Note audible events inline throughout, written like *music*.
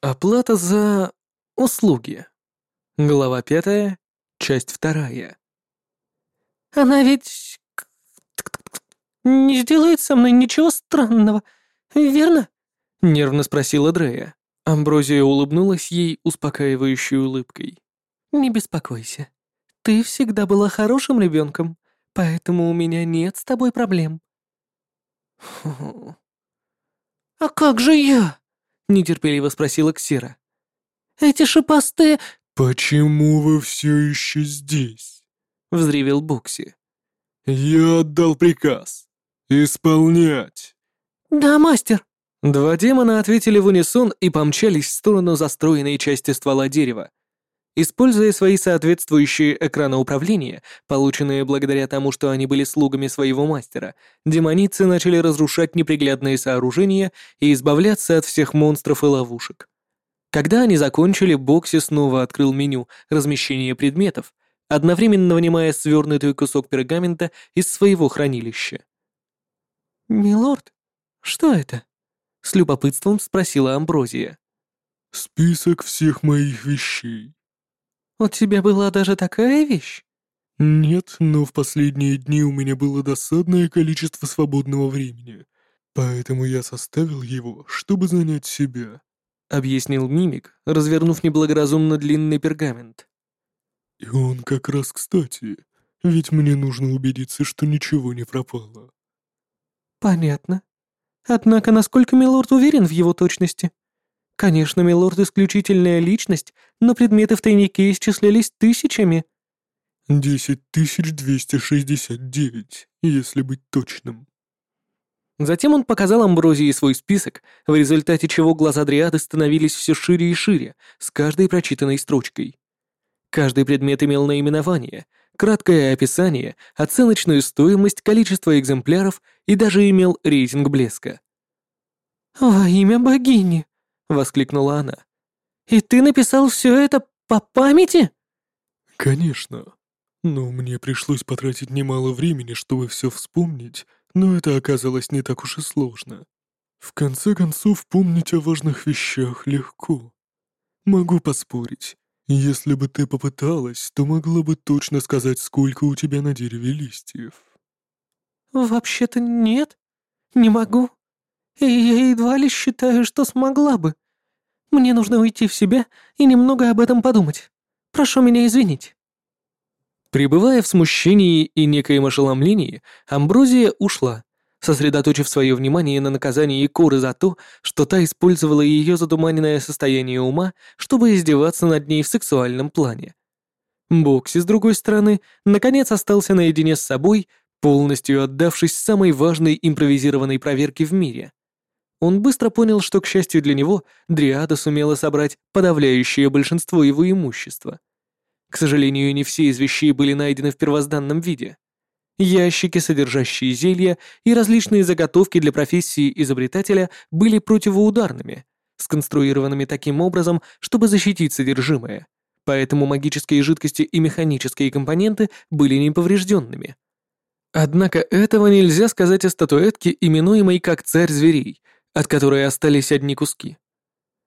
Оплата за услуги. Глава пятая, часть вторая. Она ведь не сделает со мной ничего странного, верно? Нервно спросила Дрея. Амброзия улыбнулась ей успокаивающей улыбкой. Не беспокойся. Ты всегда была хорошим ребенком, поэтому у меня нет с тобой проблем. Фу. А как же я? Нетерпеливо спросила Ксира. Эти шипастые... «Почему вы все еще здесь?» — взревел Букси. «Я отдал приказ. Исполнять!» «Да, мастер!» Два демона ответили в унисон и помчались в сторону застроенной части ствола дерева. Используя свои соответствующие экраны управления, полученные благодаря тому, что они были слугами своего мастера, демоницы начали разрушать неприглядные сооружения и избавляться от всех монстров и ловушек. Когда они закончили, Бокси снова открыл меню размещения предметов, одновременно вынимая свернутый кусок пергамента из своего хранилища. «Милорд, что это?» — с любопытством спросила Амброзия. «Список всех моих вещей». «У тебя была даже такая вещь?» «Нет, но в последние дни у меня было досадное количество свободного времени, поэтому я составил его, чтобы занять себя». — объяснил мимик, развернув неблагоразумно длинный пергамент. «И он как раз кстати, ведь мне нужно убедиться, что ничего не пропало». «Понятно. Однако насколько Милорд уверен в его точности? Конечно, Милорд — исключительная личность, но предметы в тайнике исчислялись тысячами». «Десять тысяч двести шестьдесят девять, если быть точным». Затем он показал Амброзии свой список, в результате чего глаза Дриады становились все шире и шире с каждой прочитанной строчкой. Каждый предмет имел наименование, краткое описание, оценочную стоимость, количество экземпляров и даже имел рейтинг блеска. «Во имя богини!» — воскликнула она. «И ты написал все это по памяти?» «Конечно. Но мне пришлось потратить немало времени, чтобы все вспомнить но это оказалось не так уж и сложно. В конце концов, помнить о важных вещах легко. Могу поспорить, если бы ты попыталась, то могла бы точно сказать, сколько у тебя на дереве листьев. «Вообще-то нет, не могу. И я едва ли считаю, что смогла бы. Мне нужно уйти в себя и немного об этом подумать. Прошу меня извинить». Пребывая в смущении и некоем ошеломлении, Амброзия ушла, сосредоточив свое внимание на наказании Коры за то, что та использовала ее затуманенное состояние ума, чтобы издеваться над ней в сексуальном плане. Бокси, с другой стороны, наконец остался наедине с собой, полностью отдавшись самой важной импровизированной проверке в мире. Он быстро понял, что, к счастью для него, Дриада сумела собрать подавляющее большинство его имущества — к сожалению, не все из вещей были найдены в первозданном виде. Ящики, содержащие зелья и различные заготовки для профессии изобретателя были противоударными, сконструированными таким образом, чтобы защитить содержимое, поэтому магические жидкости и механические компоненты были неповрежденными. Однако этого нельзя сказать о статуэтке, именуемой как «Царь зверей», от которой остались одни куски.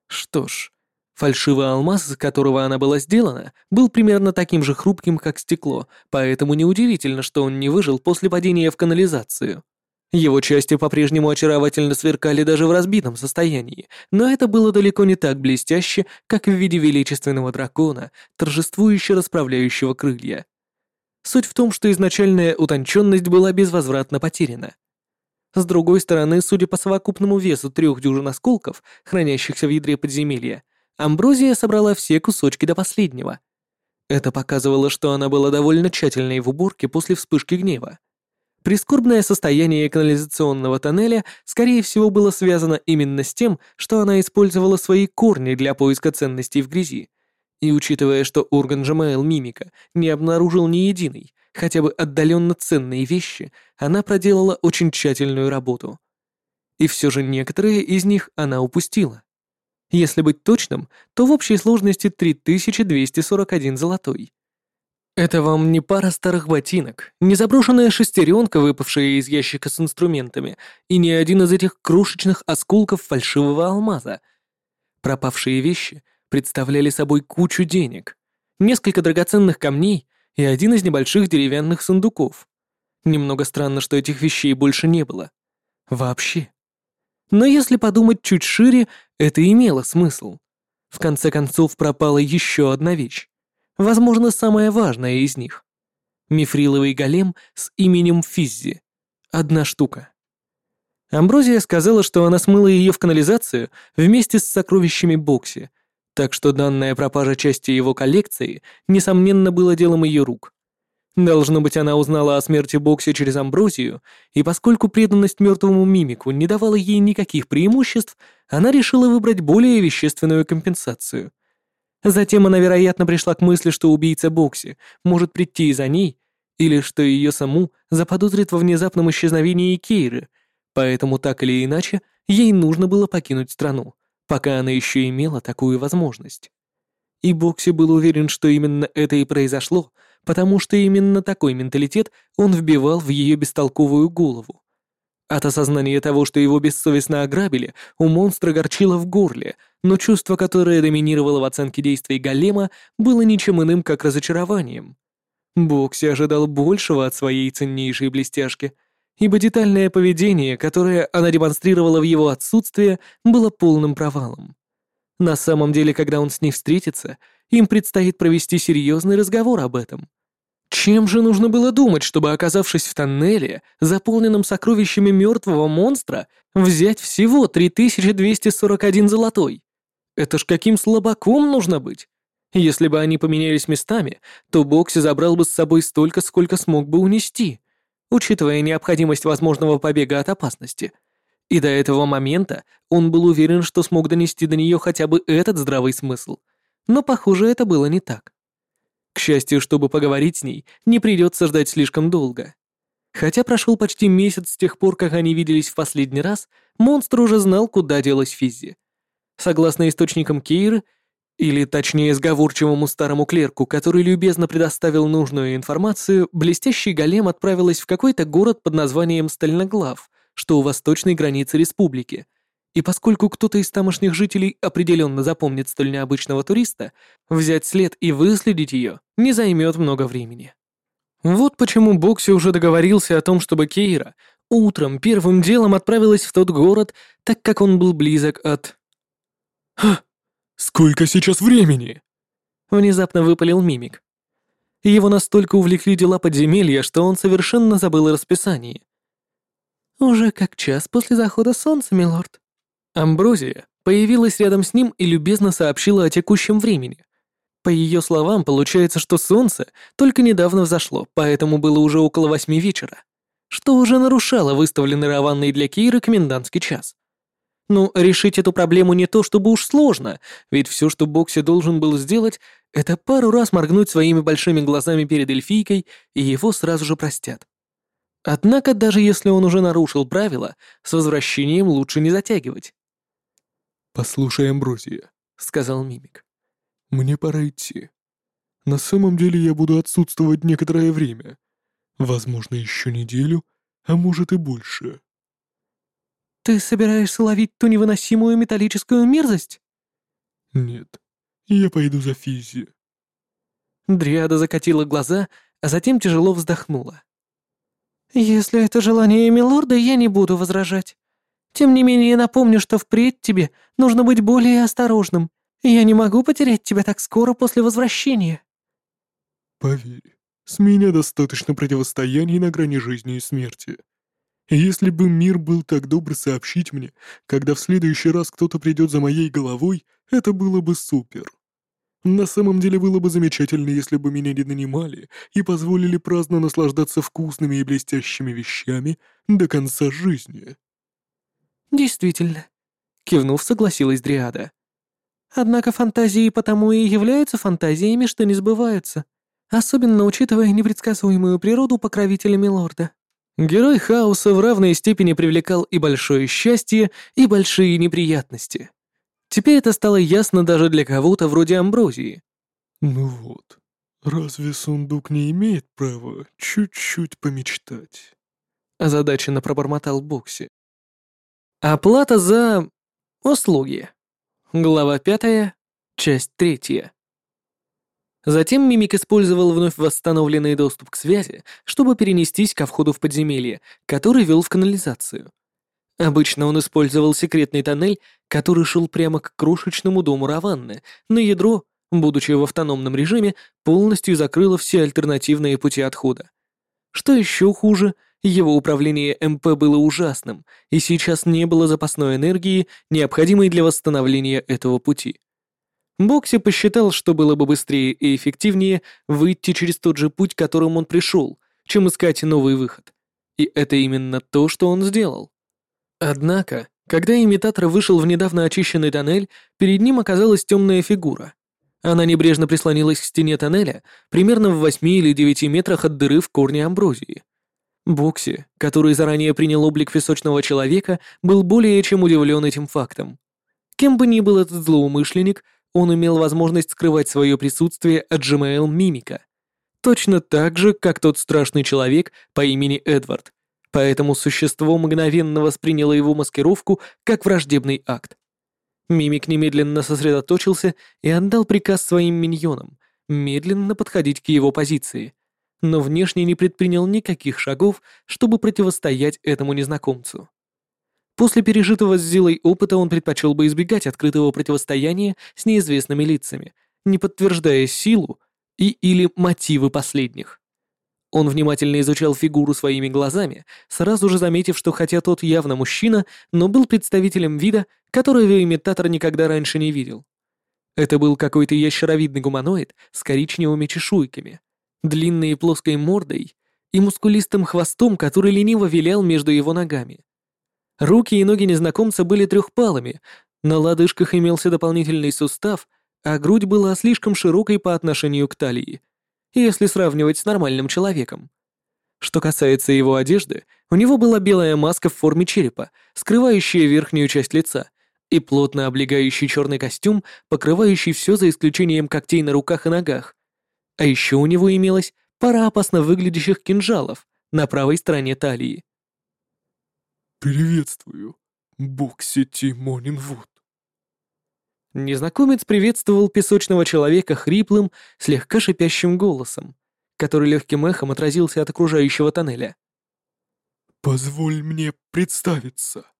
Что ж, Фальшивый алмаз, из которого она была сделана, был примерно таким же хрупким, как стекло, поэтому неудивительно, что он не выжил после падения в канализацию. Его части по-прежнему очаровательно сверкали даже в разбитом состоянии, но это было далеко не так блестяще, как в виде величественного дракона, торжествующе расправляющего крылья. Суть в том, что изначальная утонченность была безвозвратно потеряна. С другой стороны, судя по совокупному весу трех дюжин осколков, хранящихся в ядре подземелья, Амброзия собрала все кусочки до последнего. Это показывало, что она была довольно тщательной в уборке после вспышки гнева. Прискорбное состояние канализационного тоннеля, скорее всего, было связано именно с тем, что она использовала свои корни для поиска ценностей в грязи. И учитывая, что орган Джамаэл Мимика не обнаружил ни единой, хотя бы отдаленно ценные вещи, она проделала очень тщательную работу. И все же некоторые из них она упустила. Если быть точным, то в общей сложности 3241 золотой. Это вам не пара старых ботинок, не заброшенная шестеренка, выпавшая из ящика с инструментами, и не один из этих крошечных осколков фальшивого алмаза. Пропавшие вещи представляли собой кучу денег, несколько драгоценных камней и один из небольших деревянных сундуков. Немного странно, что этих вещей больше не было. Вообще. Но если подумать чуть шире, это имело смысл. В конце концов пропала еще одна вещь. Возможно, самая важная из них. Мифриловый голем с именем Физзи. Одна штука. Амброзия сказала, что она смыла ее в канализацию вместе с сокровищами Бокси, так что данная пропажа части его коллекции, несомненно, было делом ее рук. Должно быть, она узнала о смерти Бокси через Амброзию, и поскольку преданность мертвому мимику не давала ей никаких преимуществ, она решила выбрать более вещественную компенсацию. Затем она, вероятно, пришла к мысли, что убийца Бокси может прийти и за ней, или что ее саму заподозрит во внезапном исчезновении Кейры — Поэтому так или иначе, ей нужно было покинуть страну, пока она еще имела такую возможность. И Бокси был уверен, что именно это и произошло, потому что именно такой менталитет он вбивал в ее бестолковую голову. От осознания того, что его бессовестно ограбили, у монстра горчило в горле, но чувство, которое доминировало в оценке действий Голема, было ничем иным, как разочарованием. Бокси ожидал большего от своей ценнейшей блестяшки — ибо детальное поведение, которое она демонстрировала в его отсутствие, было полным провалом. На самом деле, когда он с ней встретится, им предстоит провести серьезный разговор об этом. Чем же нужно было думать, чтобы, оказавшись в тоннеле, заполненном сокровищами мертвого монстра, взять всего 3241 золотой? Это ж каким слабаком нужно быть? Если бы они поменялись местами, то Бокси забрал бы с собой столько, сколько смог бы унести — учитывая необходимость возможного побега от опасности. И до этого момента он был уверен, что смог донести до нее хотя бы этот здравый смысл. Но, похоже, это было не так. К счастью, чтобы поговорить с ней, не придется ждать слишком долго. Хотя прошел почти месяц с тех пор, как они виделись в последний раз, монстр уже знал, куда делась Физзи. Согласно источникам Кейры, или точнее сговорчивому старому клерку, который любезно предоставил нужную информацию, блестящий голем отправилась в какой-то город под названием Стальноглав, что у восточной границы республики. И поскольку кто-то из тамошних жителей определенно запомнит столь необычного туриста, взять след и выследить ее не займет много времени. Вот почему Бокси уже договорился о том, чтобы Кейра утром первым делом отправилась в тот город, так как он был близок от... Ха! «Сколько сейчас времени?» Внезапно выпалил мимик. Его настолько увлекли дела подземелья, что он совершенно забыл о расписании. «Уже как час после захода солнца, милорд». Амброзия появилась рядом с ним и любезно сообщила о текущем времени. По ее словам, получается, что солнце только недавно взошло, поэтому было уже около восьми вечера, что уже нарушало выставленный Раванной для Киры комендантский час. Ну, решить эту проблему не то чтобы уж сложно, ведь все, что Бокси должен был сделать, это пару раз моргнуть своими большими глазами перед эльфийкой, и его сразу же простят. Однако, даже если он уже нарушил правила, с возвращением лучше не затягивать. «Послушай, Амброзия», — сказал Мимик. «Мне пора идти. На самом деле я буду отсутствовать некоторое время. Возможно, еще неделю, а может и больше». «Ты собираешься ловить ту невыносимую металлическую мерзость?» «Нет, я пойду за Физи». Дриада закатила глаза, а затем тяжело вздохнула. «Если это желание милорда, я не буду возражать. Тем не менее, напомню, что впредь тебе нужно быть более осторожным. Я не могу потерять тебя так скоро после возвращения». «Поверь, с меня достаточно противостояний на грани жизни и смерти. Если бы мир был так добр сообщить мне, когда в следующий раз кто-то придет за моей головой, это было бы супер. На самом деле было бы замечательно, если бы меня не нанимали и позволили праздно наслаждаться вкусными и блестящими вещами до конца жизни. Действительно, кивнув, согласилась Дриада. Однако фантазии потому и являются фантазиями, что не сбываются, особенно учитывая непредсказуемую природу покровителя Милорда. Герой хаоса в равной степени привлекал и большое счастье, и большие неприятности. Теперь это стало ясно даже для кого-то вроде Амброзии. «Ну вот, разве сундук не имеет права чуть-чуть помечтать?» Озадаченно пробормотал Бокси. «Оплата за... услуги». Глава пятая, часть третья. Затем Мимик использовал вновь восстановленный доступ к связи, чтобы перенестись ко входу в подземелье, который вел в канализацию. Обычно он использовал секретный тоннель, который шел прямо к крошечному дому Раванны, но ядро, будучи в автономном режиме, полностью закрыло все альтернативные пути отхода. Что еще хуже, его управление МП было ужасным, и сейчас не было запасной энергии, необходимой для восстановления этого пути. Бокси посчитал, что было бы быстрее и эффективнее выйти через тот же путь, которым он пришел, чем искать новый выход. И это именно то, что он сделал. Однако, когда имитатор вышел в недавно очищенный тоннель, перед ним оказалась темная фигура. Она небрежно прислонилась к стене тоннеля, примерно в 8 или 9 метрах от дыры в корне амброзии. Бокси, который заранее принял облик песочного человека, был более чем удивлен этим фактом. Кем бы ни был этот злоумышленник, он имел возможность скрывать свое присутствие от Gmail мимика. Точно так же, как тот страшный человек по имени Эдвард. Поэтому существо мгновенно восприняло его маскировку как враждебный акт. Мимик немедленно сосредоточился и отдал приказ своим миньонам медленно подходить к его позиции, но внешне не предпринял никаких шагов, чтобы противостоять этому незнакомцу. После пережитого с Зилой опыта он предпочел бы избегать открытого противостояния с неизвестными лицами, не подтверждая силу и или мотивы последних. Он внимательно изучал фигуру своими глазами, сразу же заметив, что хотя тот явно мужчина, но был представителем вида, которого имитатор никогда раньше не видел. Это был какой-то ящеровидный гуманоид с коричневыми чешуйками, длинной и плоской мордой и мускулистым хвостом, который лениво вилял между его ногами. Руки и ноги незнакомца были трехпалыми, на лодыжках имелся дополнительный сустав, а грудь была слишком широкой по отношению к талии, если сравнивать с нормальным человеком. Что касается его одежды, у него была белая маска в форме черепа, скрывающая верхнюю часть лица, и плотно облегающий черный костюм, покрывающий все за исключением когтей на руках и ногах. А еще у него имелась пара опасно выглядящих кинжалов на правой стороне талии. «Приветствую, Бокси Тимонинвуд». Незнакомец приветствовал песочного человека хриплым, слегка шипящим голосом, который легким эхом отразился от окружающего тоннеля. «Позволь мне представиться.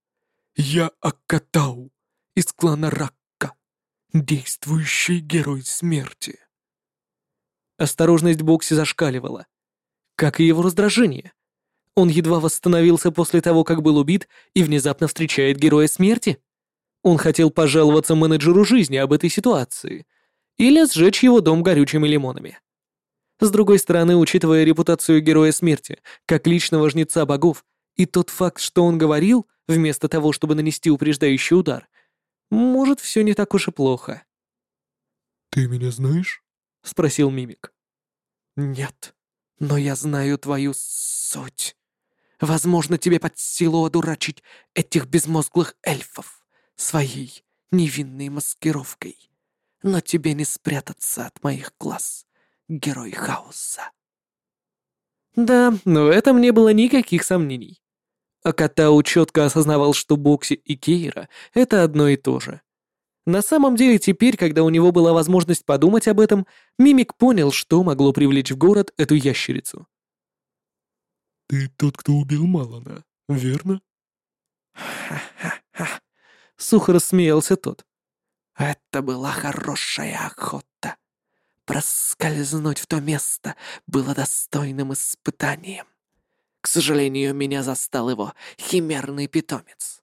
Я Аккатау из клана Ракка, действующий герой смерти». Осторожность Бокси зашкаливала, как и его раздражение. Он едва восстановился после того, как был убит, и внезапно встречает героя смерти. Он хотел пожаловаться менеджеру жизни об этой ситуации или сжечь его дом горючими лимонами. С другой стороны, учитывая репутацию героя смерти как личного жнеца богов и тот факт, что он говорил, вместо того, чтобы нанести упреждающий удар, может, все не так уж и плохо. «Ты меня знаешь?» — спросил Мимик. «Нет, но я знаю твою суть». Возможно, тебе под силу одурачить этих безмозглых эльфов своей невинной маскировкой. Но тебе не спрятаться от моих глаз, герой хаоса. Да, но в этом не было никаких сомнений. Акатау четко осознавал, что Бокси и Кейра — это одно и то же. На самом деле теперь, когда у него была возможность подумать об этом, Мимик понял, что могло привлечь в город эту ящерицу. «Ты тот, кто убил Малана, верно?» «Ха-ха-ха!» — сухо рассмеялся тот. «Это была хорошая охота. Проскользнуть в то место было достойным испытанием. К сожалению, меня застал его химерный питомец.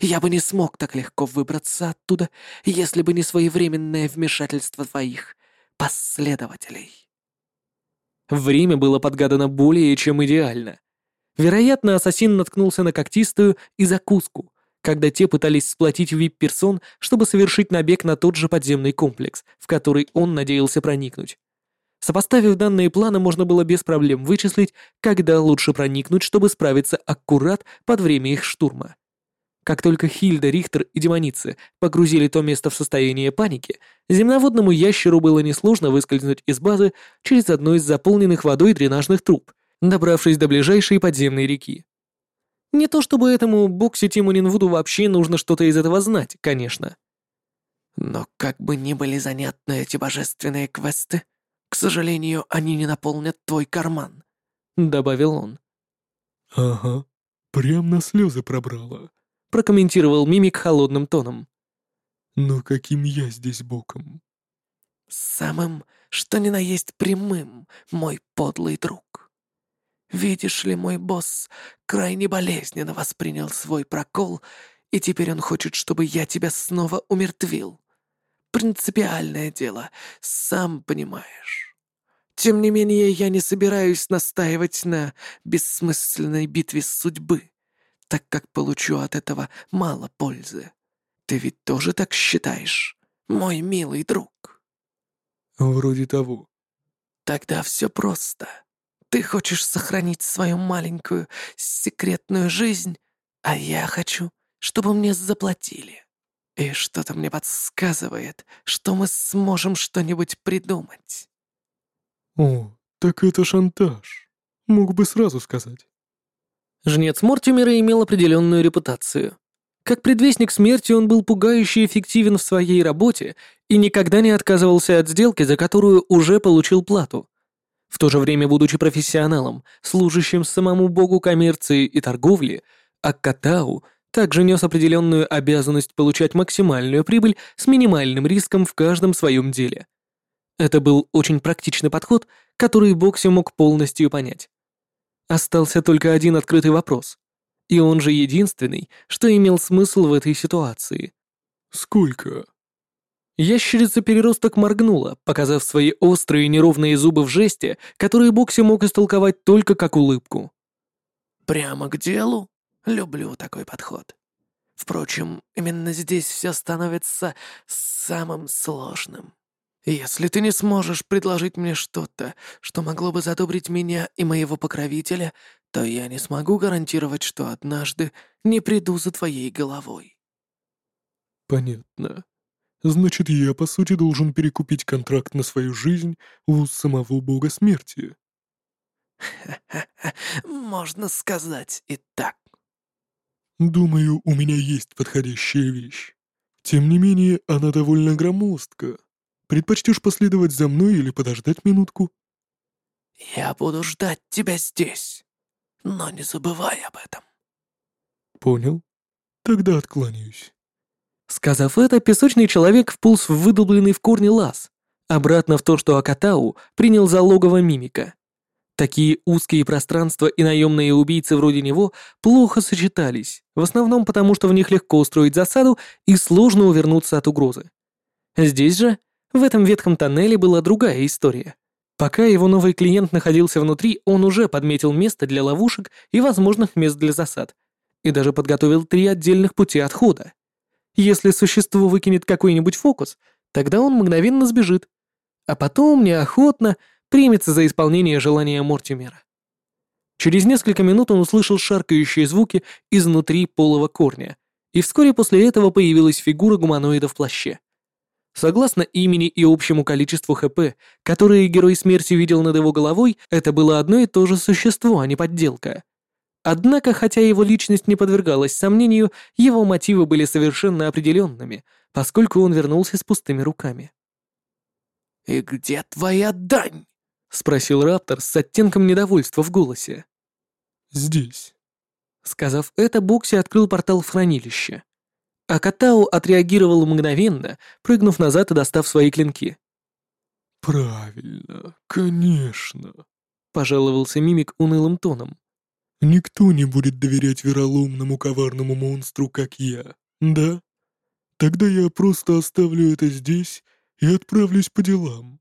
Я бы не смог так легко выбраться оттуда, если бы не своевременное вмешательство твоих последователей». Время было подгадано более чем идеально. Вероятно, ассасин наткнулся на когтистую и закуску, когда те пытались сплотить вип-персон, чтобы совершить набег на тот же подземный комплекс, в который он надеялся проникнуть. Сопоставив данные планы, можно было без проблем вычислить, когда лучше проникнуть, чтобы справиться аккурат под время их штурма. Как только Хильда, Рихтер и демоницы погрузили то место в состояние паники, земноводному ящеру было несложно выскользнуть из базы через одну из заполненных водой дренажных труб — добравшись до ближайшей подземной реки. Не то чтобы этому Бокси Тимонинвуду вообще нужно что-то из этого знать, конечно. Но как бы ни были занятны эти божественные квесты, к сожалению, они не наполнят твой карман», — добавил он. «Ага, прям на слезы пробрало», — прокомментировал мимик холодным тоном. «Но каким я здесь боком?» «Самым, что ни на есть прямым, мой подлый друг. Видишь ли, мой босс крайне болезненно воспринял свой прокол, и теперь он хочет, чтобы я тебя снова умертвил принципиальное дело, сам понимаешь. Тем не менее, я не собираюсь настаивать на бессмысленной битве судьбы, так как получу от этого мало пользы. Ты ведь тоже так считаешь, мой милый друг?» «Вроде того». «Тогда все просто. Ты хочешь сохранить свою маленькую секретную жизнь, а я хочу, чтобы мне заплатили. И что-то мне подсказывает, что мы сможем что-нибудь придумать. О, так это шантаж. Мог бы сразу сказать. Жнец Мортимера имел определенную репутацию. Как предвестник смерти он был пугающе эффективен в своей работе и никогда не отказывался от сделки, за которую уже получил плату. В то же время, будучи профессионалом, служащим самому богу коммерции и торговли, Аккатау — также нес определенную обязанность получать максимальную прибыль с минимальным риском в каждом своем деле. Это был очень практичный подход, который Бокси мог полностью понять. Остался только один открытый вопрос. И он же единственный, что имел смысл в этой ситуации. «Сколько?» Ящерица-переросток моргнула, показав свои острые неровные зубы в жесте, которые Бокси мог истолковать только как улыбку. «Прямо к делу?» Люблю такой подход. Впрочем, именно здесь все становится самым сложным. Если ты не сможешь предложить мне что-то, что могло бы задобрить меня и моего покровителя, то я не смогу гарантировать, что однажды не приду за твоей головой. Понятно. Значит, я, по сути, должен перекупить контракт на свою жизнь у самого бога смерти. *laughs* Можно сказать и так. Думаю, у меня есть подходящая вещь. Тем не менее, она довольно громоздка. Предпочтешь последовать за мной или подождать минутку? Я буду ждать тебя здесь, но не забывай об этом. Понял. Тогда откланяюсь. Сказав это, песочный человек вполз в выдолбленный в корне лаз, обратно в то, что Акатау принял за логово мимика. Такие узкие пространства и наемные убийцы вроде него плохо сочетались, в основном потому, что в них легко устроить засаду и сложно увернуться от угрозы. Здесь же, в этом ветхом тоннеле, была другая история. Пока его новый клиент находился внутри, он уже подметил место для ловушек и возможных мест для засад, и даже подготовил три отдельных пути отхода. Если существо выкинет какой-нибудь фокус, тогда он мгновенно сбежит, а потом неохотно примется за исполнение желания Мортимера. Через несколько минут он услышал шаркающие звуки изнутри полого корня, и вскоре после этого появилась фигура гуманоида в плаще. Согласно имени и общему количеству ХП, которые Герой Смерти видел над его головой, это было одно и то же существо, а не подделка. Однако, хотя его личность не подвергалась сомнению, его мотивы были совершенно определенными, поскольку он вернулся с пустыми руками. «И где твоя дань?» — спросил Раптор с оттенком недовольства в голосе. «Здесь». Сказав это, Бокси открыл портал в хранилище. А Катао отреагировал мгновенно, прыгнув назад и достав свои клинки. «Правильно, конечно», — пожаловался Мимик унылым тоном. «Никто не будет доверять вероломному коварному монстру, как я, да? Тогда я просто оставлю это здесь и отправлюсь по делам».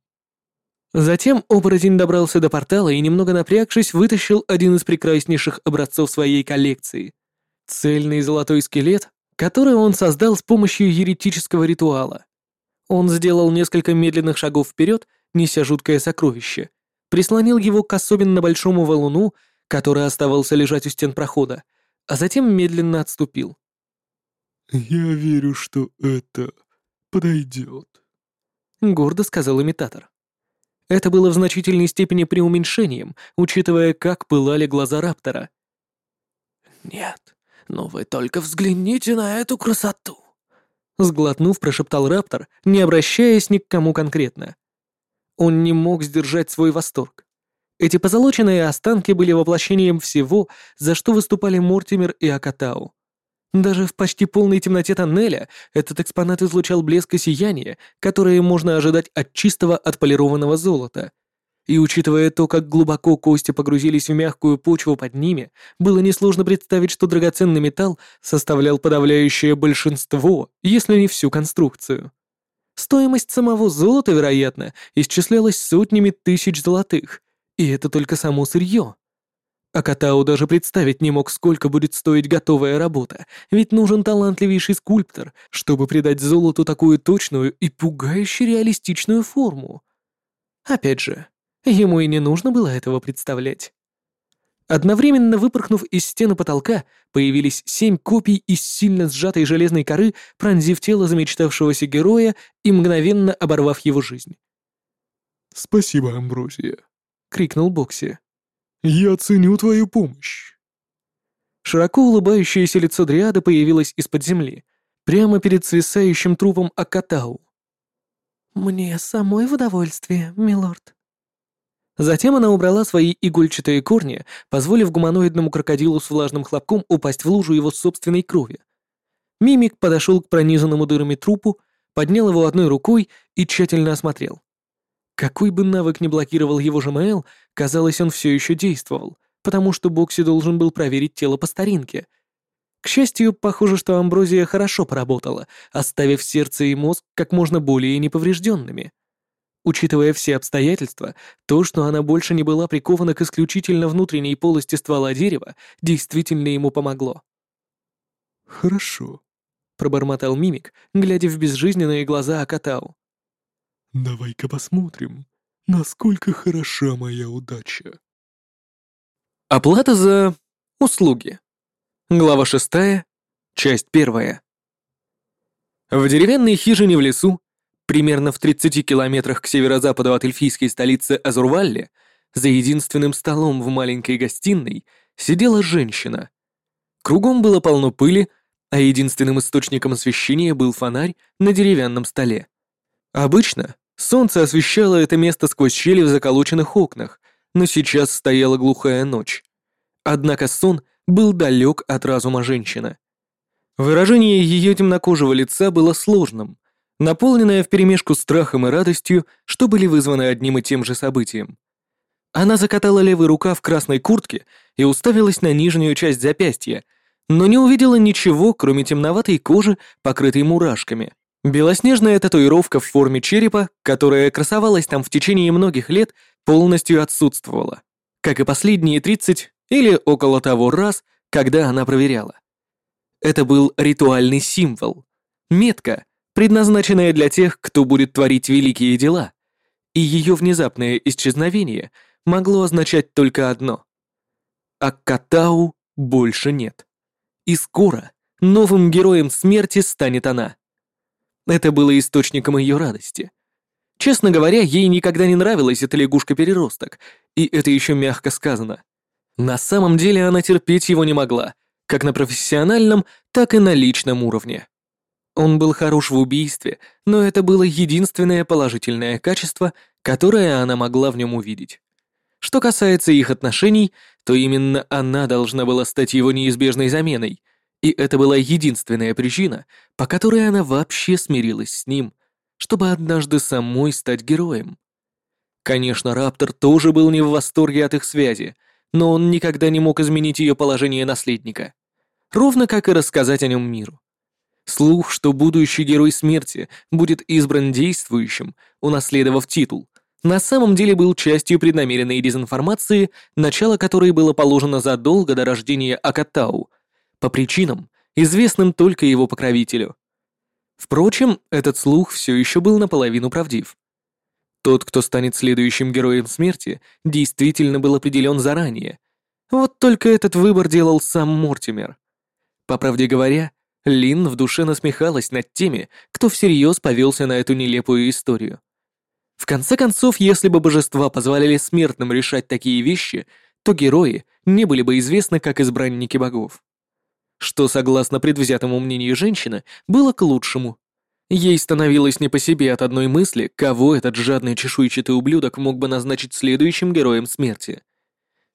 Затем оборотень добрался до портала и, немного напрягшись, вытащил один из прекраснейших образцов своей коллекции. Цельный золотой скелет, который он создал с помощью еретического ритуала. Он сделал несколько медленных шагов вперед, неся жуткое сокровище, прислонил его к особенно большому валуну, который оставался лежать у стен прохода, а затем медленно отступил. «Я верю, что это подойдет», — гордо сказал имитатор. Это было в значительной степени преуменьшением, учитывая, как пылали глаза Раптора. «Нет, но вы только взгляните на эту красоту!» Сглотнув, прошептал Раптор, не обращаясь ни к кому конкретно. Он не мог сдержать свой восторг. Эти позолоченные останки были воплощением всего, за что выступали Мортимер и Акатау. Даже в почти полной темноте тоннеля этот экспонат излучал блеск и сияние, которые можно ожидать от чистого отполированного золота. И учитывая то, как глубоко кости погрузились в мягкую почву под ними, было несложно представить, что драгоценный металл составлял подавляющее большинство, если не всю конструкцию. Стоимость самого золота, вероятно, исчислялась сотнями тысяч золотых, и это только само сырье. А Катау даже представить не мог, сколько будет стоить готовая работа, ведь нужен талантливейший скульптор, чтобы придать золоту такую точную и пугающе реалистичную форму. Опять же, ему и не нужно было этого представлять. Одновременно выпорхнув из стены потолка, появились семь копий из сильно сжатой железной коры, пронзив тело замечтавшегося героя и мгновенно оборвав его жизнь. «Спасибо, Амброзия», — крикнул Бокси. «Я ценю твою помощь». Широко улыбающееся лицо Дриада появилось из-под земли, прямо перед свисающим трупом Акатау. «Мне самой в удовольствие, милорд», Затем она убрала свои игольчатые корни, позволив гуманоидному крокодилу с влажным хлопком упасть в лужу его собственной крови. Мимик подошел к пронизанному дырами трупу, поднял его одной рукой и тщательно осмотрел. Какой бы навык ни блокировал его ЖМЛ, казалось, он все еще действовал, потому что Бокси должен был проверить тело по старинке. К счастью, похоже, что Амброзия хорошо поработала, оставив сердце и мозг как можно более неповрежденными. Учитывая все обстоятельства, то, что она больше не была прикована к исключительно внутренней полости ствола дерева, действительно ему помогло. «Хорошо», — пробормотал мимик, глядя в безжизненные глаза Акатау. «Давай-ка посмотрим, насколько хороша моя удача». Оплата за услуги. Глава шестая, часть первая. В деревянной хижине в лесу Примерно в 30 километрах к северо-западу от эльфийской столицы Азурвалли, за единственным столом в маленькой гостиной, сидела женщина. Кругом было полно пыли, а единственным источником освещения был фонарь на деревянном столе. Обычно солнце освещало это место сквозь щели в заколоченных окнах, но сейчас стояла глухая ночь. Однако сон был далек от разума женщины. Выражение ее темнокожего лица было сложным, наполненная вперемешку страхом и радостью, что были вызваны одним и тем же событием. Она закатала левый рукав красной куртки и уставилась на нижнюю часть запястья, но не увидела ничего, кроме темноватой кожи, покрытой мурашками. Белоснежная татуировка в форме черепа, которая красовалась там в течение многих лет, полностью отсутствовала, как и последние 30 или около того раз, когда она проверяла. Это был ритуальный символ, метка, предназначенная для тех, кто будет творить великие дела, и ее внезапное исчезновение могло означать только одно. А Катау больше нет. И скоро новым героем смерти станет она. Это было источником ее радости. Честно говоря, ей никогда не нравилась эта лягушка-переросток, и это еще мягко сказано. На самом деле она терпеть его не могла, как на профессиональном, так и на личном уровне. Он был хорош в убийстве, но это было единственное положительное качество, которое она могла в нем увидеть. Что касается их отношений, то именно она должна была стать его неизбежной заменой, и это была единственная причина, по которой она вообще смирилась с ним, чтобы однажды самой стать героем. Конечно, Раптор тоже был не в восторге от их связи, но он никогда не мог изменить ее положение наследника. Ровно как и рассказать о нем миру. Слух, что будущий герой смерти будет избран действующим, унаследовав титул, на самом деле был частью преднамеренной дезинформации, начало которой было положено задолго до рождения Акатау, по причинам, известным только его покровителю. Впрочем, этот слух все еще был наполовину правдив. Тот, кто станет следующим героем смерти, действительно был определен заранее. Вот только этот выбор делал сам Мортимер. По правде говоря, Лин в душе насмехалась над теми, кто всерьез повелся на эту нелепую историю. В конце концов, если бы божества позволяли смертным решать такие вещи, то герои не были бы известны как избранники богов. Что, согласно предвзятому мнению женщины, было к лучшему, Ей становилось не по себе от одной мысли, кого этот жадный чешуйчатый ублюдок мог бы назначить следующим героем смерти.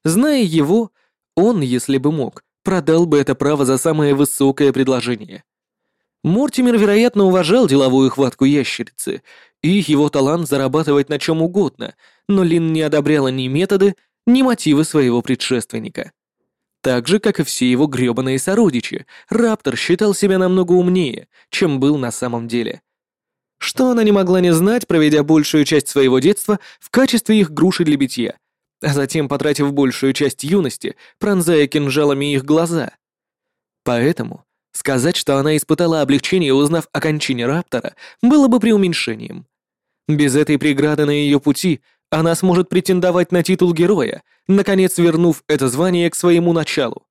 Зная его, он, если бы мог, продал бы это право за самое высокое предложение. Мортимер, вероятно, уважал деловую хватку ящерицы и его талант зарабатывать на чем угодно, но Лин не одобряла ни методы, ни мотивы своего предшественника. Так же, как и все его грёбаные сородичи, Раптор считал себя намного умнее, чем был на самом деле. Что она не могла не знать, проведя большую часть своего детства в качестве их груши для битья, а затем потратив большую часть юности, пронзая кинжалами их глаза. Поэтому сказать, что она испытала облегчение, узнав о кончине Раптора, было бы преуменьшением. Без этой преграды на ее пути она сможет претендовать на титул героя, наконец вернув это звание к своему началу.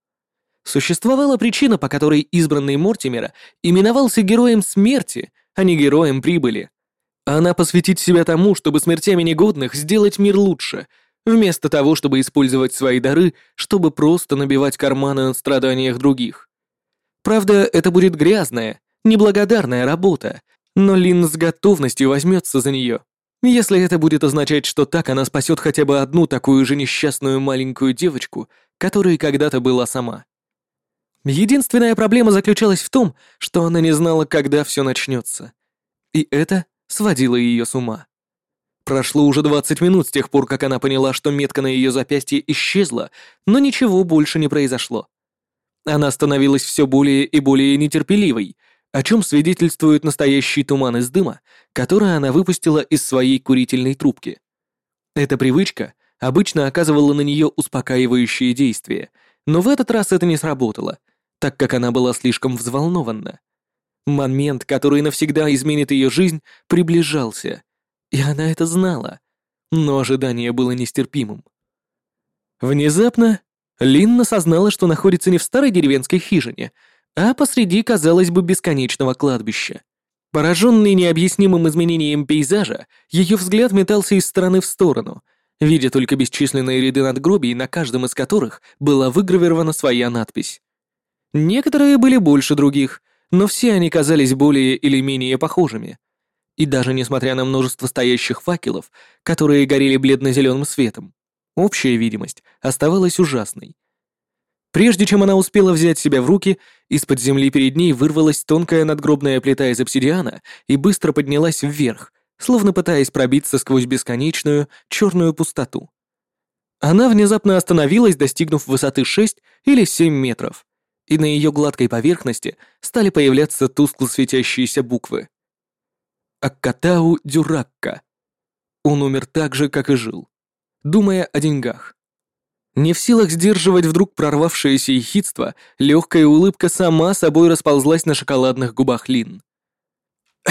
Существовала причина, по которой избранный Мортимера именовался героем смерти, а не героем прибыли. Она посвятит себя тому, чтобы смертями негодных сделать мир лучше, вместо того, чтобы использовать свои дары, чтобы просто набивать карманы на страданиях других. Правда, это будет грязная, неблагодарная работа, но Лин с готовностью возьмется за нее. Если это будет означать, что так она спасет хотя бы одну такую же несчастную маленькую девочку, которой когда-то была сама. Единственная проблема заключалась в том, что она не знала, когда все начнется. И это сводило ее с ума. Прошло уже 20 минут с тех пор, как она поняла, что метка на ее запястье исчезла, но ничего больше не произошло. Она становилась все более и более нетерпеливой, о чем свидетельствует настоящий туман из дыма, который она выпустила из своей курительной трубки. Эта привычка обычно оказывала на нее успокаивающее действие, но в этот раз это не сработало, так как она была слишком взволнована. Момент, который навсегда изменит ее жизнь, приближался, и она это знала, но ожидание было нестерпимым. Внезапно Линна осознала, что находится не в старой деревенской хижине, а посреди, казалось бы, бесконечного кладбища. Пораженный необъяснимым изменением пейзажа, ее взгляд метался из стороны в сторону, видя только бесчисленные ряды надгробий, на каждом из которых была выгравирована своя надпись. Некоторые были больше других, но все они казались более или менее похожими. И даже несмотря на множество стоящих факелов, которые горели бледно-зеленым светом, общая видимость оставалась ужасной. Прежде чем она успела взять себя в руки, из-под земли перед ней вырвалась тонкая надгробная плита из обсидиана и быстро поднялась вверх, словно пытаясь пробиться сквозь бесконечную черную пустоту. Она внезапно остановилась, достигнув высоты 6 или 7 метров, и на ее гладкой поверхности стали появляться тускло светящиеся буквы. Аккатау Дюракка. Он умер так же, как и жил, думая о деньгах. Не в силах сдерживать вдруг прорвавшееся ехидство, легкая улыбка сама собой расползлась на шоколадных губах Лин. *coughs*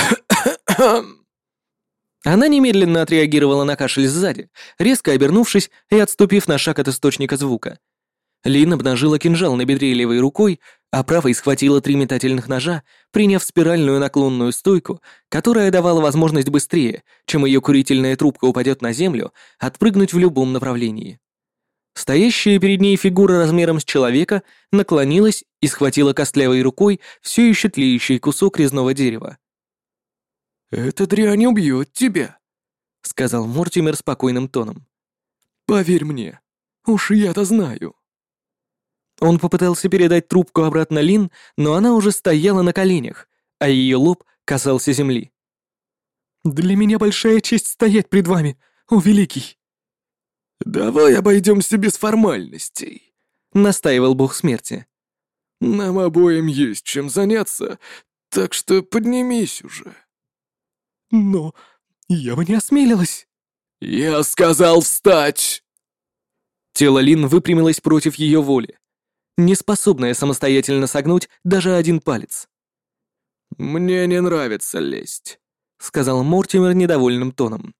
Она немедленно отреагировала на кашель сзади, резко обернувшись и отступив на шаг от источника звука. Лин обнажила кинжал на бедре левой рукой, а правой схватила три метательных ножа, приняв спиральную наклонную стойку, которая давала возможность быстрее, чем ее курительная трубка упадет на землю, отпрыгнуть в любом направлении. Стоящая перед ней фигура размером с человека наклонилась и схватила костлявой рукой все еще тлеющий кусок резного дерева. «Эта дрянь убьет тебя», — сказал Мортимер спокойным тоном. «Поверь мне, уж я-то знаю». Он попытался передать трубку обратно Лин, но она уже стояла на коленях, а ее лоб касался земли. «Для меня большая честь стоять пред вами, о великий!» «Давай обойдемся без формальностей», — настаивал бог смерти. «Нам обоим есть чем заняться, так что поднимись уже». «Но я бы не осмелилась». «Я сказал встать!» Тело Лин выпрямилось против ее воли, неспособная самостоятельно согнуть даже один палец. «Мне не нравится лезть», — сказал Мортимер недовольным тоном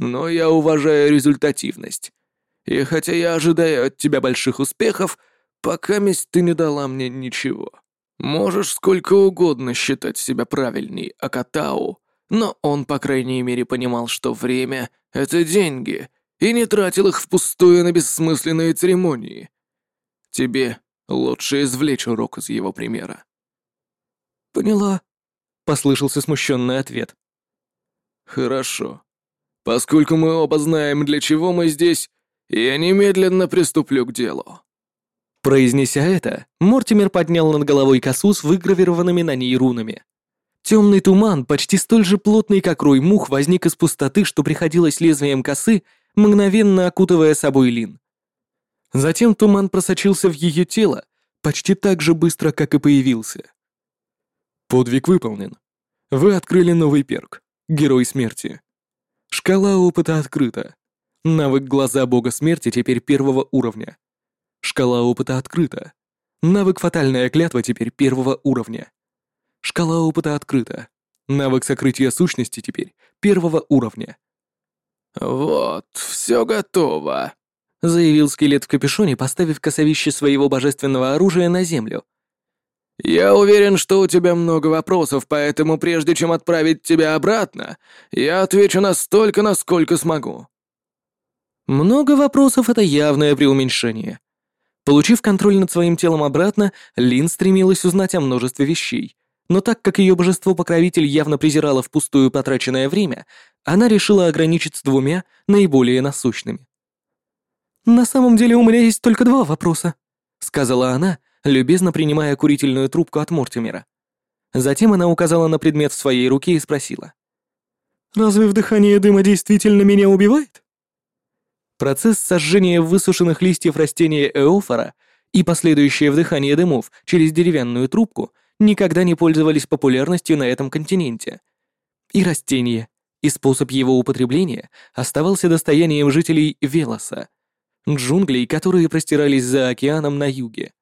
но я уважаю результативность. И хотя я ожидаю от тебя больших успехов, пока месть ты не дала мне ничего. Можешь сколько угодно считать себя правильней Акатау, но он, по крайней мере, понимал, что время — это деньги, и не тратил их впустую на бессмысленные церемонии. Тебе лучше извлечь урок из его примера. «Поняла», — послышался смущенный ответ. «Хорошо. Поскольку мы оба знаем, для чего мы здесь, я немедленно приступлю к делу». Произнеся это, Мортимер поднял над головой косу с выгравированными на ней рунами. Темный туман, почти столь же плотный, как рой мух, возник из пустоты, что приходилось лезвием косы, мгновенно окутывая собой Лин. Затем туман просочился в ее тело, почти так же быстро, как и появился. Подвиг выполнен. Вы открыли новый перк. Герой смерти. Шкала опыта открыта. Навык Глаза Бога Смерти теперь первого уровня. Шкала опыта открыта. Навык Фатальная Клятва теперь первого уровня. Шкала опыта открыта. Навык Сокрытия Сущности теперь первого уровня. «Вот, все готово», — заявил скелет в капюшоне, поставив косовище своего божественного оружия на землю. «Я уверен, что у тебя много вопросов, поэтому прежде чем отправить тебя обратно, я отвечу настолько, насколько смогу». Много вопросов — это явное преуменьшение. Получив контроль над своим телом обратно, Лин стремилась узнать о множестве вещей, но так как ее божество-покровитель явно презирало впустую потраченное время, она решила ограничиться двумя наиболее насущными. «На самом деле у меня есть только два вопроса», — сказала она, любезно принимая курительную трубку от Мортимера. Затем она указала на предмет в своей руке и спросила. «Разве вдыхание дыма действительно меня убивает?» Процесс сожжения высушенных листьев растения эофора и последующее вдыхание дымов через деревянную трубку никогда не пользовались популярностью на этом континенте. И растение, и способ его употребления оставался достоянием жителей Велоса, джунглей, которые простирались за океаном на юге.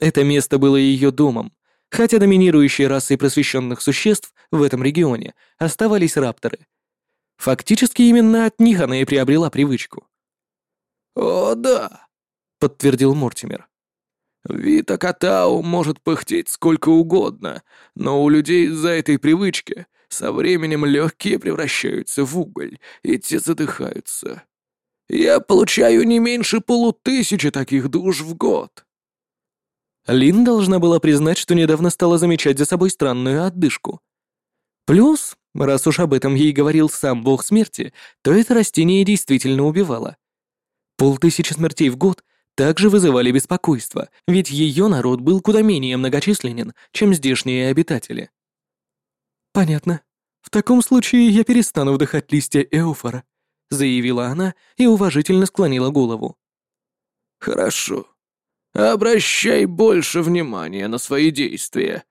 Это место было ее домом, хотя доминирующей расой просвещенных существ в этом регионе оставались рапторы. Фактически именно от них она и приобрела привычку. «О, да», — подтвердил Мортимер. «Вита Катау может пыхтеть сколько угодно, но у людей из-за этой привычки со временем легкие превращаются в уголь, и те задыхаются. Я получаю не меньше полутысячи таких душ в год». Лин должна была признать, что недавно стала замечать за собой странную отдышку. Плюс, раз уж об этом ей говорил сам бог смерти, то это растение действительно убивало. Полтысячи смертей в год также вызывали беспокойство, ведь ее народ был куда менее многочисленен, чем здешние обитатели. «Понятно. В таком случае я перестану вдыхать листья эофора», заявила она и уважительно склонила голову. «Хорошо. Обращай больше внимания на свои действия.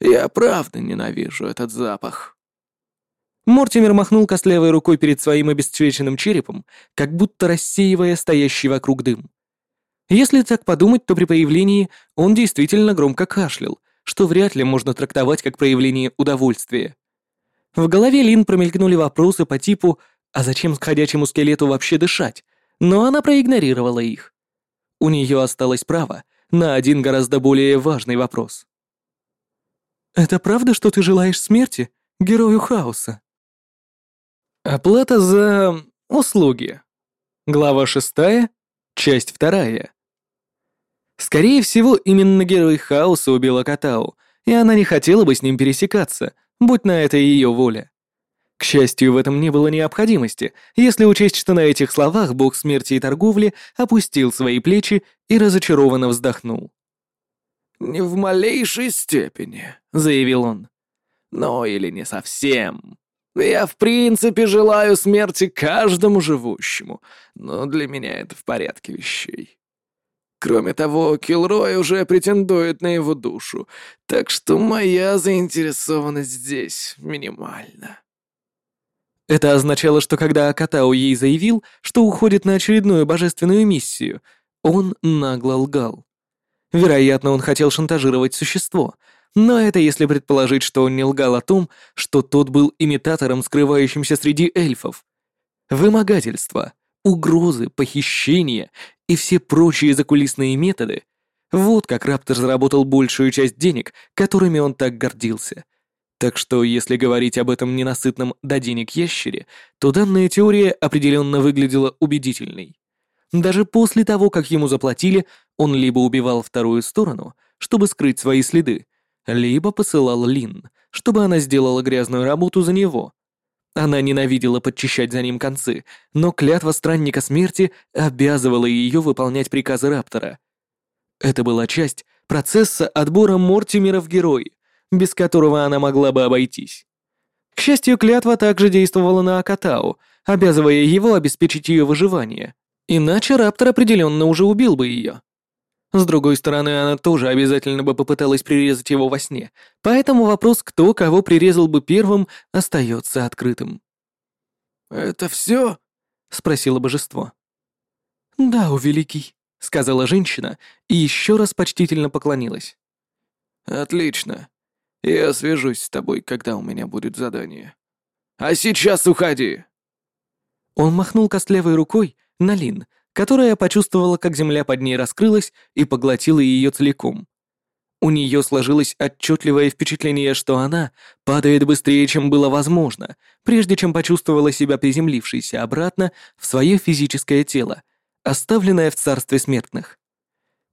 Я правда ненавижу этот запах». Мортимер махнул костлявой рукой перед своим обесцвеченным черепом, как будто рассеивая стоящий вокруг дым. Если так подумать, то при появлении он действительно громко кашлял, что вряд ли можно трактовать как проявление удовольствия. В голове Лин промелькнули вопросы по типу «А зачем ходячему скелету вообще дышать?» Но она проигнорировала их. У нее осталось право на один гораздо более важный вопрос. «Это правда, что ты желаешь смерти герою хаоса?» Оплата за услуги. Глава шестая, часть вторая. Скорее всего, именно герой хаоса убила Катау, и она не хотела бы с ним пересекаться, будь на это ее воля. К счастью, в этом не было необходимости, если учесть, что на этих словах бог смерти и торговли опустил свои плечи и разочарованно вздохнул. «Не в малейшей степени», — заявил он. «Но или не совсем. Я в принципе желаю смерти каждому живущему, но для меня это в порядке вещей. Кроме того, Килрой уже претендует на его душу, так что моя заинтересованность здесь минимальна». Это означало, что когда Акатау ей заявил, что уходит на очередную божественную миссию, он нагло лгал. Вероятно, он хотел шантажировать существо, но это если предположить, что он не лгал о том, что тот был имитатором, скрывающимся среди эльфов. Вымогательство, угрозы, похищения и все прочие закулисные методы — вот как Раптор заработал большую часть денег, которыми он так гордился — так что, если говорить об этом ненасытном «до денег ящере», то данная теория определенно выглядела убедительной. Даже после того, как ему заплатили, он либо убивал вторую сторону, чтобы скрыть свои следы, либо посылал Лин, чтобы она сделала грязную работу за него. Она ненавидела подчищать за ним концы, но клятва странника смерти обязывала ее выполнять приказы Раптора. Это была часть процесса отбора Мортимера в герои, без которого она могла бы обойтись. К счастью, клятва также действовала на Акатау, обязывая его обеспечить ее выживание. Иначе Раптор определенно уже убил бы ее. С другой стороны, она тоже обязательно бы попыталась прирезать его во сне, поэтому вопрос, кто кого прирезал бы первым, остается открытым. «Это все?» — спросило божество. «Да, у великий», — сказала женщина и еще раз почтительно поклонилась. «Отлично. Я свяжусь с тобой, когда у меня будет задание. А сейчас уходи!» Он махнул костлявой рукой на Лин, которая почувствовала, как земля под ней раскрылась и поглотила ее целиком. У нее сложилось отчетливое впечатление, что она падает быстрее, чем было возможно, прежде чем почувствовала себя приземлившейся обратно в свое физическое тело, оставленное в царстве смертных.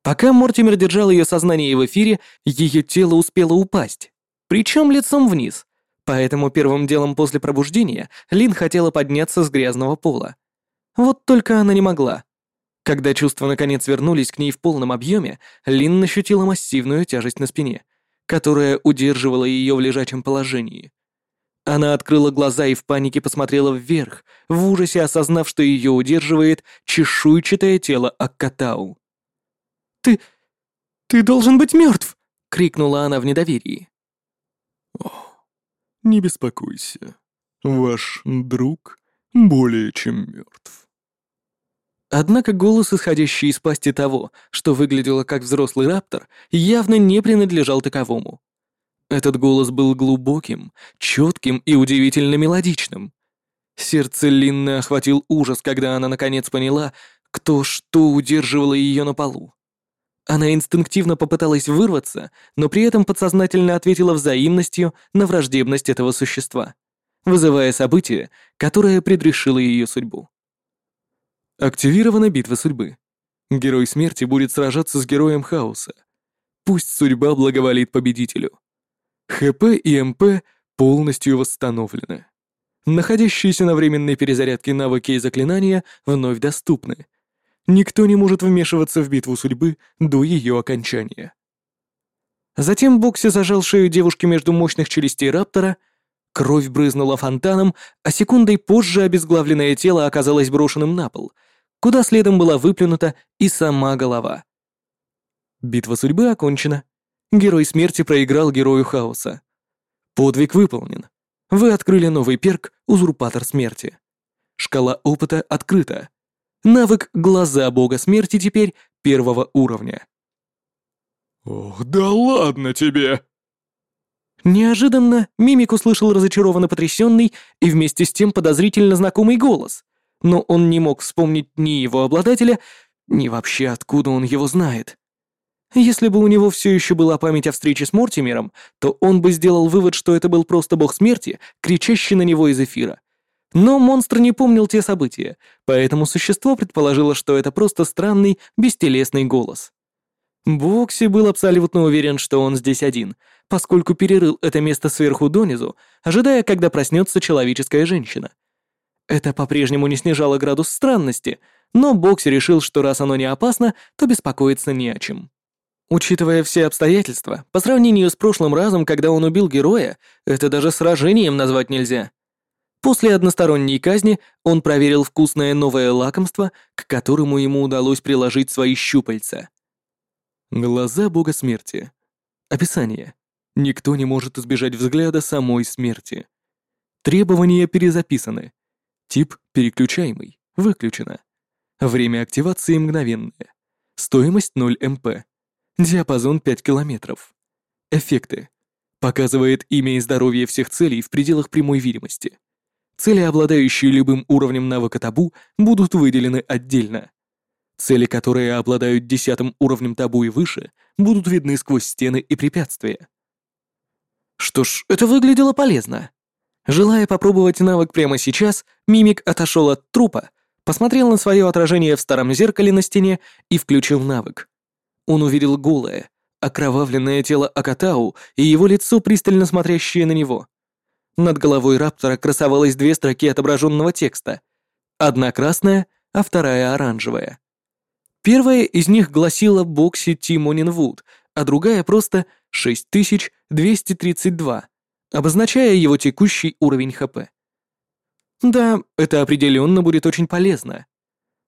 Пока Мортимер держал ее сознание в эфире, ее тело успело упасть, причем лицом вниз, поэтому первым делом после пробуждения Лин хотела подняться с грязного пола. Вот только она не могла. Когда чувства наконец вернулись к ней в полном объеме, Лин ощутила массивную тяжесть на спине, которая удерживала ее в лежачем положении. Она открыла глаза и в панике посмотрела вверх, в ужасе осознав, что ее удерживает чешуйчатое тело Аккатау. «Ты... ты должен быть мертв!» — крикнула она в недоверии. «О, не беспокойся. Ваш друг более чем мертв». Однако голос, исходящий из пасти того, что выглядело как взрослый раптор, явно не принадлежал таковому. Этот голос был глубоким, четким и удивительно мелодичным. Сердце Линны охватил ужас, когда она наконец поняла, кто что удерживало ее на полу. Она инстинктивно попыталась вырваться, но при этом подсознательно ответила взаимностью на враждебность этого существа, вызывая событие, которое предрешило ее судьбу. Активирована битва судьбы. Герой смерти будет сражаться с героем хаоса. Пусть судьба благоволит победителю. ХП и МП полностью восстановлены. Находящиеся на временной перезарядке навыки и заклинания вновь доступны. Никто не может вмешиваться в битву судьбы до ее окончания. Затем Бокси зажал шею девушки между мощных челюстей раптора, кровь брызнула фонтаном, а секундой позже обезглавленное тело оказалось брошенным на пол, куда следом была выплюнута и сама голова. Битва судьбы окончена. Герой смерти проиграл герою хаоса. Подвиг выполнен. Вы открыли новый перк «Узурпатор смерти». Шкала опыта открыта. Навык «Глаза бога смерти» теперь первого уровня. «Ох, да ладно тебе!» Неожиданно Мимик услышал разочарованно потрясенный и вместе с тем подозрительно знакомый голос но он не мог вспомнить ни его обладателя, ни вообще откуда он его знает. Если бы у него все еще была память о встрече с Мортимером, то он бы сделал вывод, что это был просто бог смерти, кричащий на него из эфира. Но монстр не помнил те события, поэтому существо предположило, что это просто странный, бестелесный голос. Бокси был абсолютно уверен, что он здесь один, поскольку перерыл это место сверху донизу, ожидая, когда проснется человеческая женщина. Это по-прежнему не снижало градус странности, но Бокси решил, что раз оно не опасно, то беспокоиться не о чем. Учитывая все обстоятельства, по сравнению с прошлым разом, когда он убил героя, это даже сражением назвать нельзя. После односторонней казни он проверил вкусное новое лакомство, к которому ему удалось приложить свои щупальца. Глаза бога смерти. Описание. Никто не может избежать взгляда самой смерти. Требования перезаписаны. Тип переключаемый. Выключено. Время активации мгновенное. Стоимость 0 МП. Диапазон 5 километров. Эффекты. Показывает имя и здоровье всех целей в пределах прямой видимости. Цели, обладающие любым уровнем навыка табу, будут выделены отдельно. Цели, которые обладают десятым уровнем табу и выше, будут видны сквозь стены и препятствия. Что ж, это выглядело полезно. Желая попробовать навык прямо сейчас, мимик отошел от трупа, посмотрел на свое отражение в старом зеркале на стене и включил навык. Он увидел голое, окровавленное тело Акатау и его лицо, пристально смотрящее на него. Над головой Раптора красовалось две строки отображенного текста. Одна красная, а вторая оранжевая. Первая из них гласила Бокси Тимонин Вуд, а другая просто 6232, обозначая его текущий уровень ХП. Да, это определенно будет очень полезно.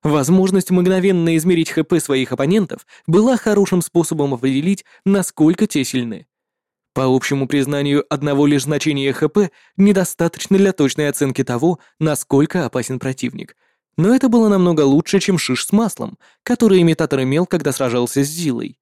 Возможность мгновенно измерить ХП своих оппонентов была хорошим способом определить, насколько те сильны. По общему признанию, одного лишь значения ХП недостаточно для точной оценки того, насколько опасен противник. Но это было намного лучше, чем шиш с маслом, который имитатор имел, когда сражался с Зилой.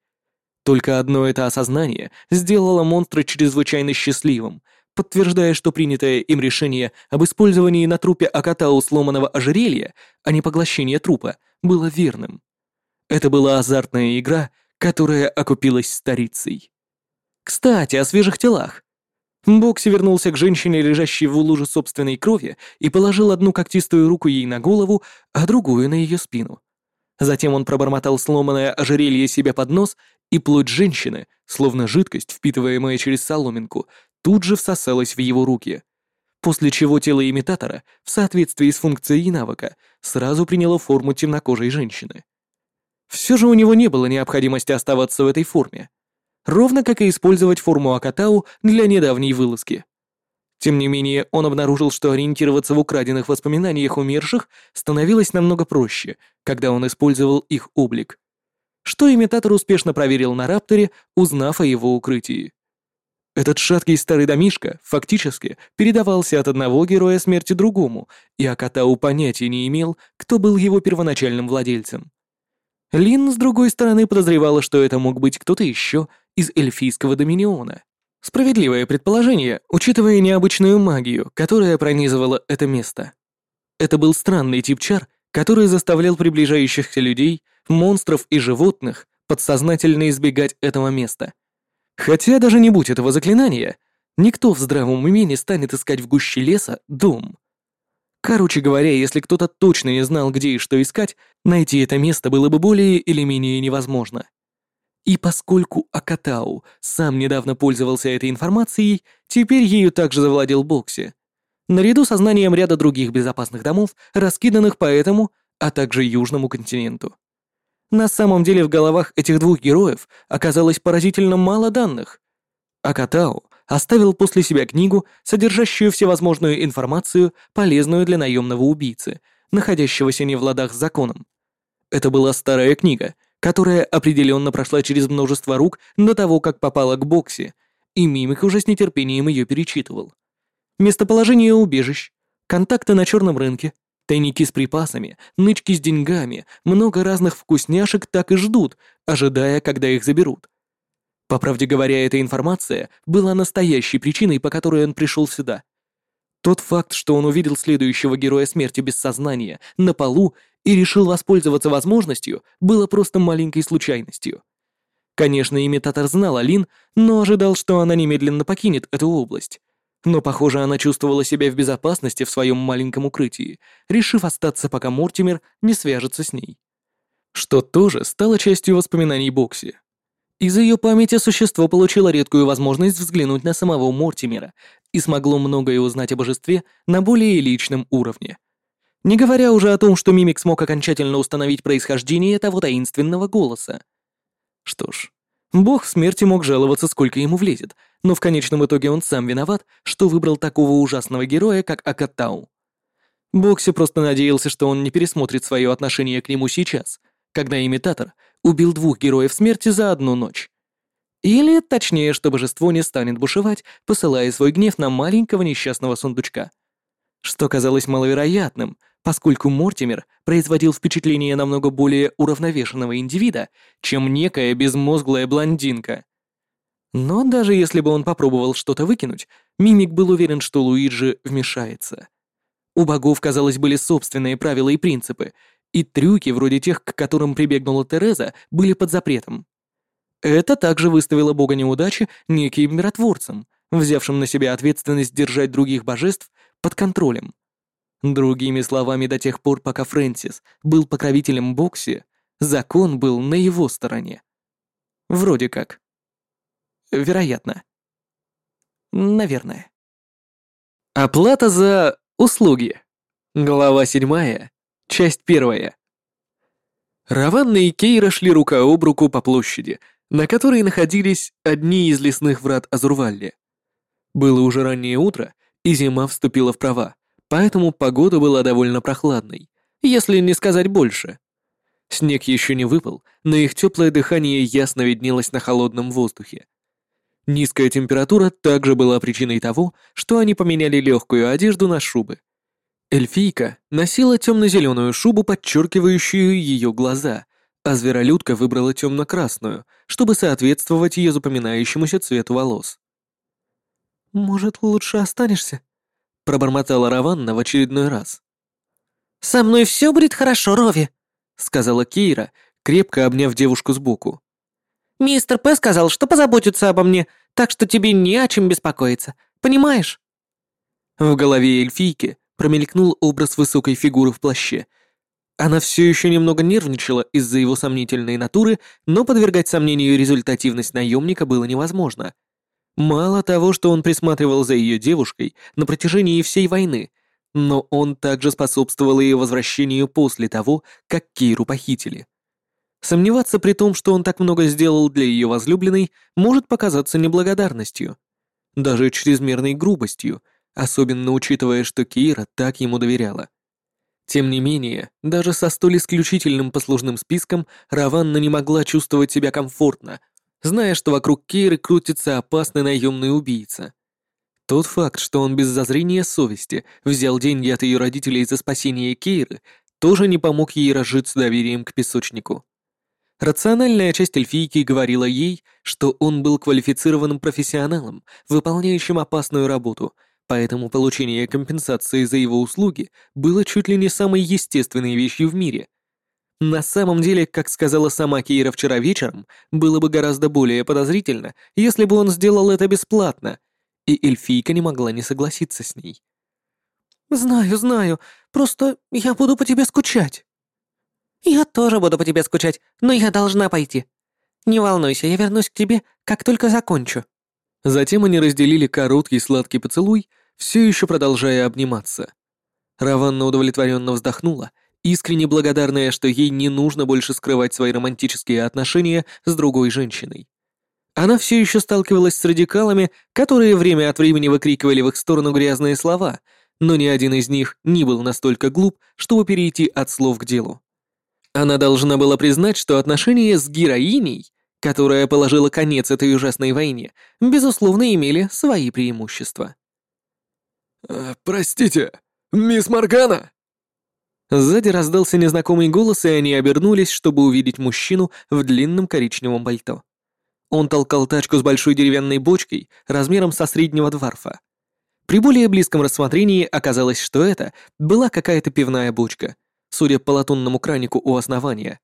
Только одно это осознание сделало монстра чрезвычайно счастливым, подтверждая, что принятое им решение об использовании на трупе Акатау сломанного ожерелья, а не поглощение трупа, было верным. Это была азартная игра, которая окупилась старицей. Кстати, о свежих телах. Бокси вернулся к женщине, лежащей в луже собственной крови, и положил одну когтистую руку ей на голову, а другую на ее спину. Затем он пробормотал сломанное ожерелье себе под нос, и плоть женщины, словно жидкость, впитываемая через соломинку, тут же всосалась в его руки. После чего тело имитатора, в соответствии с функцией навыка, сразу приняло форму темнокожей женщины. Все же у него не было необходимости оставаться в этой форме. Ровно как и использовать форму Акатау для недавней вылазки. Тем не менее, он обнаружил, что ориентироваться в украденных воспоминаниях умерших становилось намного проще, когда он использовал их облик. Что имитатор успешно проверил на Рапторе, узнав о его укрытии. Этот шаткий старый домишка фактически передавался от одного героя смерти другому, и Акатау понятия не имел, кто был его первоначальным владельцем. Лин, с другой стороны, подозревала, что это мог быть кто-то еще из эльфийского доминиона. Справедливое предположение, учитывая необычную магию, которая пронизывала это место. Это был странный тип чар, который заставлял приближающихся людей, монстров и животных подсознательно избегать этого места. Хотя даже не будь этого заклинания, никто в здравом уме не станет искать в гуще леса дом. Короче говоря, если кто-то точно не знал, где и что искать, найти это место было бы более или менее невозможно. И поскольку Акатау сам недавно пользовался этой информацией, теперь ею также завладел Бокси. Наряду со знанием ряда других безопасных домов, раскиданных по этому, а также Южному континенту. На самом деле в головах этих двух героев оказалось поразительно мало данных. Акатау оставил после себя книгу, содержащую всевозможную информацию, полезную для наемного убийцы, находящегося не в ладах с законом. Это была старая книга, которая определенно прошла через множество рук до того, как попала к Бокси, и Мимик уже с нетерпением ее перечитывал. Местоположение убежищ, контакты на черном рынке, тайники с припасами, нычки с деньгами, много разных вкусняшек так и ждут, ожидая, когда их заберут. По правде говоря, эта информация была настоящей причиной, по которой он пришел сюда. Тот факт, что он увидел следующего героя смерти без сознания на полу и решил воспользоваться возможностью, было просто маленькой случайностью. Конечно, имитатор знал Алин, но ожидал, что она немедленно покинет эту область. Но, похоже, она чувствовала себя в безопасности в своем маленьком укрытии, решив остаться, пока Мортимер не свяжется с ней. Что тоже стало частью воспоминаний Бокси. Из ее памяти существо получило редкую возможность взглянуть на самого Мортимера и смогло многое узнать о божестве на более личном уровне. Не говоря уже о том, что Мимик смог окончательно установить происхождение того таинственного голоса. Что ж, бог смерти мог жаловаться, сколько ему влезет, но в конечном итоге он сам виноват, что выбрал такого ужасного героя, как Акатау. Бокси просто надеялся, что он не пересмотрит свое отношение к нему сейчас, когда имитатор убил двух героев смерти за одну ночь. Или, точнее, что божество не станет бушевать, посылая свой гнев на маленького несчастного сундучка. Что казалось маловероятным — поскольку Мортимер производил впечатление намного более уравновешенного индивида, чем некая безмозглая блондинка. Но даже если бы он попробовал что-то выкинуть, Мимик был уверен, что Луиджи вмешается. У богов, казалось, были собственные правила и принципы, и трюки, вроде тех, к которым прибегнула Тереза, были под запретом. Это также выставило бога неудачи неким миротворцем, взявшим на себя ответственность держать других божеств под контролем. Другими словами, до тех пор, пока Фрэнсис был покровителем Бокси, закон был на его стороне. Вроде как. вероятно. Наверное. Оплата за услуги. Глава седьмая. Часть первая. Раванна и Кейра шли рука об руку по площади, на которой находились одни из лесных врат Азурвалли. Было уже раннее утро, и зима вступила в права, поэтому погода была довольно прохладной, если не сказать больше. Снег еще не выпал, но их теплое дыхание ясно виднелось на холодном воздухе. Низкая температура также была причиной того, что они поменяли легкую одежду на шубы. Эльфийка носила темно-зеленую шубу, подчеркивающую ее глаза, а зверолюдка выбрала темно-красную, чтобы соответствовать ее запоминающемуся цвету волос. «Может, лучше останешься?» — пробормотала Раванна в очередной раз. «Со мной все будет хорошо, Рови», — сказала Кейра, крепко обняв девушку сбоку. Мистер П. сказал, что позаботится обо мне, так что тебе не о чем беспокоиться. Понимаешь?» В голове эльфийки промелькнул образ высокой фигуры в плаще. Она все еще немного нервничала из-за его сомнительной натуры, но подвергать сомнению результативность наемника было невозможно. Мало того, что он присматривал за ее девушкой на протяжении всей войны, но он также способствовал ее возвращению после того, как Кейру похитили. Сомневаться при том, что он так много сделал для ее возлюбленной, может показаться неблагодарностью. Даже чрезмерной грубостью, особенно учитывая, что Кира так ему доверяла. Тем не менее, даже со столь исключительным послужным списком Раванна не могла чувствовать себя комфортно, зная, что вокруг Кейры крутится опасный наемный убийца. Тот факт, что он без зазрения совести взял деньги от ее родителей за спасение Кейры, тоже не помог ей разжиться доверием к песочнику. Рациональная часть эльфийки говорила ей, что он был квалифицированным профессионалом, выполняющим опасную работу, поэтому получение компенсации за его услуги было чуть ли не самой естественной вещью в мире. На самом деле, как сказала сама Кейра вчера вечером, было бы гораздо более подозрительно, если бы он сделал это бесплатно, и эльфийка не могла не согласиться с ней. «Знаю, знаю, просто я буду по тебе скучать». «Я тоже буду по тебе скучать, но я должна пойти. Не волнуйся, я вернусь к тебе, как только закончу». Затем они разделили короткий сладкий поцелуй, все еще продолжая обниматься. Раванна удовлетворенно вздохнула, искренне благодарная, что ей не нужно больше скрывать свои романтические отношения с другой женщиной. Она все еще сталкивалась с радикалами, которые время от времени выкрикивали в их сторону грязные слова, но ни один из них не был настолько глуп, чтобы перейти от слов к делу. Она должна была признать, что отношения с героиней, которая положила конец этой ужасной войне, безусловно, имели свои преимущества. «Э, «Простите, мисс Моргана!» Сзади раздался незнакомый голос, и они обернулись, чтобы увидеть мужчину в длинном коричневом пальто. Он толкал тачку с большой деревянной бочкой размером со среднего дворфа. При более близком рассмотрении оказалось, что это была какая-то пивная бочка, судя по латунному кранику у основания.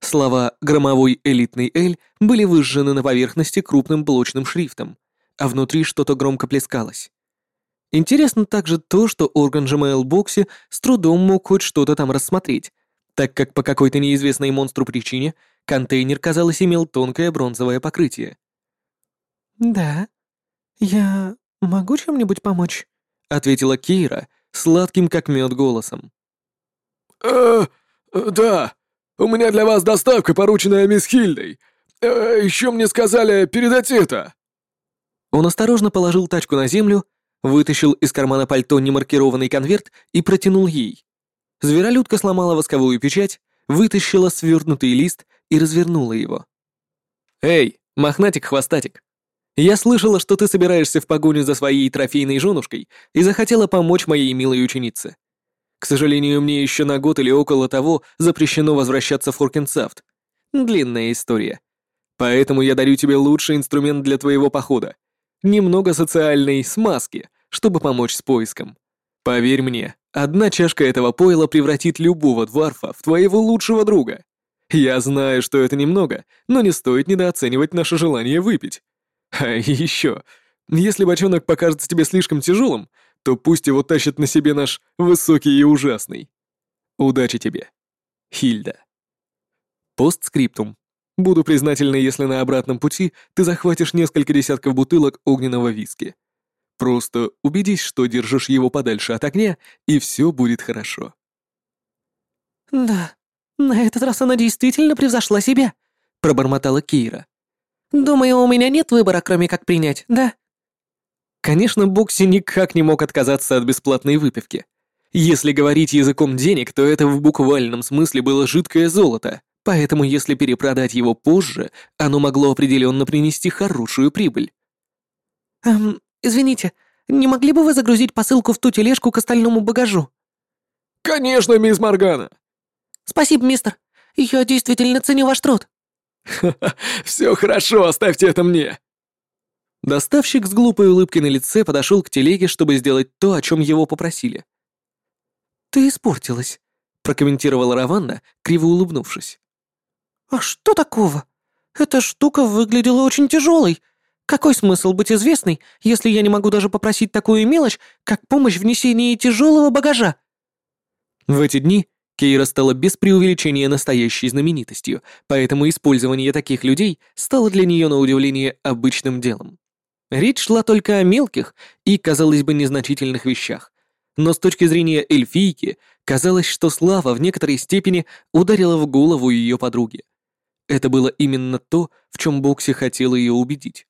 Слова «громовой элитный Эль» были выжжены на поверхности крупным блочным шрифтом, а внутри что-то громко плескалось. Интересно также то, что орган Gmail-боксе с трудом мог хоть что-то там рассмотреть, так как по какой-то неизвестной монстру причине контейнер, казалось, имел тонкое бронзовое покрытие. «Да, я могу чем-нибудь помочь?» — ответила Кейра сладким как мед голосом. «Э, да, у меня для вас доставка, порученная мисс Хильдой. Э, еще мне сказали передать это». Он осторожно положил тачку на землю, вытащил из кармана пальто немаркированный конверт и протянул ей. Зверолюдка сломала восковую печать, вытащила свернутый лист и развернула его. «Эй, мохнатик-хвостатик, я слышала, что ты собираешься в погоню за своей трофейной женушкой и захотела помочь моей милой ученице. К сожалению, мне еще на год или около того запрещено возвращаться в Хоркинсафт. Длинная история. Поэтому я дарю тебе лучший инструмент для твоего похода. Немного социальной смазки, чтобы помочь с поиском. Поверь мне, одна чашка этого пойла превратит любого дворфа в твоего лучшего друга. Я знаю, что это немного, но не стоит недооценивать наше желание выпить. А еще, если бочонок покажется тебе слишком тяжелым, то пусть его тащит на себе наш высокий и ужасный. Удачи тебе, Хильда. Постскриптум. Буду признательна, если на обратном пути ты захватишь несколько десятков бутылок огненного виски. Просто убедись, что держишь его подальше от огня, и все будет хорошо». «Да, на этот раз она действительно превзошла себя», — пробормотала Кира. «Думаю, у меня нет выбора, кроме как принять, да?» Конечно, Бокси никак не мог отказаться от бесплатной выпивки. Если говорить языком денег, то это в буквальном смысле было жидкое золото, поэтому если перепродать его позже, оно могло определенно принести хорошую прибыль. «Эм, извините, не могли бы вы загрузить посылку в ту тележку к остальному багажу?» «Конечно, мисс Моргана!» «Спасибо, мистер. Я действительно ценю ваш труд». *laughs* «Ха-ха, все хорошо, оставьте это мне!» Доставщик с глупой улыбкой на лице подошел к телеге, чтобы сделать то, о чем его попросили. «Ты испортилась», — прокомментировала Раванна, криво улыбнувшись. «А что такого? Эта штука выглядела очень тяжелой. Какой смысл быть известной, если я не могу даже попросить такую мелочь, как помощь в несении тяжелого багажа?» В эти дни Кейра стала без преувеличения настоящей знаменитостью, поэтому использование таких людей стало для нее на удивление обычным делом. Речь шла только о мелких и, казалось бы, незначительных вещах. Но с точки зрения эльфийки, казалось, что слава в некоторой степени ударила в голову ее подруги. Это было именно то, в чем Бокси хотела ее убедить.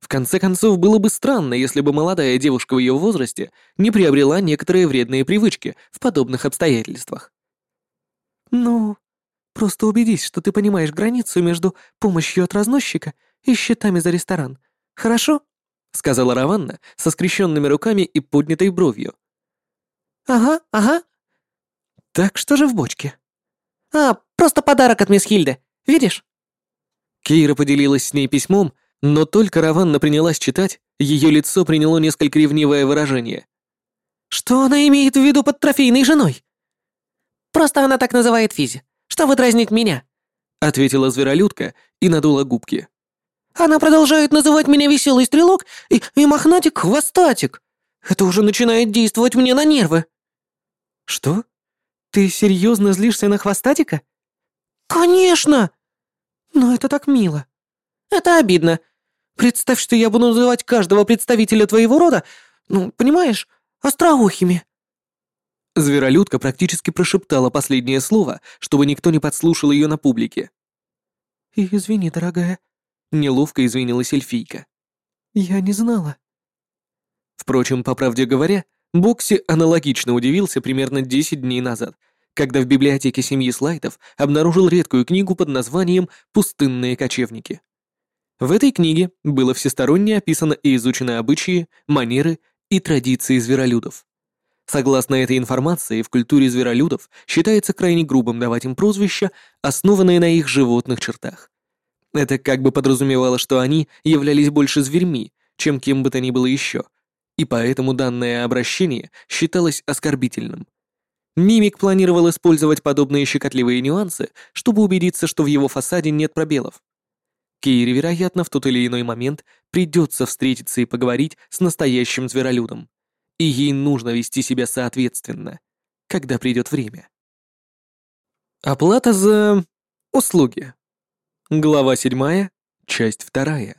В конце концов, было бы странно, если бы молодая девушка в ее возрасте не приобрела некоторые вредные привычки в подобных обстоятельствах. «Ну, просто убедись, что ты понимаешь границу между помощью от разносчика и счетами за ресторан. Хорошо?» — сказала Раванна со скрещенными руками и поднятой бровью. «Ага, ага. Так что же в бочке?» «А, просто подарок от мисс Хильды. Видишь?» Кейра поделилась с ней письмом, но только Раванна принялась читать, ее лицо приняло несколько ревнивое выражение. «Что она имеет в виду под трофейной женой?» Просто она так называет Физи, чтобы дразнить меня», — ответила зверолюдка и надула губки. «Она продолжает называть меня веселый стрелок и, и мохнатик-хвостатик. Это уже начинает действовать мне на нервы». «Что? Ты серьезно злишься на хвостатика?» «Конечно! Но это так мило. Это обидно. Представь, что я буду называть каждого представителя твоего рода, ну, понимаешь, остроухими». Зверолюдка практически прошептала последнее слово, чтобы никто не подслушал ее на публике. «Извини, дорогая», — неловко извинилась эльфийка. «Я не знала». Впрочем, по правде говоря, Бокси аналогично удивился примерно 10 дней назад, когда в библиотеке семьи Слайтов обнаружил редкую книгу под названием «Пустынные кочевники». В этой книге было всесторонне описано и изучены обычаи, манеры и традиции зверолюдов. Согласно этой информации, в культуре зверолюдов считается крайне грубым давать им прозвища, основанные на их животных чертах. Это как бы подразумевало, что они являлись больше зверьми, чем кем бы то ни было еще, и поэтому данное обращение считалось оскорбительным. Мимик планировал использовать подобные щекотливые нюансы, чтобы убедиться, что в его фасаде нет пробелов. Кейре, вероятно, в тот или иной момент придется встретиться и поговорить с настоящим зверолюдом и ей нужно вести себя соответственно, когда придет время. Оплата за услуги. Глава 7, часть 2.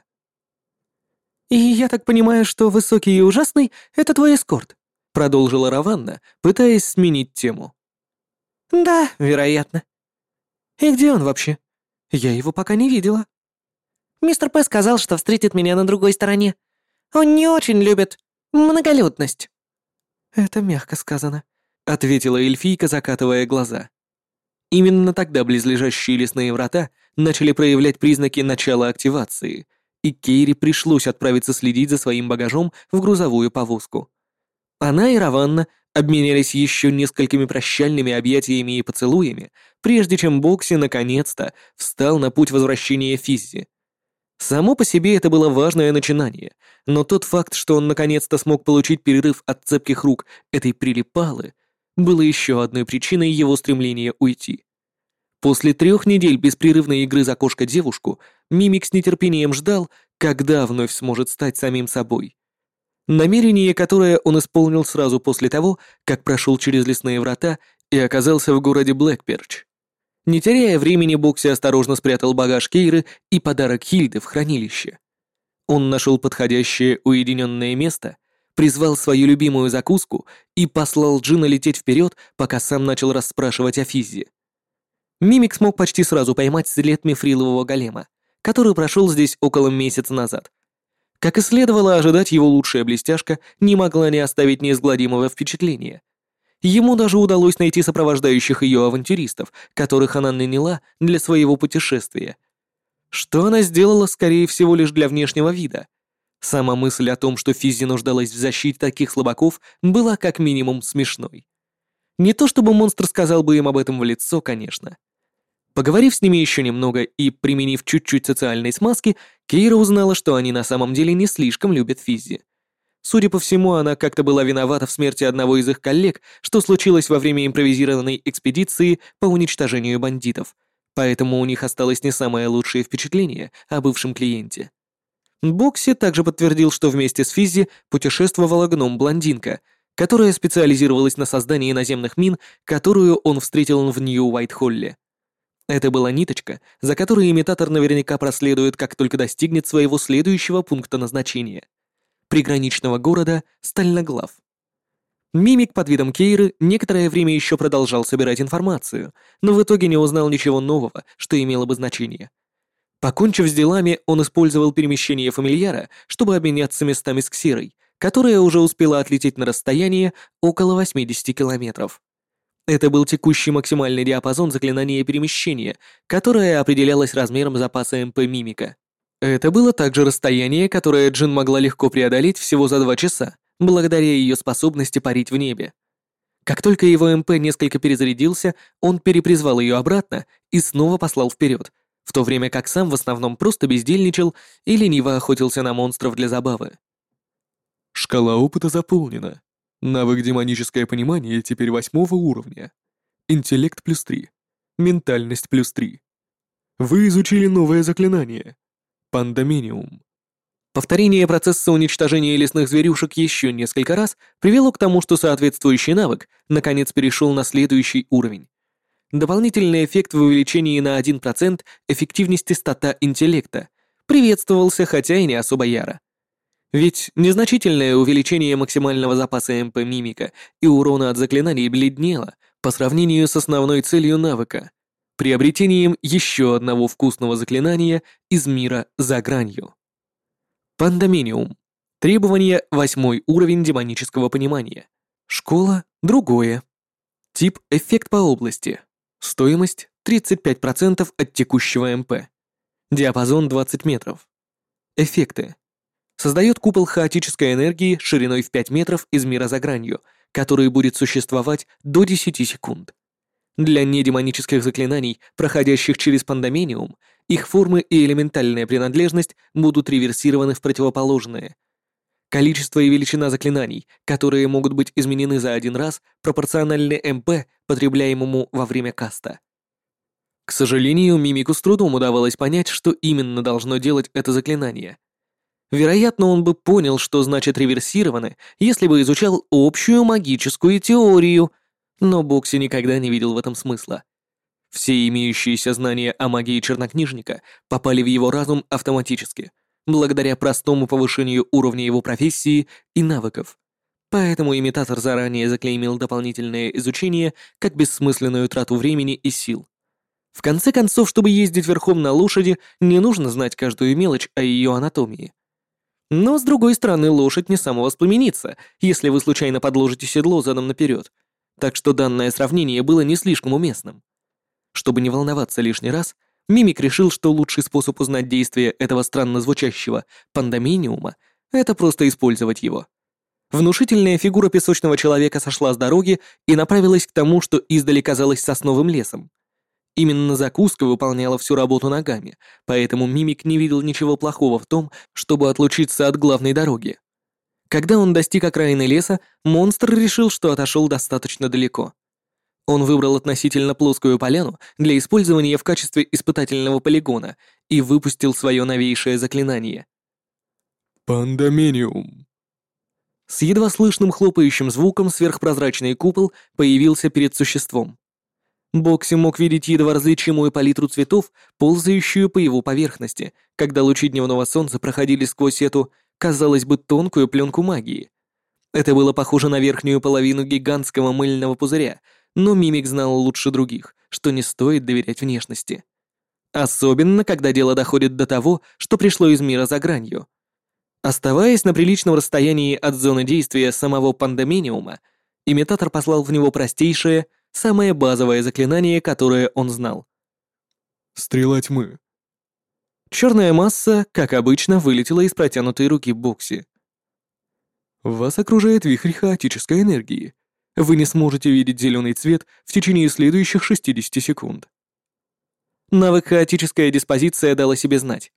«И я так понимаю, что высокий и ужасный — это твой эскорт», — продолжила Раванна, пытаясь сменить тему. «Да, вероятно». «И где он вообще? Я его пока не видела». «Мистер П. сказал, что встретит меня на другой стороне. Он не очень любит Многолюдность». «Это мягко сказано», — ответила эльфийка, закатывая глаза. Именно тогда близлежащие лесные врата начали проявлять признаки начала активации, и Кейри пришлось отправиться следить за своим багажом в грузовую повозку. Она и Раванна обменялись еще несколькими прощальными объятиями и поцелуями, прежде чем Бокси наконец-то встал на путь возвращения Физзи. Само по себе это было важное начинание, но тот факт, что он наконец-то смог получить перерыв от цепких рук этой прилипалы, было еще одной причиной его стремления уйти. После трех недель беспрерывной игры за кошка-девушку, Мимик с нетерпением ждал, когда вновь сможет стать самим собой. Намерение, которое он исполнил сразу после того, как прошел через лесные врата и оказался в городе Блэкперч. Не теряя времени, Бокси осторожно спрятал багаж Кейры и подарок Хильды в хранилище. Он нашел подходящее уединенное место, призвал свою любимую закуску и послал Джина лететь вперед, пока сам начал расспрашивать о Физе. Мимик смог почти сразу поймать след мифрилового голема, который прошел здесь около месяца назад. Как и следовало ожидать, его лучшая блестяшка не могла не оставить неизгладимого впечатления. Ему даже удалось найти сопровождающих ее авантюристов, которых она наняла для своего путешествия. Что она сделала, скорее всего, лишь для внешнего вида. Сама мысль о том, что Физи нуждалась в защите таких слабаков, была как минимум смешной. Не то чтобы монстр сказал бы им об этом в лицо, конечно. Поговорив с ними еще немного и применив чуть-чуть социальной смазки, Кейра узнала, что они на самом деле не слишком любят Физи. Судя по всему, она как-то была виновата в смерти одного из их коллег, что случилось во время импровизированной экспедиции по уничтожению бандитов, поэтому у них осталось не самое лучшее впечатление о бывшем клиенте. Бокси также подтвердил, что вместе с Физзи путешествовала гном-блондинка, которая специализировалась на создании наземных мин, которую он встретил в Нью-Уайт-Холле. Это была ниточка, за которой имитатор наверняка проследует, как только достигнет своего следующего пункта назначения — приграничного города Стальноглав. Мимик под видом Кейры некоторое время еще продолжал собирать информацию, но в итоге не узнал ничего нового, что имело бы значение. Покончив с делами, он использовал перемещение фамильяра, чтобы обменяться местами с Ксирой, которая уже успела отлететь на расстояние около 80 километров. Это был текущий максимальный диапазон заклинания перемещения, которое определялось размером запаса МП Мимика. Это было также расстояние, которое Джин могла легко преодолеть всего за два часа, благодаря ее способности парить в небе. Как только его МП несколько перезарядился, он перепризвал ее обратно и снова послал вперед, в то время как сам в основном просто бездельничал и лениво охотился на монстров для забавы. Шкала опыта заполнена. Навык демоническое понимание теперь восьмого уровня. Интеллект плюс три. Ментальность плюс три. Вы изучили новое заклинание — Пандоминиум. Повторение процесса уничтожения лесных зверюшек еще несколько раз привело к тому, что соответствующий навык наконец перешел на следующий уровень. Дополнительный эффект в увеличении на 1% эффективности стата интеллекта приветствовался, хотя и не особо яро. Ведь незначительное увеличение максимального запаса МП мимика и урона от заклинаний бледнело по сравнению с основной целью навыка приобретением еще одного вкусного заклинания из мира за гранью. Пандоминиум. Требование – восьмой уровень демонического понимания. Школа – другое. Тип – эффект по области. Стоимость – 35% от текущего МП. Диапазон 20 метров. Эффекты. Создает купол хаотической энергии шириной в 5 метров из мира за гранью, который будет существовать до 10 секунд. Для недемонических заклинаний, проходящих через пандоминиум, их формы и элементальная принадлежность будут реверсированы в противоположные. Количество и величина заклинаний, которые могут быть изменены за один раз, пропорциональны МП, потребляемому во время каста. К сожалению, мимику с трудом удавалось понять, что именно должно делать это заклинание. Вероятно, он бы понял, что значит реверсированы, если бы изучал общую магическую теорию, но Бокси никогда не видел в этом смысла. Все имеющиеся знания о магии чернокнижника попали в его разум автоматически, благодаря простому повышению уровня его профессии и навыков. Поэтому имитатор заранее заклеймил дополнительное изучение как бессмысленную трату времени и сил. В конце концов, чтобы ездить верхом на лошади, не нужно знать каждую мелочь о ее анатомии. Но, с другой стороны, лошадь не самовоспламенится, если вы случайно подложите седло задом наперед, так что данное сравнение было не слишком уместным. Чтобы не волноваться лишний раз, Мимик решил, что лучший способ узнать действие этого странно звучащего пандоминиума — это просто использовать его. Внушительная фигура песочного человека сошла с дороги и направилась к тому, что издали казалось сосновым лесом. Именно закуска выполняла всю работу ногами, поэтому Мимик не видел ничего плохого в том, чтобы отлучиться от главной дороги. Когда он достиг окраины леса, монстр решил, что отошел достаточно далеко. Он выбрал относительно плоскую поляну для использования в качестве испытательного полигона и выпустил свое новейшее заклинание. Пандомениум. С едва слышным хлопающим звуком сверхпрозрачный купол появился перед существом. Бокси мог видеть едва различимую палитру цветов, ползающую по его поверхности, когда лучи дневного солнца проходили сквозь эту, казалось бы, тонкую пленку магии. Это было похоже на верхнюю половину гигантского мыльного пузыря, но Мимик знал лучше других, что не стоит доверять внешности. Особенно, когда дело доходит до того, что пришло из мира за гранью. Оставаясь на приличном расстоянии от зоны действия самого пандеминиума, имитатор послал в него простейшее, самое базовое заклинание, которое он знал. «Стрела тьмы». Черная масса, как обычно, вылетела из протянутой руки Бокси. Вас окружает вихрь хаотической энергии. Вы не сможете видеть зеленый цвет в течение следующих 60 секунд. Навык хаотическая диспозиция дала себе знать.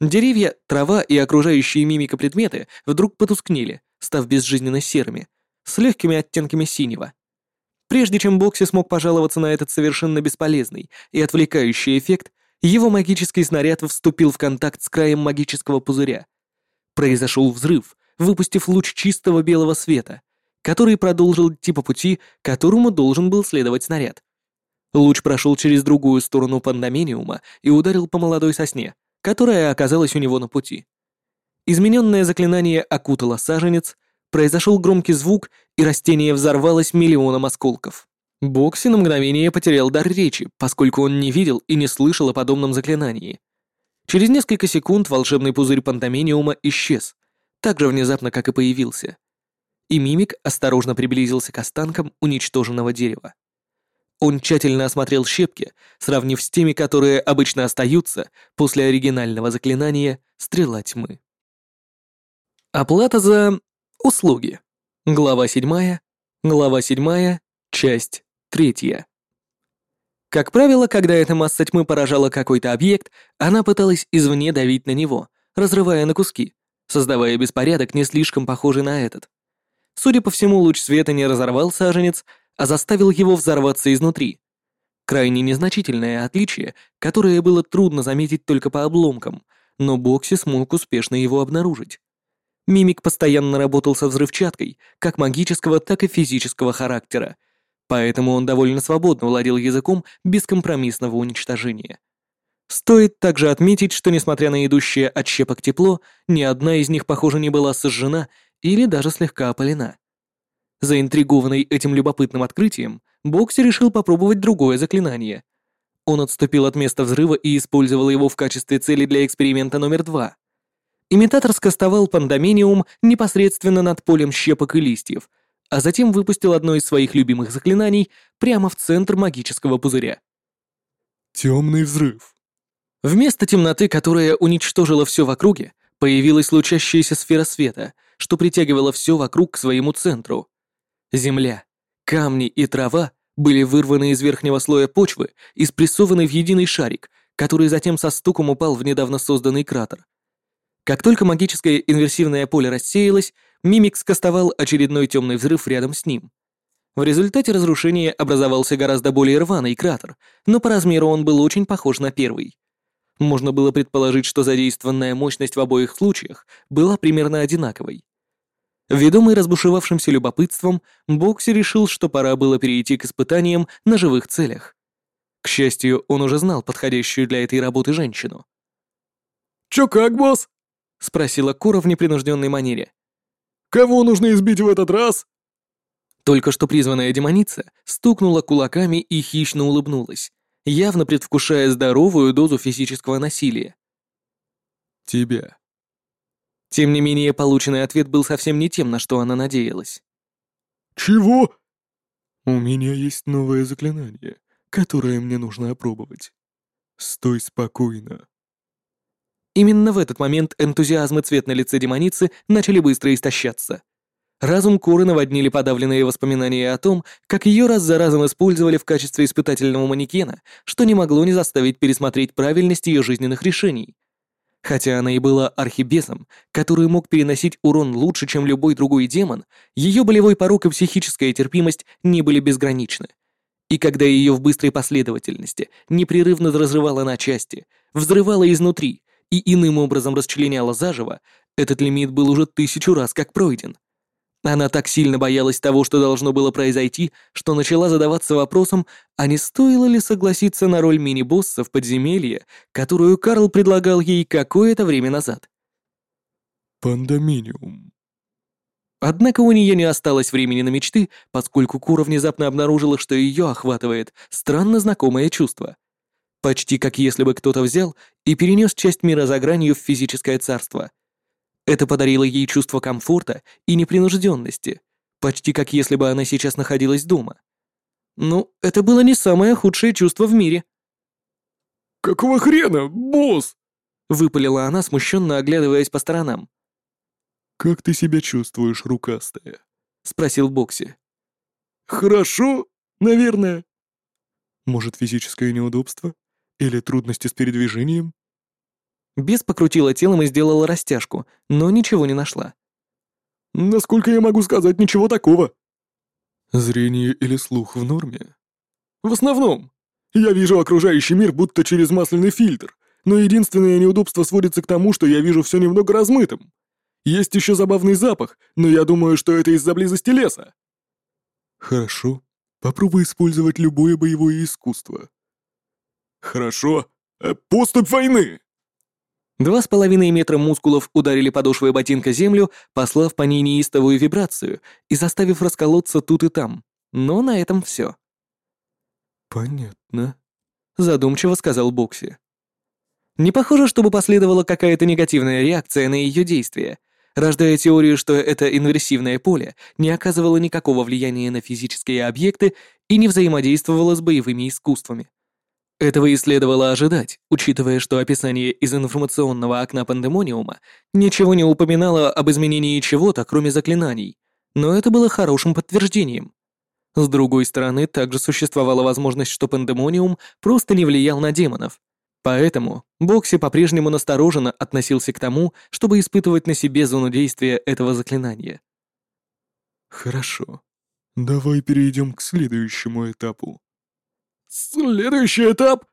Деревья, трава и окружающие мимика предметы вдруг потускнели, став безжизненно серыми, с легкими оттенками синего. Прежде чем Бокси смог пожаловаться на этот совершенно бесполезный и отвлекающий эффект, его магический снаряд вступил в контакт с краем магического пузыря. Произошел взрыв, выпустив луч чистого белого света, который продолжил идти по пути, которому должен был следовать снаряд. Луч прошел через другую сторону пандомениума и ударил по молодой сосне, которая оказалась у него на пути. Измененное заклинание окутало саженец, произошел громкий звук, и растение взорвалось миллионом осколков. Бокси на мгновение потерял дар речи, поскольку он не видел и не слышал о подобном заклинании. Через несколько секунд волшебный пузырь пантомениума исчез, так же внезапно, как и появился. И мимик осторожно приблизился к останкам уничтоженного дерева. Он тщательно осмотрел щепки, сравнив с теми, которые обычно остаются после оригинального заклинания «Стрела тьмы». Оплата за услуги. Глава 7. Глава 7. Часть 3. Как правило, когда эта масса тьмы поражала какой-то объект, она пыталась извне давить на него, разрывая на куски, создавая беспорядок, не слишком похожий на этот. Судя по всему, луч света не разорвал саженец, а заставил его взорваться изнутри. Крайне незначительное отличие, которое было трудно заметить только по обломкам, но Бокси смог успешно его обнаружить. Мимик постоянно работал со взрывчаткой, как магического, так и физического характера, поэтому он довольно свободно владел языком бескомпромиссного уничтожения. Стоит также отметить, что несмотря на идущее от щепок тепло, ни одна из них, похоже, не была сожжена или даже слегка опалена. Заинтригованный этим любопытным открытием, Бокси решил попробовать другое заклинание. Он отступил от места взрыва и использовал его в качестве цели для эксперимента номер два. Имитатор скостовал пандомениум непосредственно над полем щепок и листьев, а затем выпустил одно из своих любимых заклинаний прямо в центр магического пузыря. Темный взрыв. Вместо темноты, которая уничтожила все в округе, появилась лучащаяся сфера света, что притягивала все вокруг к своему центру. Земля, камни и трава были вырваны из верхнего слоя почвы и спрессованы в единый шарик, который затем со стуком упал в недавно созданный кратер. Как только магическое инверсивное поле рассеялось, Мимик скостовал очередной темный взрыв рядом с ним. В результате разрушения образовался гораздо более рваный кратер, но по размеру он был очень похож на первый. Можно было предположить, что задействованная мощность в обоих случаях была примерно одинаковой. Ведомый разбушевавшимся любопытством, Бокси решил, что пора было перейти к испытаниям на живых целях. К счастью, он уже знал подходящую для этой работы женщину. «Чё как, босс?» — спросила Кура в непринужденной манере. «Кого нужно избить в этот раз?» Только что призванная демоница стукнула кулаками и хищно улыбнулась, явно предвкушая здоровую дозу физического насилия. «Тебя», тем не менее, полученный ответ был совсем не тем, на что она надеялась. «Чего?» «У меня есть новое заклинание, которое мне нужно опробовать. Стой спокойно». Именно в этот момент энтузиазм и цвет на лице демоницы начали быстро истощаться. Разум Куры наводнили подавленные воспоминания о том, как ее раз за разом использовали в качестве испытательного манекена, что не могло не заставить пересмотреть правильность ее жизненных решений. Хотя она и была архибесом, который мог переносить урон лучше, чем любой другой демон, ее болевой порог и психическая терпимость не были безграничны. И когда ее в быстрой последовательности непрерывно разрывало на части, взрывало изнутри и иным образом расчленяло заживо, этот лимит был уже тысячу раз как пройден. Она так сильно боялась того, что должно было произойти, что начала задаваться вопросом, а не стоило ли согласиться на роль мини-босса в подземелье, которую Карл предлагал ей какое-то время назад. Пандоминиум. Однако у нее не осталось времени на мечты, поскольку Кура внезапно обнаружила, что ее охватывает странно знакомое чувство. Почти как если бы кто-то взял и перенес часть мира за гранью в физическое царство — это подарило ей чувство комфорта и непринужденности, почти как если бы она сейчас находилась дома. Ну, это было не самое худшее чувство в мире. «Какого хрена, босс?» — выпалила она, смущенно оглядываясь по сторонам. «Как ты себя чувствуешь, рукастая?» — спросил Бокси. «Хорошо, наверное». «Может, физическое неудобство? Или трудности с передвижением?» Бес покрутила телом и сделала растяжку, но ничего не нашла. «Насколько я могу сказать, ничего такого». «Зрение или слух в норме?» «В основном. Я вижу окружающий мир будто через масляный фильтр, но единственное неудобство сводится к тому, что я вижу все немного размытым. Есть еще забавный запах, но я думаю, что это из-за близости леса». «Хорошо. Попробуй использовать любое боевое искусство». «Хорошо. Э, поступь войны!» Два с половиной метра мускулов ударили подошвой ботинка землю, послав по ней неистовую вибрацию и заставив расколоться тут и там. Но на этом все. «Понятно», — задумчиво сказал Бокси. Не похоже, чтобы последовала какая-то негативная реакция на ее действия, рождая теорию, что это инверсивное поле не оказывало никакого влияния на физические объекты и не взаимодействовало с боевыми искусствами. Этого и следовало ожидать, учитывая, что описание из информационного окна пандемониума ничего не упоминало об изменении чего-то, кроме заклинаний, но это было хорошим подтверждением. С другой стороны, также существовала возможность, что пандемониум просто не влиял на демонов. Поэтому Бокси по-прежнему настороженно относился к тому, чтобы испытывать на себе зону действия этого заклинания. «Хорошо. Давай перейдем к следующему этапу», Следующий этап.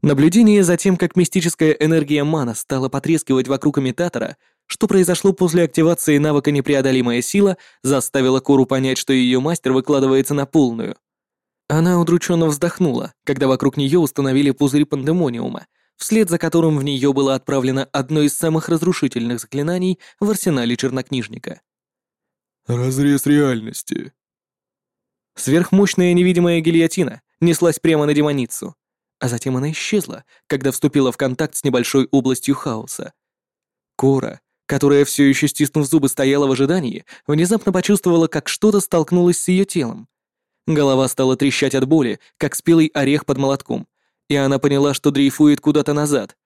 Наблюдение за тем, как мистическая энергия мана стала потрескивать вокруг имитатора, что произошло после активации навыка «Непреодолимая сила», заставило Кору понять, что ее мастер выкладывается на полную. Она удрученно вздохнула, когда вокруг нее установили пузырь пандемониума, вслед за которым в нее было отправлено одно из самых разрушительных заклинаний в арсенале чернокнижника. «Разрез реальности». Сверхмощная невидимая гильотина, неслась прямо на демоницу. А затем она исчезла, когда вступила в контакт с небольшой областью хаоса. Кора, которая все еще стиснув зубы стояла в ожидании, внезапно почувствовала, как что-то столкнулось с ее телом. Голова стала трещать от боли, как спелый орех под молотком, и она поняла, что дрейфует куда-то назад.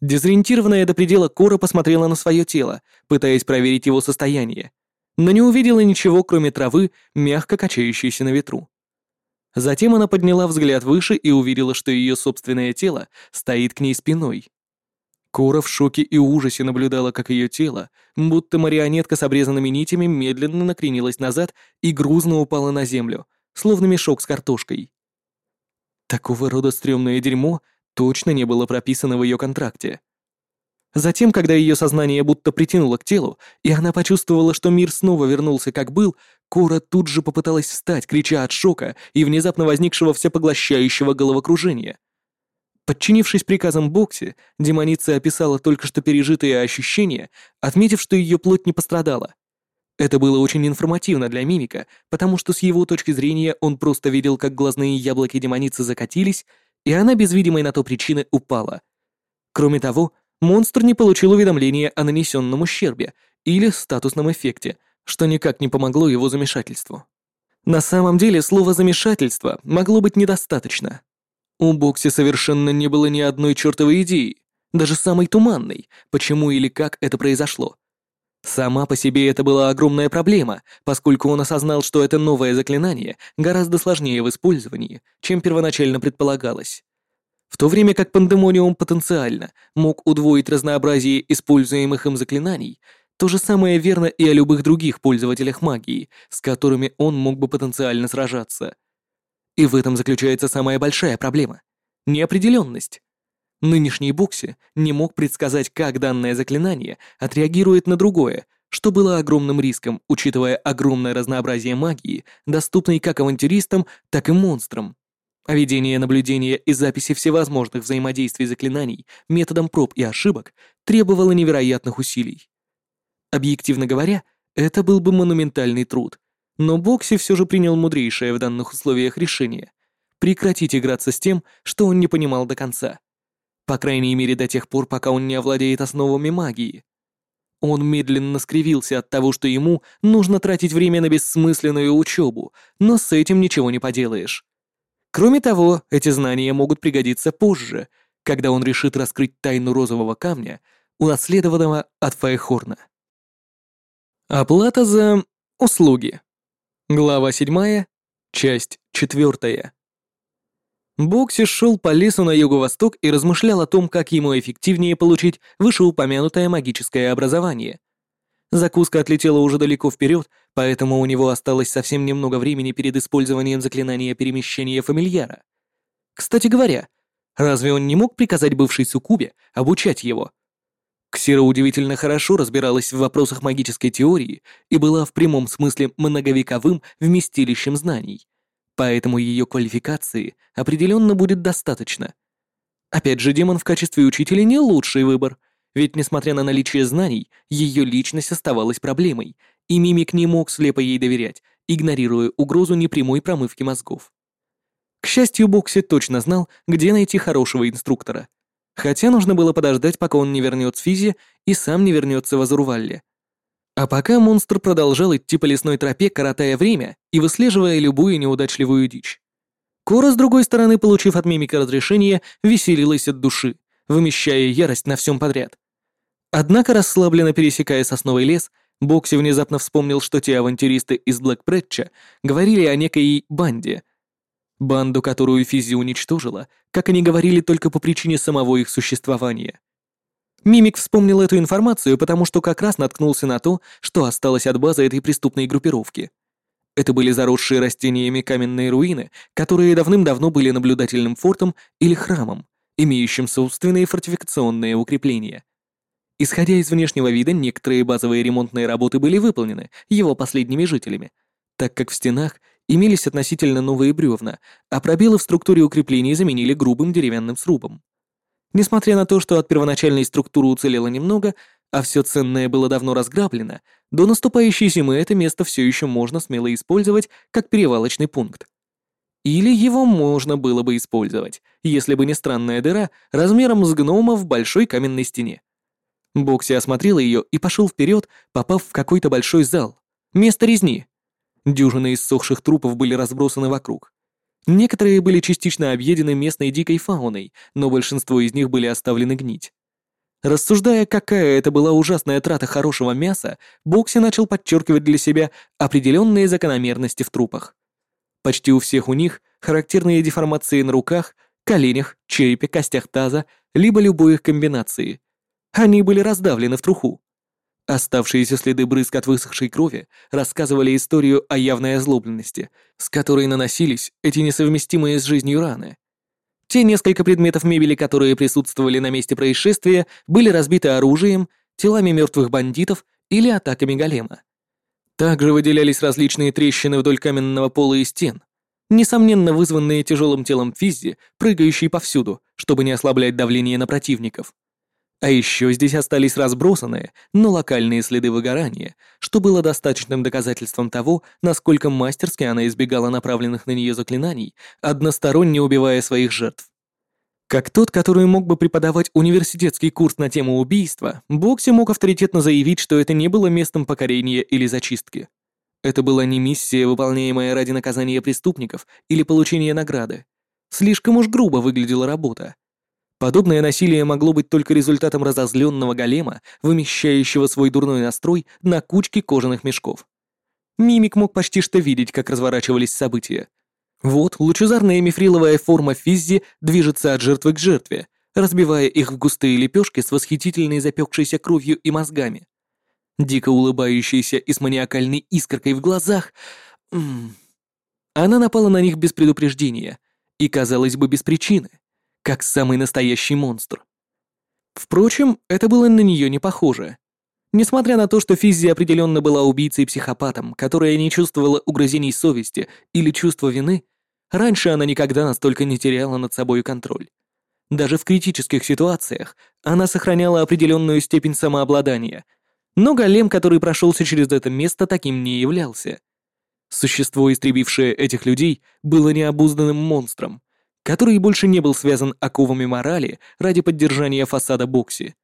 Дезориентированная до предела Кора посмотрела на свое тело, пытаясь проверить его состояние, но не увидела ничего, кроме травы, мягко качающейся на ветру. Затем она подняла взгляд выше и увидела, что ее собственное тело стоит к ней спиной. Кора в шоке и ужасе наблюдала, как ее тело, будто марионетка с обрезанными нитями, медленно накренилась назад и грузно упала на землю, словно мешок с картошкой. Такого рода стрёмное дерьмо точно не было прописано в ее контракте. Затем, когда ее сознание будто притянуло к телу, и она почувствовала, что мир снова вернулся как был, Кора тут же попыталась встать, крича от шока и внезапно возникшего всепоглощающего головокружения. Подчинившись приказам Бокси, демоница описала только что пережитые ощущения, отметив, что ее плоть не пострадала. Это было очень информативно для мимика, потому что с его точки зрения он просто видел, как глазные яблоки демоницы закатились, и она без видимой на то причины упала. Кроме того, монстр не получил уведомления о нанесенном ущербе или статусном эффекте, что никак не помогло его замешательству. На самом деле слово «замешательство» могло быть недостаточно. У Бокси совершенно не было ни одной чертовой идеи, даже самой туманной, почему или как это произошло. Сама по себе это была огромная проблема, поскольку он осознал, что это новое заклинание гораздо сложнее в использовании, чем первоначально предполагалось. В то время как пандемониум потенциально мог удвоить разнообразие используемых им заклинаний, то же самое верно и о любых других пользователях магии, с которыми он мог бы потенциально сражаться. И в этом заключается самая большая проблема — неопределенность. Нынешний Бокси не мог предсказать, как данное заклинание отреагирует на другое, что было огромным риском, учитывая огромное разнообразие магии, доступной как авантюристам, так и монстрам. А ведение наблюдения и записи всевозможных взаимодействий заклинаний методом проб и ошибок требовало невероятных усилий. Объективно говоря, это был бы монументальный труд, но Бокси все же принял мудрейшее в данных условиях решение — прекратить играться с тем, что он не понимал до конца. По крайней мере, до тех пор, пока он не овладеет основами магии. Он медленно скривился от того, что ему нужно тратить время на бессмысленную учебу, но с этим ничего не поделаешь. Кроме того, эти знания могут пригодиться позже, когда он решит раскрыть тайну розового камня, унаследованного от Файхорна. Оплата за услуги. Глава 7, часть 4. Бокси шел по лесу на юго-восток и размышлял о том, как ему эффективнее получить вышеупомянутое магическое образование. Закуска отлетела уже далеко вперед, поэтому у него осталось совсем немного времени перед использованием заклинания перемещения фамильяра. Кстати говоря, разве он не мог приказать бывшей Сукубе обучать его? Ксира удивительно хорошо разбиралась в вопросах магической теории и была в прямом смысле многовековым вместилищем знаний поэтому ее квалификации определенно будет достаточно. Опять же, демон в качестве учителя не лучший выбор, ведь, несмотря на наличие знаний, ее личность оставалась проблемой, и мимик не мог слепо ей доверять, игнорируя угрозу непрямой промывки мозгов. К счастью, Бокси точно знал, где найти хорошего инструктора. Хотя нужно было подождать, пока он не вернет с Физи и сам не вернется в Азурвалле. А пока монстр продолжал идти по лесной тропе, коротая время и выслеживая любую неудачливую дичь. Кора, с другой стороны, получив от мимика разрешение, веселилась от души, вымещая ярость на всем подряд. Однако, расслабленно пересекая сосновый лес, Бокси внезапно вспомнил, что те авантюристы из Блэк Претча говорили о некой банде. Банду, которую Физи уничтожила, как они говорили, только по причине самого их существования — Мимик вспомнил эту информацию, потому что как раз наткнулся на то, что осталось от базы этой преступной группировки. Это были заросшие растениями каменные руины, которые давным-давно были наблюдательным фортом или храмом, имеющим собственные фортификационные укрепления. Исходя из внешнего вида, некоторые базовые ремонтные работы были выполнены его последними жителями, так как в стенах имелись относительно новые бревна, а пробелы в структуре укреплений заменили грубым деревянным срубом. Несмотря на то, что от первоначальной структуры уцелело немного, а все ценное было давно разграблено, до наступающей зимы это место все еще можно смело использовать как перевалочный пункт. Или его можно было бы использовать, если бы не странная дыра размером с гнома в большой каменной стене. Бокси осмотрел ее и пошел вперед, попав в какой-то большой зал. Место резни. Дюжины иссохших трупов были разбросаны вокруг. Некоторые были частично объедены местной дикой фауной, но большинство из них были оставлены гнить. Рассуждая, какая это была ужасная трата хорошего мяса, Бокси начал подчеркивать для себя определенные закономерности в трупах. Почти у всех у них характерные деформации на руках, коленях, черепе, костях таза, либо любой их комбинации. Они были раздавлены в труху. Оставшиеся следы брызг от высохшей крови рассказывали историю о явной озлобленности, с которой наносились эти несовместимые с жизнью раны. Те несколько предметов мебели, которые присутствовали на месте происшествия, были разбиты оружием, телами мертвых бандитов или атаками голема. Также выделялись различные трещины вдоль каменного пола и стен, несомненно вызванные тяжелым телом Физзи, прыгающей повсюду, чтобы не ослаблять давление на противников. А еще здесь остались разбросанные, но локальные следы выгорания, что было достаточным доказательством того, насколько мастерски она избегала направленных на нее заклинаний, односторонне убивая своих жертв. Как тот, который мог бы преподавать университетский курс на тему убийства, Бокси мог авторитетно заявить, что это не было местом покорения или зачистки. Это была не миссия, выполняемая ради наказания преступников или получения награды. Слишком уж грубо выглядела работа. Подобное насилие могло быть только результатом разозленного голема, вымещающего свой дурной настрой на кучке кожаных мешков. Мимик мог почти что видеть, как разворачивались события. Вот лучезарная мифриловая форма Физзи движется от жертвы к жертве, разбивая их в густые лепешки с восхитительной запекшейся кровью и мозгами. Дико улыбающаяся и с маниакальной искоркой в глазах... Она напала на них без предупреждения и, казалось бы, без причины как самый настоящий монстр. Впрочем, это было на нее не похоже. Несмотря на то, что Физзи определенно была убийцей-психопатом, которая не чувствовала угрызений совести или чувства вины, раньше она никогда настолько не теряла над собой контроль. Даже в критических ситуациях она сохраняла определенную степень самообладания, но голем, который прошелся через это место, таким не являлся. Существо, истребившее этих людей, было необузданным монстром, который больше не был связан оковами морали ради поддержания фасада Бокси.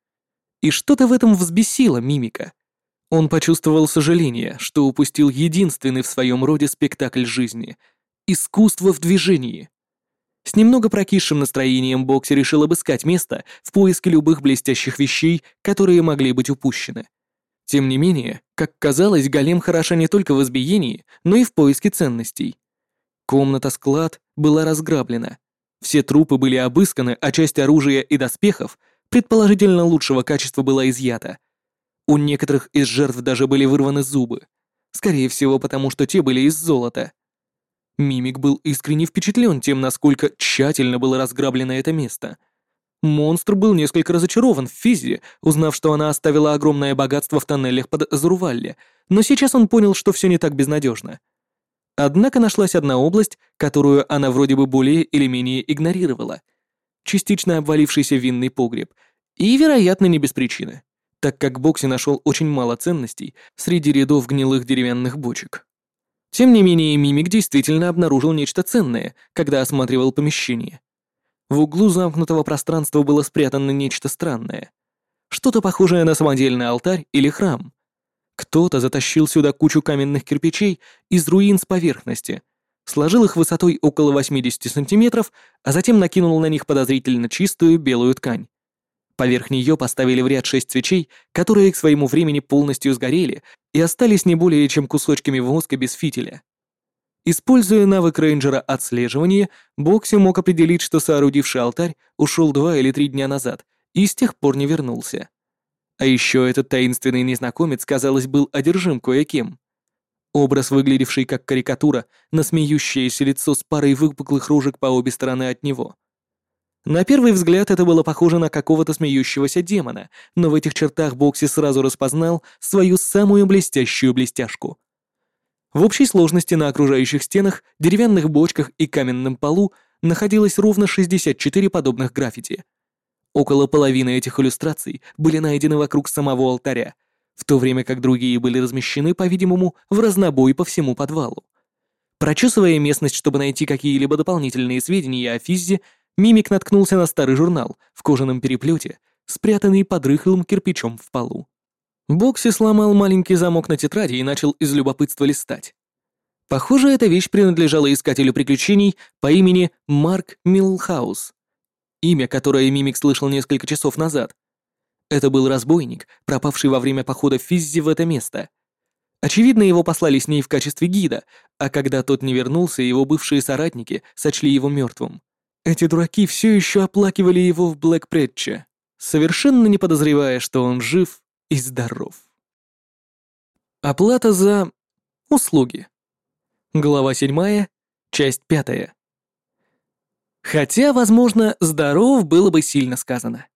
И что-то в этом взбесило Мимика. Он почувствовал сожаление, что упустил единственный в своем роде спектакль жизни — искусство в движении. С немного прокисшим настроением Бокси решил обыскать место в поиске любых блестящих вещей, которые могли быть упущены. Тем не менее, как казалось, голем хороша не только в избиении, но и в поиске ценностей. Комната-склад была разграблена. Все трупы были обысканы, а часть оружия и доспехов, предположительно лучшего качества, была изъята. У некоторых из жертв даже были вырваны зубы. Скорее всего, потому что те были из золота. Мимик был искренне впечатлен тем, насколько тщательно было разграблено это место. Монстр был несколько разочарован в Физе, узнав, что она оставила огромное богатство в тоннелях под Азурвалле, но сейчас он понял, что все не так безнадежно. Однако нашлась одна область, которую она вроде бы более или менее игнорировала. Частично обвалившийся винный погреб. И, вероятно, не без причины, так как Бокси нашел очень мало ценностей среди рядов гнилых деревянных бочек. Тем не менее, Мимик действительно обнаружил нечто ценное, когда осматривал помещение. В углу замкнутого пространства было спрятано нечто странное. Что-то похожее на самодельный алтарь или храм. Кто-то затащил сюда кучу каменных кирпичей из руин с поверхности, сложил их высотой около 80 сантиметров, а затем накинул на них подозрительно чистую белую ткань. Поверх нее поставили в ряд шесть свечей, которые к своему времени полностью сгорели и остались не более чем кусочками воска без фитиля. Используя навык рейнджера отслеживания, Бокси мог определить, что соорудивший алтарь ушел два или три дня назад и с тех пор не вернулся. А еще этот таинственный незнакомец, казалось, был одержим кое-кем. Образ, выглядевший как карикатура на смеющееся лицо с парой выпуклых ружек по обе стороны от него. На первый взгляд это было похоже на какого-то смеющегося демона, но в этих чертах Бокси сразу распознал свою самую блестящую блестяшку. В общей сложности на окружающих стенах, деревянных бочках и каменном полу находилось ровно 64 подобных граффити — Около половины этих иллюстраций были найдены вокруг самого алтаря, в то время как другие были размещены, по-видимому, в разнобой по всему подвалу. Прочесывая местность, чтобы найти какие-либо дополнительные сведения о Физзе, Мимик наткнулся на старый журнал в кожаном переплете, спрятанный под рыхлым кирпичом в полу. Бокси сломал маленький замок на тетради и начал из любопытства листать. Похоже, эта вещь принадлежала искателю приключений по имени Марк Милхаус. Имя, которое Мимик слышал несколько часов назад. Это был разбойник, пропавший во время похода Физзи в это место. Очевидно, его послали с ней в качестве гида, а когда тот не вернулся, его бывшие соратники сочли его мертвым. Эти дураки все еще оплакивали его в Блэкпретче, совершенно не подозревая, что он жив и здоров. Оплата за услуги. Глава 7, часть 5. Хотя, возможно, здоров было бы сильно сказано.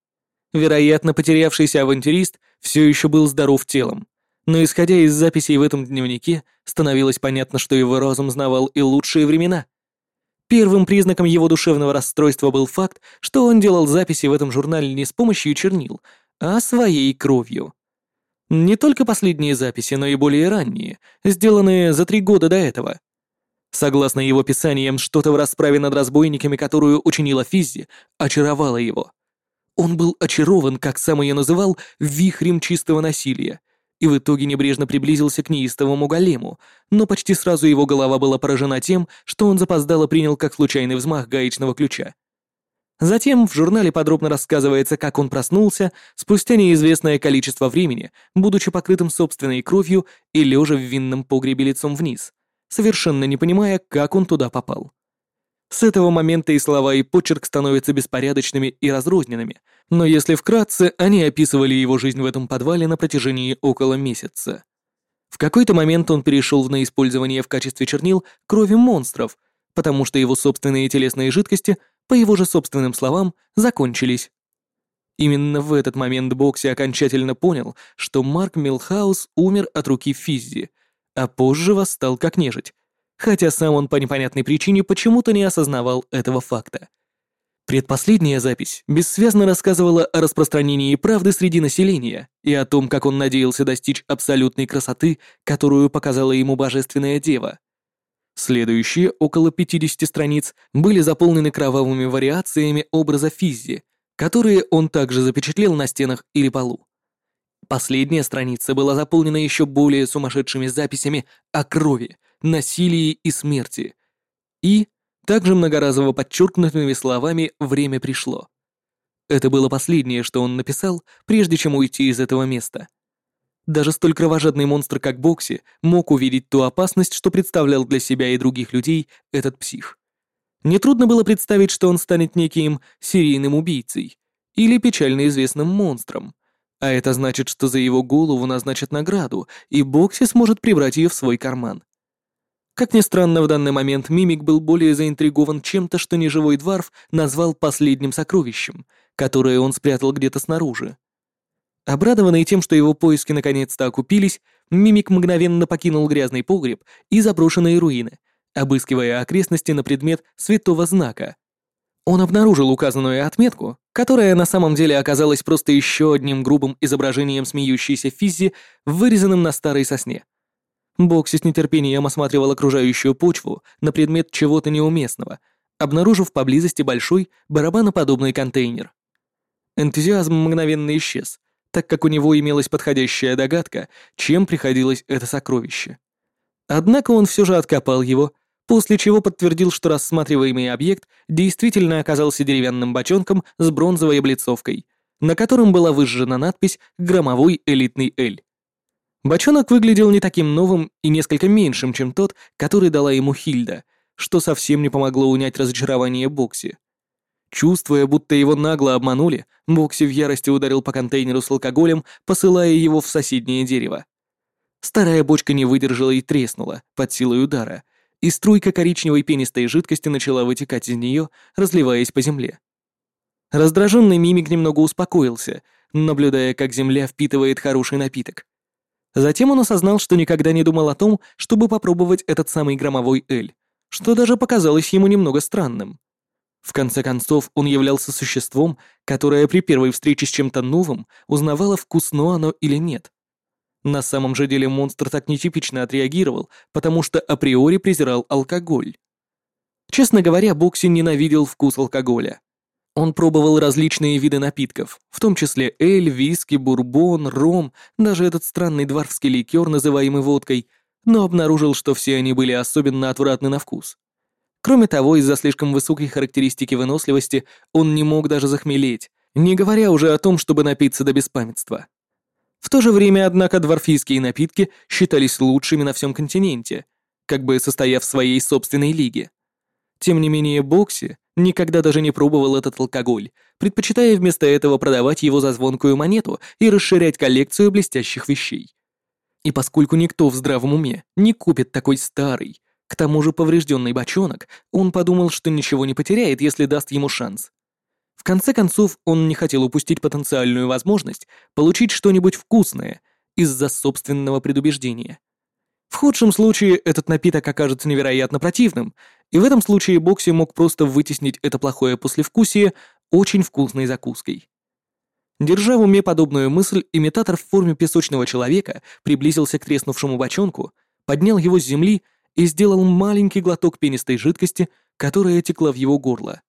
Вероятно, потерявшийся авантюрист все еще был здоров телом, но исходя из записей в этом дневнике, становилось понятно, что его разум знавал и лучшие времена. Первым признаком его душевного расстройства был факт, что он делал записи в этом журнале не с помощью чернил, а своей кровью. Не только последние записи, но и более ранние, сделанные за три года до этого — Согласно его писаниям, что-то в расправе над разбойниками, которую учинила Физзи, очаровало его. Он был очарован, как сам ее называл, вихрем чистого насилия, и в итоге небрежно приблизился к неистовому голему, но почти сразу его голова была поражена тем, что он запоздало принял как случайный взмах гаечного ключа. Затем в журнале подробно рассказывается, как он проснулся спустя неизвестное количество времени, будучи покрытым собственной кровью и лежа в винном погребе лицом вниз — совершенно не понимая, как он туда попал. С этого момента и слова, и почерк становятся беспорядочными и разрозненными, но если вкратце, они описывали его жизнь в этом подвале на протяжении около месяца. В какой-то момент он перешел на использование в качестве чернил крови монстров, потому что его собственные телесные жидкости, по его же собственным словам, закончились. Именно в этот момент Бокси окончательно понял, что Марк Милхаус умер от руки Физзи, а позже восстал как нежить, хотя сам он по непонятной причине почему-то не осознавал этого факта. Предпоследняя запись бессвязно рассказывала о распространении правды среди населения и о том, как он надеялся достичь абсолютной красоты, которую показала ему Божественная Дева. Следующие около 50 страниц были заполнены кровавыми вариациями образа Физзи, которые он также запечатлел на стенах или полу. Последняя страница была заполнена еще более сумасшедшими записями о крови, насилии и смерти. И также многоразово подчеркнутыми словами «время пришло». Это было последнее, что он написал, прежде чем уйти из этого места. Даже столь кровожадный монстр, как Бокси, мог увидеть ту опасность, что представлял для себя и других людей этот псих. Нетрудно было представить, что он станет неким серийным убийцей или печально известным монстром, а это значит, что за его голову назначат награду, и Бокси сможет прибрать ее в свой карман. Как ни странно, в данный момент Мимик был более заинтригован чем-то, что неживой дворф назвал последним сокровищем, которое он спрятал где-то снаружи. Обрадованный тем, что его поиски наконец-то окупились, Мимик мгновенно покинул грязный погреб и заброшенные руины, обыскивая окрестности на предмет святого знака. Он обнаружил указанную отметку, которая на самом деле оказалась просто еще одним грубым изображением смеющейся Физзи, вырезанным на старой сосне. Бокси с нетерпением осматривал окружающую почву на предмет чего-то неуместного, обнаружив поблизости большой барабаноподобный контейнер. Энтузиазм мгновенно исчез, так как у него имелась подходящая догадка, чем приходилось это сокровище. Однако он все же откопал его, после чего подтвердил, что рассматриваемый объект действительно оказался деревянным бочонком с бронзовой облицовкой, на котором была выжжена надпись «Громовой элитный Эль». Бочонок выглядел не таким новым и несколько меньшим, чем тот, который дала ему Хильда, что совсем не помогло унять разочарование Бокси. Чувствуя, будто его нагло обманули, Бокси в ярости ударил по контейнеру с алкоголем, посылая его в соседнее дерево. Старая бочка не выдержала и треснула под силой удара, и струйка коричневой пенистой жидкости начала вытекать из нее, разливаясь по земле. Раздраженный мимик немного успокоился, наблюдая, как земля впитывает хороший напиток. Затем он осознал, что никогда не думал о том, чтобы попробовать этот самый громовой эль, что даже показалось ему немного странным. В конце концов, он являлся существом, которое при первой встрече с чем-то новым узнавало, вкусно оно или нет. На самом же деле монстр так нетипично отреагировал, потому что априори презирал алкоголь. Честно говоря, Бокси ненавидел вкус алкоголя. Он пробовал различные виды напитков, в том числе эль, виски, бурбон, ром, даже этот странный дворфский ликер, называемый водкой, но обнаружил, что все они были особенно отвратны на вкус. Кроме того, из-за слишком высокой характеристики выносливости он не мог даже захмелеть, не говоря уже о том, чтобы напиться до беспамятства. В то же время, однако, дворфийские напитки считались лучшими на всем континенте, как бы состояв в своей собственной лиге. Тем не менее, Бокси никогда даже не пробовал этот алкоголь, предпочитая вместо этого продавать его за звонкую монету и расширять коллекцию блестящих вещей. И поскольку никто в здравом уме не купит такой старый, к тому же поврежденный бочонок, он подумал, что ничего не потеряет, если даст ему шанс. В конце концов, он не хотел упустить потенциальную возможность получить что-нибудь вкусное из-за собственного предубеждения. В худшем случае этот напиток окажется невероятно противным, и в этом случае Бокси мог просто вытеснить это плохое послевкусие очень вкусной закуской. Держа в уме подобную мысль, имитатор в форме песочного человека приблизился к треснувшему бочонку, поднял его с земли и сделал маленький глоток пенистой жидкости, которая текла в его горло.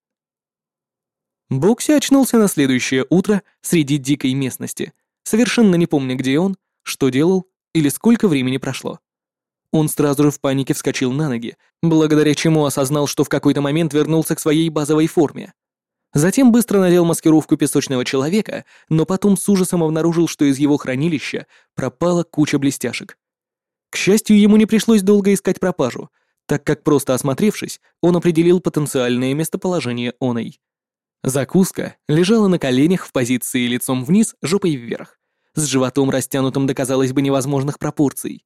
Бокси очнулся на следующее утро среди дикой местности, совершенно не помня, где он, что делал или сколько времени прошло. Он сразу же в панике вскочил на ноги, благодаря чему осознал, что в какой-то момент вернулся к своей базовой форме. Затем быстро надел маскировку песочного человека, но потом с ужасом обнаружил, что из его хранилища пропала куча блестяшек. К счастью, ему не пришлось долго искать пропажу, так как просто осмотревшись, он определил потенциальное местоположение оной. Закуска лежала на коленях в позиции лицом вниз, жопой вверх, с животом растянутым до, казалось бы, невозможных пропорций.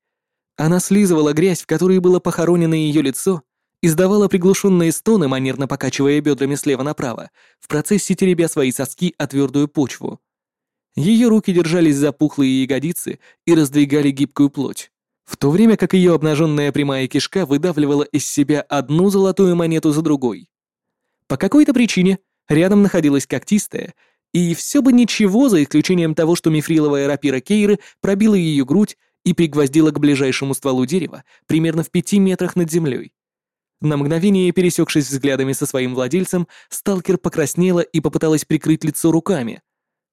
Она слизывала грязь, в которой было похоронено ее лицо, издавала приглушенные стоны, манерно покачивая бедрами слева направо, в процессе теребя свои соски о твердую почву. Ее руки держались за пухлые ягодицы и раздвигали гибкую плоть, в то время как ее обнаженная прямая кишка выдавливала из себя одну золотую монету за другой. По какой-то причине рядом находилась когтистая, и все бы ничего, за исключением того, что мифриловая рапира Кейры пробила ее грудь и пригвоздила к ближайшему стволу дерева примерно в пяти метрах над землей. На мгновение, пересекшись взглядами со своим владельцем, сталкер покраснела и попыталась прикрыть лицо руками.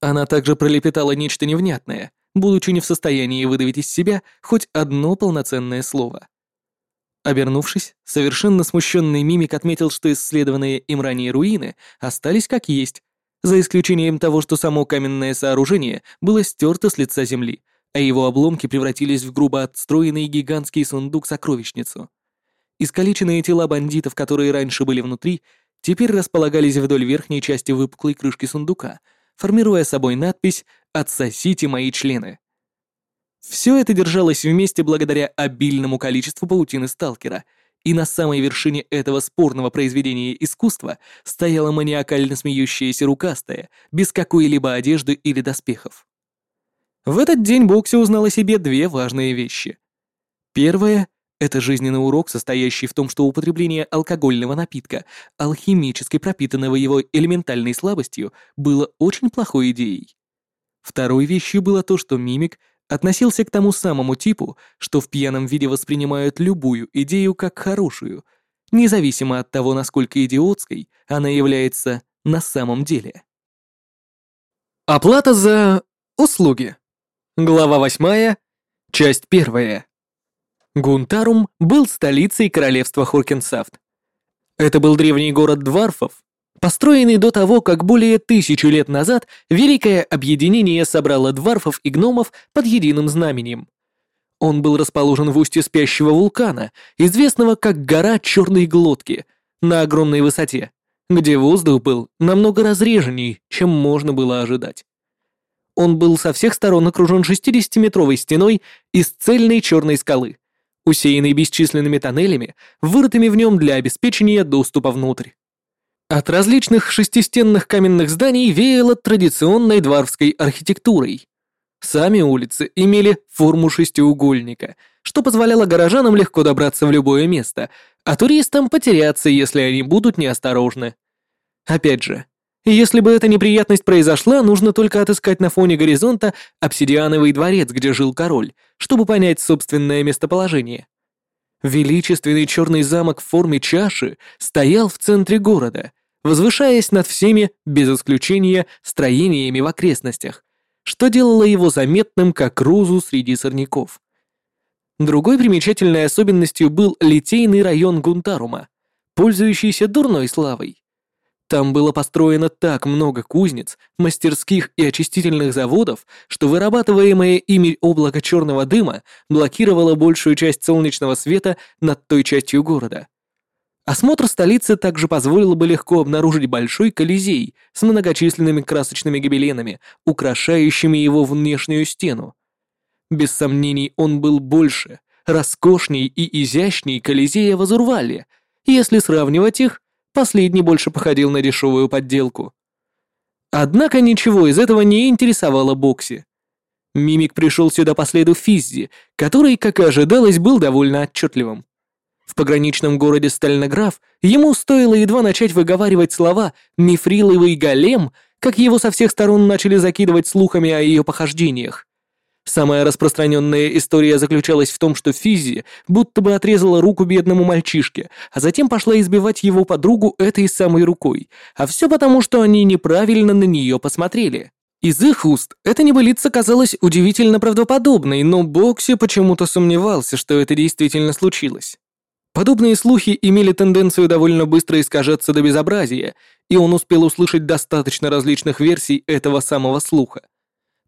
Она также пролепетала нечто невнятное, будучи не в состоянии выдавить из себя хоть одно полноценное слово. Обернувшись, совершенно смущенный мимик отметил, что исследованные им ранее руины остались как есть, за исключением того, что само каменное сооружение было стерто с лица земли, а его обломки превратились в грубо отстроенный гигантский сундук-сокровищницу. Искалеченные тела бандитов, которые раньше были внутри, теперь располагались вдоль верхней части выпуклой крышки сундука, формируя собой надпись «Отсосите мои члены». Все это держалось вместе благодаря обильному количеству паутины сталкера, и на самой вершине этого спорного произведения искусства стояла маниакально смеющаяся рукастая, без какой-либо одежды или доспехов. В этот день Бокси узнал о себе две важные вещи. Первое это жизненный урок, состоящий в том, что употребление алкогольного напитка, алхимически пропитанного его элементальной слабостью, было очень плохой идеей. Второй вещью было то, что мимик относился к тому самому типу, что в пьяном виде воспринимают любую идею как хорошую, независимо от того, насколько идиотской она является на самом деле. Оплата за услуги. Глава 8, часть 1. Гунтарум был столицей королевства Хоркенсафт. Это был древний город дварфов, построенный до того, как более тысячи лет назад Великое Объединение собрало дварфов и гномов под единым знаменем. Он был расположен в устье спящего вулкана, известного как гора Черной Глотки, на огромной высоте, где воздух был намного разреженней, чем можно было ожидать. Он был со всех сторон окружен 60-метровой стеной из цельной черной скалы, усеянный бесчисленными тоннелями, вырытыми в нем для обеспечения доступа внутрь. От различных шестистенных каменных зданий веяло традиционной дварвской архитектурой. Сами улицы имели форму шестиугольника, что позволяло горожанам легко добраться в любое место, а туристам потеряться, если они будут неосторожны. Опять же, если бы эта неприятность произошла, нужно только отыскать на фоне горизонта обсидиановый дворец, где жил король, чтобы понять собственное местоположение. Величественный черный замок в форме чаши стоял в центре города, возвышаясь над всеми, без исключения, строениями в окрестностях, что делало его заметным как розу среди сорняков. Другой примечательной особенностью был литейный район Гунтарума, пользующийся дурной славой. Там было построено так много кузнец, мастерских и очистительных заводов, что вырабатываемое ими облако черного дыма блокировало большую часть солнечного света над той частью города. Осмотр столицы также позволил бы легко обнаружить большой колизей с многочисленными красочными гобеленами, украшающими его внешнюю стену. Без сомнений, он был больше, роскошней и изящней Колизея в Азурвале, если сравнивать их Последний больше походил на дешевую подделку. Однако ничего из этого не интересовало Бокси. Мимик пришел сюда по следу Физзи, который, как и ожидалось, был довольно отчетливым. В пограничном городе Стальнограф ему стоило едва начать выговаривать слова «мифриловый голем», как его со всех сторон начали закидывать слухами о ее похождениях. Самая распространенная история заключалась в том, что Физи будто бы отрезала руку бедному мальчишке, а затем пошла избивать его подругу этой самой рукой, а все потому, что они неправильно на нее посмотрели. Из их уст эта небылица казалась удивительно правдоподобной, но Бокси почему-то сомневался, что это действительно случилось. Подобные слухи имели тенденцию довольно быстро искажаться до безобразия, и он успел услышать достаточно различных версий этого самого слуха.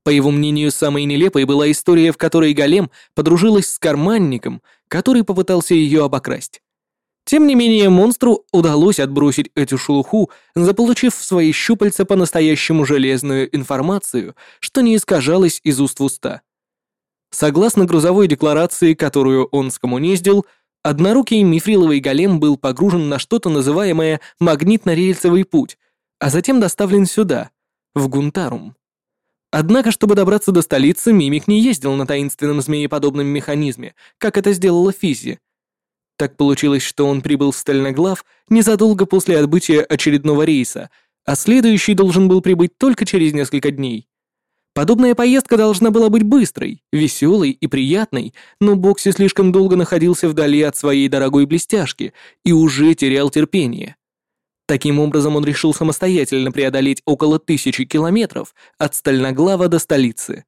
По его мнению, самой нелепой была история, в которой Голем подружилась с карманником, который попытался ее обокрасть. Тем не менее, монстру удалось отбросить эту шелуху, заполучив в свои щупальца по-настоящему железную информацию, что не искажалось из уст в уста. Согласно грузовой декларации, которую он скоммуниздил, Однорукий мифриловый голем был погружен на что-то называемое магнитно-рельсовый путь, а затем доставлен сюда, в Гунтарум. Однако, чтобы добраться до столицы, Мимик не ездил на таинственном змееподобном механизме, как это сделала Физи. Так получилось, что он прибыл в Стальноглав незадолго после отбытия очередного рейса, а следующий должен был прибыть только через несколько дней. Подобная поездка должна была быть быстрой, веселой и приятной, но Бокси слишком долго находился вдали от своей дорогой блестяшки и уже терял терпение. Таким образом, он решил самостоятельно преодолеть около тысячи километров от Стальноглава до столицы.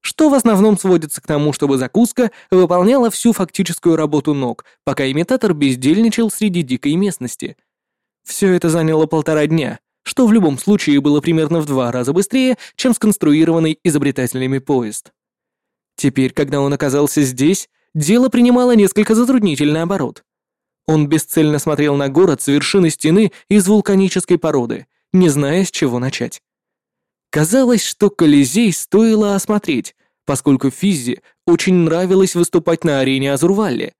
Что в основном сводится к тому, чтобы закуска выполняла всю фактическую работу ног, пока имитатор бездельничал среди дикой местности. Все это заняло полтора дня, что в любом случае было примерно в два раза быстрее, чем сконструированный изобретателями поезд. Теперь, когда он оказался здесь, дело принимало несколько затруднительный оборот. Он бесцельно смотрел на город с вершины стены из вулканической породы, не зная, с чего начать. Казалось, что Колизей стоило осмотреть, поскольку Физзи очень нравилось выступать на арене Азурвалли.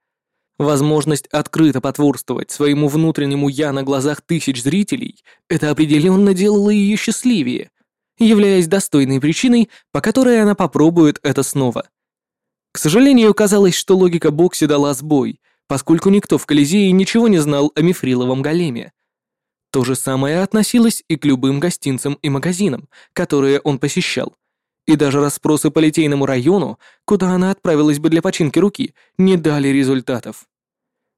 Возможность открыто потворствовать своему внутреннему «я» на глазах тысяч зрителей это определенно делало ее счастливее, являясь достойной причиной, по которой она попробует это снова. К сожалению, казалось, что логика Бокси дала сбой, поскольку никто в Колизее ничего не знал о мифриловом големе. То же самое относилось и к любым гостинцам и магазинам, которые он посещал. И даже расспросы по Литейному району, куда она отправилась бы для починки руки, не дали результатов.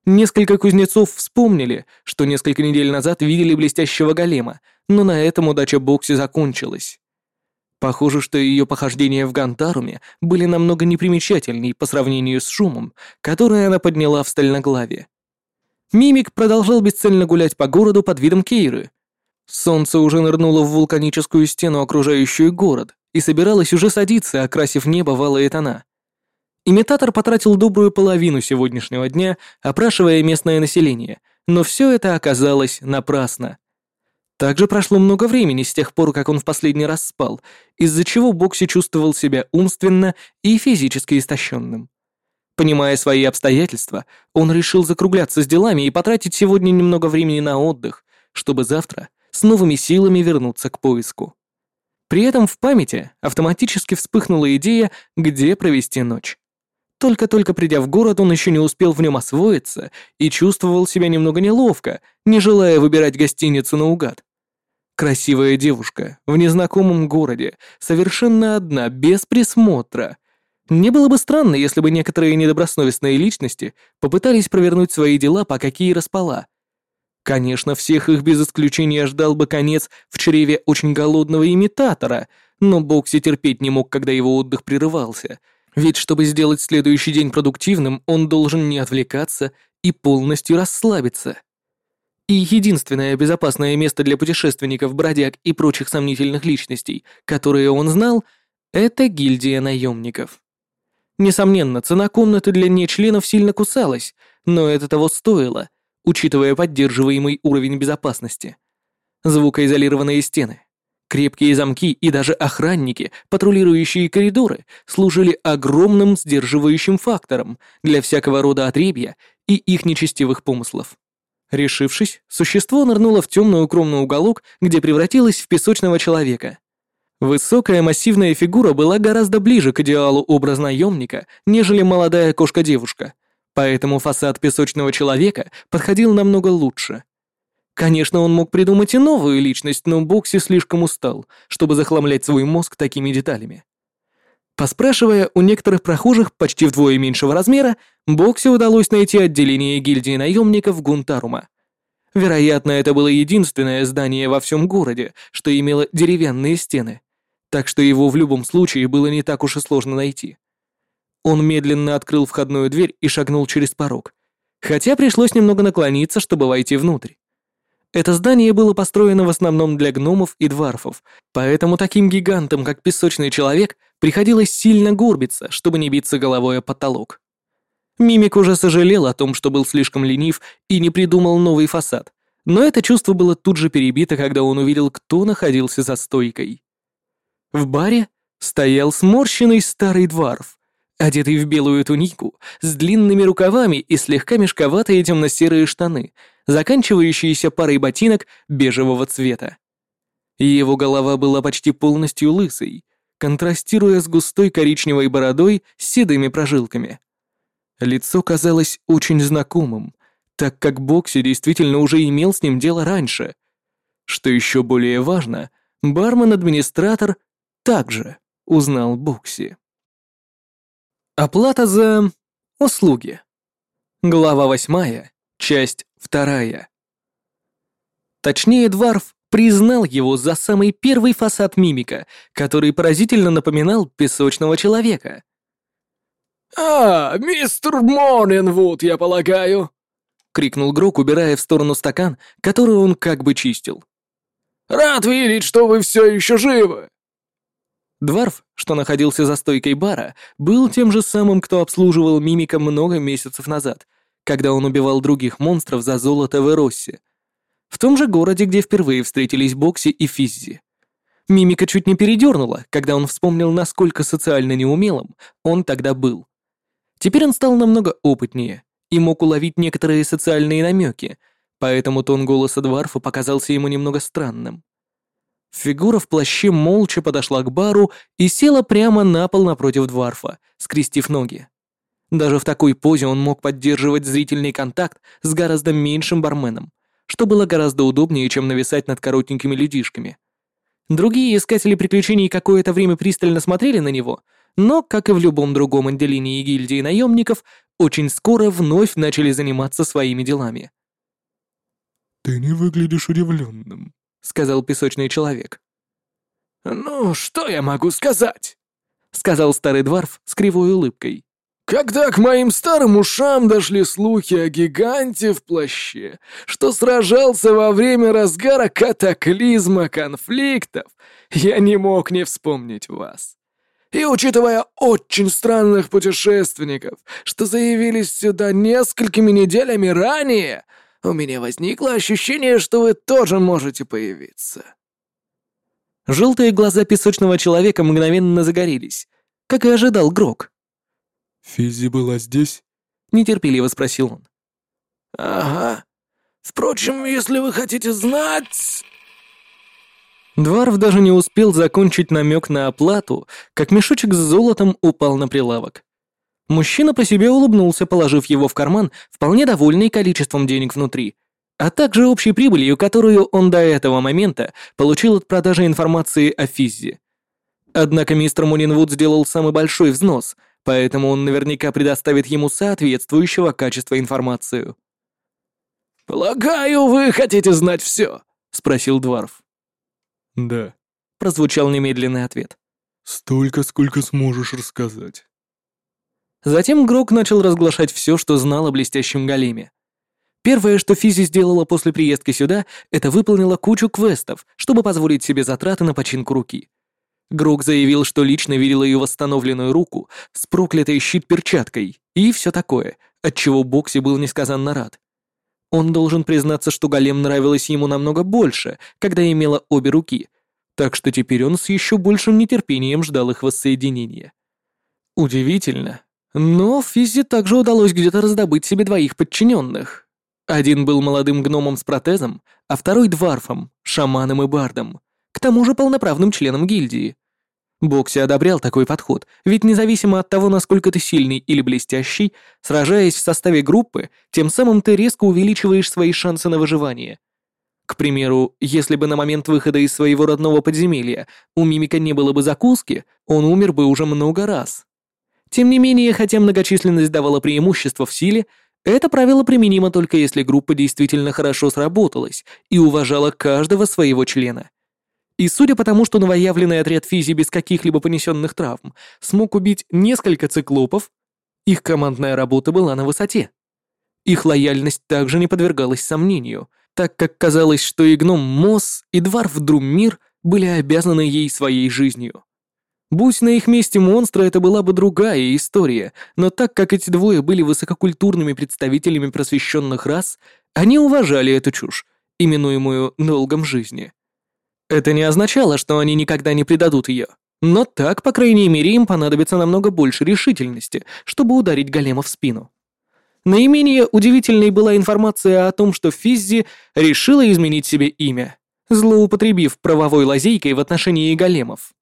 Несколько кузнецов вспомнили, что несколько недель назад видели блестящего голема, но на этом удача Бокси закончилась. Похоже, что ее похождения в Гантаруме были намного непримечательней по сравнению с шумом, который она подняла в Стальноглаве. Мимик продолжал бесцельно гулять по городу под видом Кейры. Солнце уже нырнуло в вулканическую стену, окружающую город, и собиралось уже садиться, окрасив небо в алые тона. Имитатор потратил добрую половину сегодняшнего дня, опрашивая местное население, но все это оказалось напрасно. Также прошло много времени с тех пор, как он в последний раз спал, из-за чего Бокси чувствовал себя умственно и физически истощенным. Понимая свои обстоятельства, он решил закругляться с делами и потратить сегодня немного времени на отдых, чтобы завтра с новыми силами вернуться к поиску. При этом в памяти автоматически вспыхнула идея, где провести ночь. Только-только придя в город, он еще не успел в нем освоиться и чувствовал себя немного неловко, не желая выбирать гостиницу наугад. Красивая девушка в незнакомом городе, совершенно одна, без присмотра. Не было бы странно, если бы некоторые недобросовестные личности попытались провернуть свои дела, по какие распала. Конечно, всех их без исключения ждал бы конец в чреве очень голодного имитатора, но Бокси терпеть не мог, когда его отдых прерывался. Ведь чтобы сделать следующий день продуктивным, он должен не отвлекаться и полностью расслабиться. И единственное безопасное место для путешественников, бродяг и прочих сомнительных личностей, которые он знал, это гильдия наемников. Несомненно, цена комнаты для нечленов сильно кусалась, но это того стоило, учитывая поддерживаемый уровень безопасности. Звукоизолированные стены, крепкие замки и даже охранники, патрулирующие коридоры, служили огромным сдерживающим фактором для всякого рода отребья и их нечестивых помыслов. Решившись, существо нырнуло в темный укромный уголок, где превратилось в песочного человека. Высокая массивная фигура была гораздо ближе к идеалу образ наемника, нежели молодая кошка-девушка, поэтому фасад песочного человека подходил намного лучше. Конечно, он мог придумать и новую личность, но Бокси слишком устал, чтобы захламлять свой мозг такими деталями. Поспрашивая у некоторых прохожих почти вдвое меньшего размера, Боксе удалось найти отделение гильдии наемников Гунтарума. Вероятно, это было единственное здание во всем городе, что имело деревянные стены, так что его в любом случае было не так уж и сложно найти. Он медленно открыл входную дверь и шагнул через порог, хотя пришлось немного наклониться, чтобы войти внутрь. Это здание было построено в основном для гномов и дварфов, поэтому таким гигантам, как песочный человек, приходилось сильно горбиться, чтобы не биться головой о потолок. Мимик уже сожалел о том, что был слишком ленив и не придумал новый фасад, но это чувство было тут же перебито, когда он увидел, кто находился за стойкой. В баре стоял сморщенный старый дварф, одетый в белую тунику, с длинными рукавами и слегка мешковатые темно-серые штаны, заканчивающиеся парой ботинок бежевого цвета. Его голова была почти полностью лысой, контрастируя с густой коричневой бородой с седыми прожилками. Лицо казалось очень знакомым, так как Бокси действительно уже имел с ним дело раньше. Что еще более важно, бармен-администратор также узнал Бокси. Оплата за услуги. Глава восьмая, часть вторая. Точнее, Дварф признал его за самый первый фасад мимика, который поразительно напоминал песочного человека. «А, мистер Морнинвуд, я полагаю!» — крикнул Грок, убирая в сторону стакан, который он как бы чистил. «Рад видеть, что вы все еще живы!» Дварф, что находился за стойкой бара, был тем же самым, кто обслуживал мимика много месяцев назад, когда он убивал других монстров за золото в Эроссе. В том же городе, где впервые встретились Бокси и Физзи. Мимика чуть не передернула, когда он вспомнил, насколько социально неумелым он тогда был. Теперь он стал намного опытнее и мог уловить некоторые социальные намеки, поэтому тон голоса Дварфа показался ему немного странным. Фигура в плаще молча подошла к бару и села прямо на пол напротив Дварфа, скрестив ноги. Даже в такой позе он мог поддерживать зрительный контакт с гораздо меньшим барменом, что было гораздо удобнее, чем нависать над коротенькими людишками. Другие искатели приключений какое-то время пристально смотрели на него, но, как и в любом другом отделении гильдии наемников, очень скоро вновь начали заниматься своими делами. «Ты не выглядишь удивленным», — сказал песочный человек. «Ну, что я могу сказать?» — сказал старый дворф с кривой улыбкой. «Когда к моим старым ушам дошли слухи о гиганте в плаще, что сражался во время разгара катаклизма конфликтов, я не мог не вспомнить вас. И учитывая очень странных путешественников, что заявились сюда несколькими неделями ранее, у меня возникло ощущение, что вы тоже можете появиться». Желтые глаза песочного человека мгновенно загорелись, как и ожидал Грок. «Физи была здесь?» — нетерпеливо спросил он. «Ага. Впрочем, если вы хотите знать...» Дварф даже не успел закончить намек на оплату, как мешочек с золотом упал на прилавок. Мужчина по себе улыбнулся, положив его в карман, вполне довольный количеством денег внутри, а также общей прибылью, которую он до этого момента получил от продажи информации о Физзе. Однако мистер Мунинвуд сделал самый большой взнос, поэтому он наверняка предоставит ему соответствующего качества информацию. «Полагаю, вы хотите знать все?» — спросил Дварф. «Да», — прозвучал немедленный ответ. «Столько, сколько сможешь рассказать». Затем Грок начал разглашать все, что знал о блестящем големе. Первое, что Физи сделала после приездки сюда, это выполнила кучу квестов, чтобы позволить себе затраты на починку руки. Грок заявил, что лично видел ее восстановленную руку с проклятой щит-перчаткой и все такое, отчего Бокси был несказанно рад. Он должен признаться, что голем нравилась ему намного больше, когда имела обе руки, так что теперь он с еще большим нетерпением ждал их воссоединения. Удивительно, но Физи также удалось где-то раздобыть себе двоих подчиненных. Один был молодым гномом с протезом, а второй — дварфом, шаманом и бардом, к тому же полноправным членом гильдии. Бокси одобрял такой подход, ведь независимо от того, насколько ты сильный или блестящий, сражаясь в составе группы, тем самым ты резко увеличиваешь свои шансы на выживание. К примеру, если бы на момент выхода из своего родного подземелья у мимика не было бы закуски, он умер бы уже много раз. Тем не менее, хотя многочисленность давала преимущество в силе, это правило применимо только если группа действительно хорошо сработалась и уважала каждого своего члена. И судя по тому, что новоявленный отряд Физи без каких-либо понесенных травм смог убить несколько циклопов, их командная работа была на высоте. Их лояльность также не подвергалась сомнению, так как казалось, что и гном Мосс, и Дварф Друммир были обязаны ей своей жизнью. Будь на их месте монстра, это была бы другая история, но так как эти двое были высококультурными представителями просвещенных рас, они уважали эту чушь, именуемую долгом жизни. Это не означало, что они никогда не предадут ее. Но так, по крайней мере, им понадобится намного больше решительности, чтобы ударить голема в спину. Наименее удивительной была информация о том, что Физзи решила изменить себе имя, злоупотребив правовой лазейкой в отношении големов.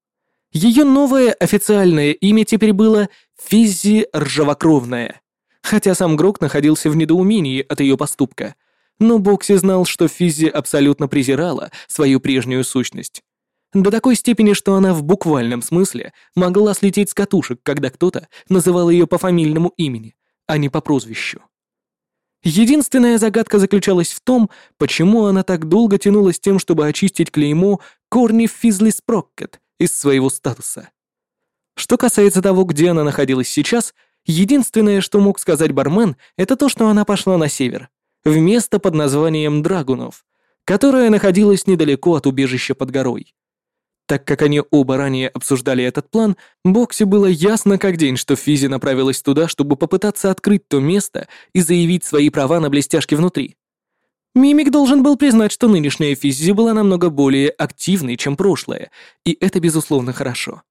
Ее новое официальное имя теперь было Физзи Ржавокровная, хотя сам Грок находился в недоумении от ее поступка, но Бокси знал, что Физзи абсолютно презирала свою прежнюю сущность. До такой степени, что она в буквальном смысле могла слететь с катушек, когда кто-то называл ее по фамильному имени, а не по прозвищу. Единственная загадка заключалась в том, почему она так долго тянулась тем, чтобы очистить клеймо Корни Физли Спроккет из своего статуса. Что касается того, где она находилась сейчас, единственное, что мог сказать бармен, это то, что она пошла на север, в место под названием Драгунов, которое находилось недалеко от убежища под горой. Так как они оба ранее обсуждали этот план, Боксе было ясно как день, что Физи направилась туда, чтобы попытаться открыть то место и заявить свои права на блестяшки внутри. Мимик должен был признать, что нынешняя Физи была намного более активной, чем прошлое, и это, безусловно, хорошо.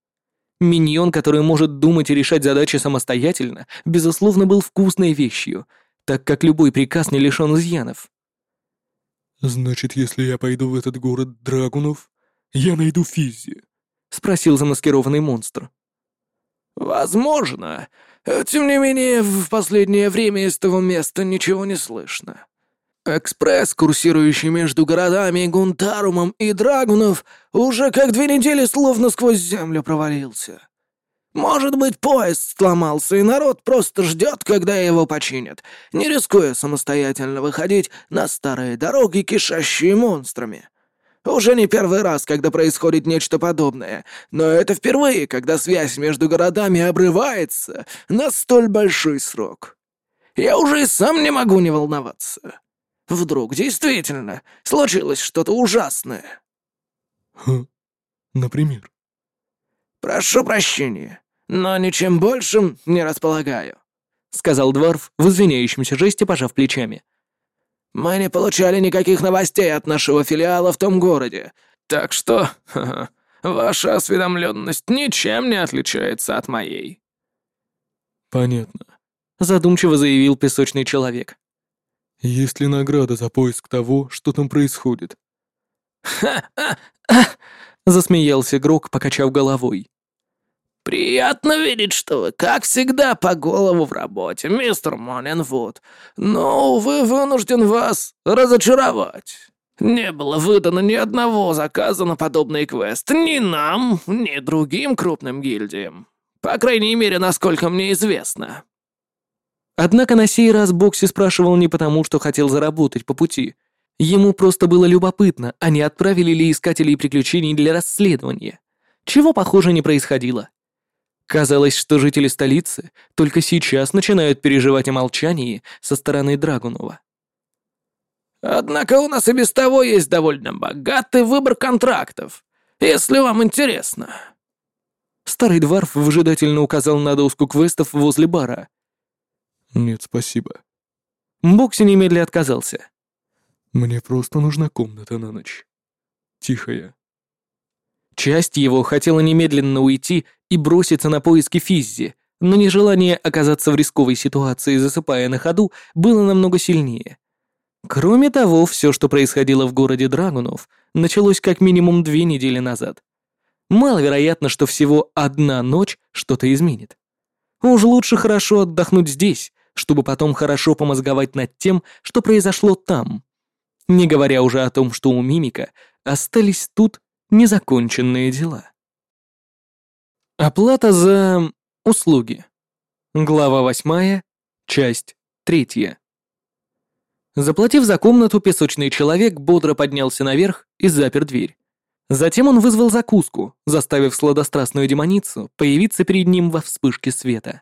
Миньон, который может думать и решать задачи самостоятельно, безусловно, был вкусной вещью, так как любой приказ не лишен изъянов. «Значит, если я пойду в этот город Драгунов, я найду Физи?» — спросил замаскированный монстр. «Возможно. Тем не менее, в последнее время из того места ничего не слышно. Экспресс, курсирующий между городами Гунтарумом и Драгунов, уже как две недели словно сквозь землю провалился. Может быть, поезд сломался, и народ просто ждет, когда его починят, не рискуя самостоятельно выходить на старые дороги, кишащие монстрами. Уже не первый раз, когда происходит нечто подобное, но это впервые, когда связь между городами обрывается на столь большой срок. Я уже и сам не могу не волноваться. Вдруг действительно случилось что-то ужасное. Хм, например? Прошу прощения, но ничем большим не располагаю, сказал Дворф в извиняющемся жесте, пожав плечами. Мы не получали никаких новостей от нашего филиала в том городе, так что ха -ха, ваша осведомленность ничем не отличается от моей». «Понятно», — задумчиво заявил песочный человек. «Есть ли награда за поиск того, что там происходит?» «Ха-ха-ха!» — засмеялся Грок, покачав головой. «Приятно видеть, что вы, как всегда, по голову в работе, мистер Монинвуд. Но, увы, вынужден вас разочаровать. Не было выдано ни одного заказа на подобный квест ни нам, ни другим крупным гильдиям. По крайней мере, насколько мне известно». Однако на сей раз Бокси спрашивал не потому, что хотел заработать по пути. Ему просто было любопытно, а не отправили ли искателей приключений для расследования. Чего, похоже, не происходило. Казалось, что жители столицы только сейчас начинают переживать о молчании со стороны Драгунова. «Однако у нас и без того есть довольно богатый выбор контрактов, если вам интересно». Старый дворф выжидательно указал на доску квестов возле бара. «Нет, спасибо». Бокси немедленно отказался. «Мне просто нужна комната на ночь. Тихая, Часть его хотела немедленно уйти и броситься на поиски Физзи, но нежелание оказаться в рисковой ситуации, засыпая на ходу, было намного сильнее. Кроме того, все, что происходило в городе Драгунов, началось как минимум две недели назад. Маловероятно, что всего одна ночь что-то изменит. Уж лучше хорошо отдохнуть здесь, чтобы потом хорошо помозговать над тем, что произошло там. Не говоря уже о том, что у Мимика остались тут незаконченные дела. Оплата за услуги. Глава восьмая, часть третья. Заплатив за комнату, песочный человек бодро поднялся наверх и запер дверь. Затем он вызвал закуску, заставив сладострастную демоницу появиться перед ним во вспышке света.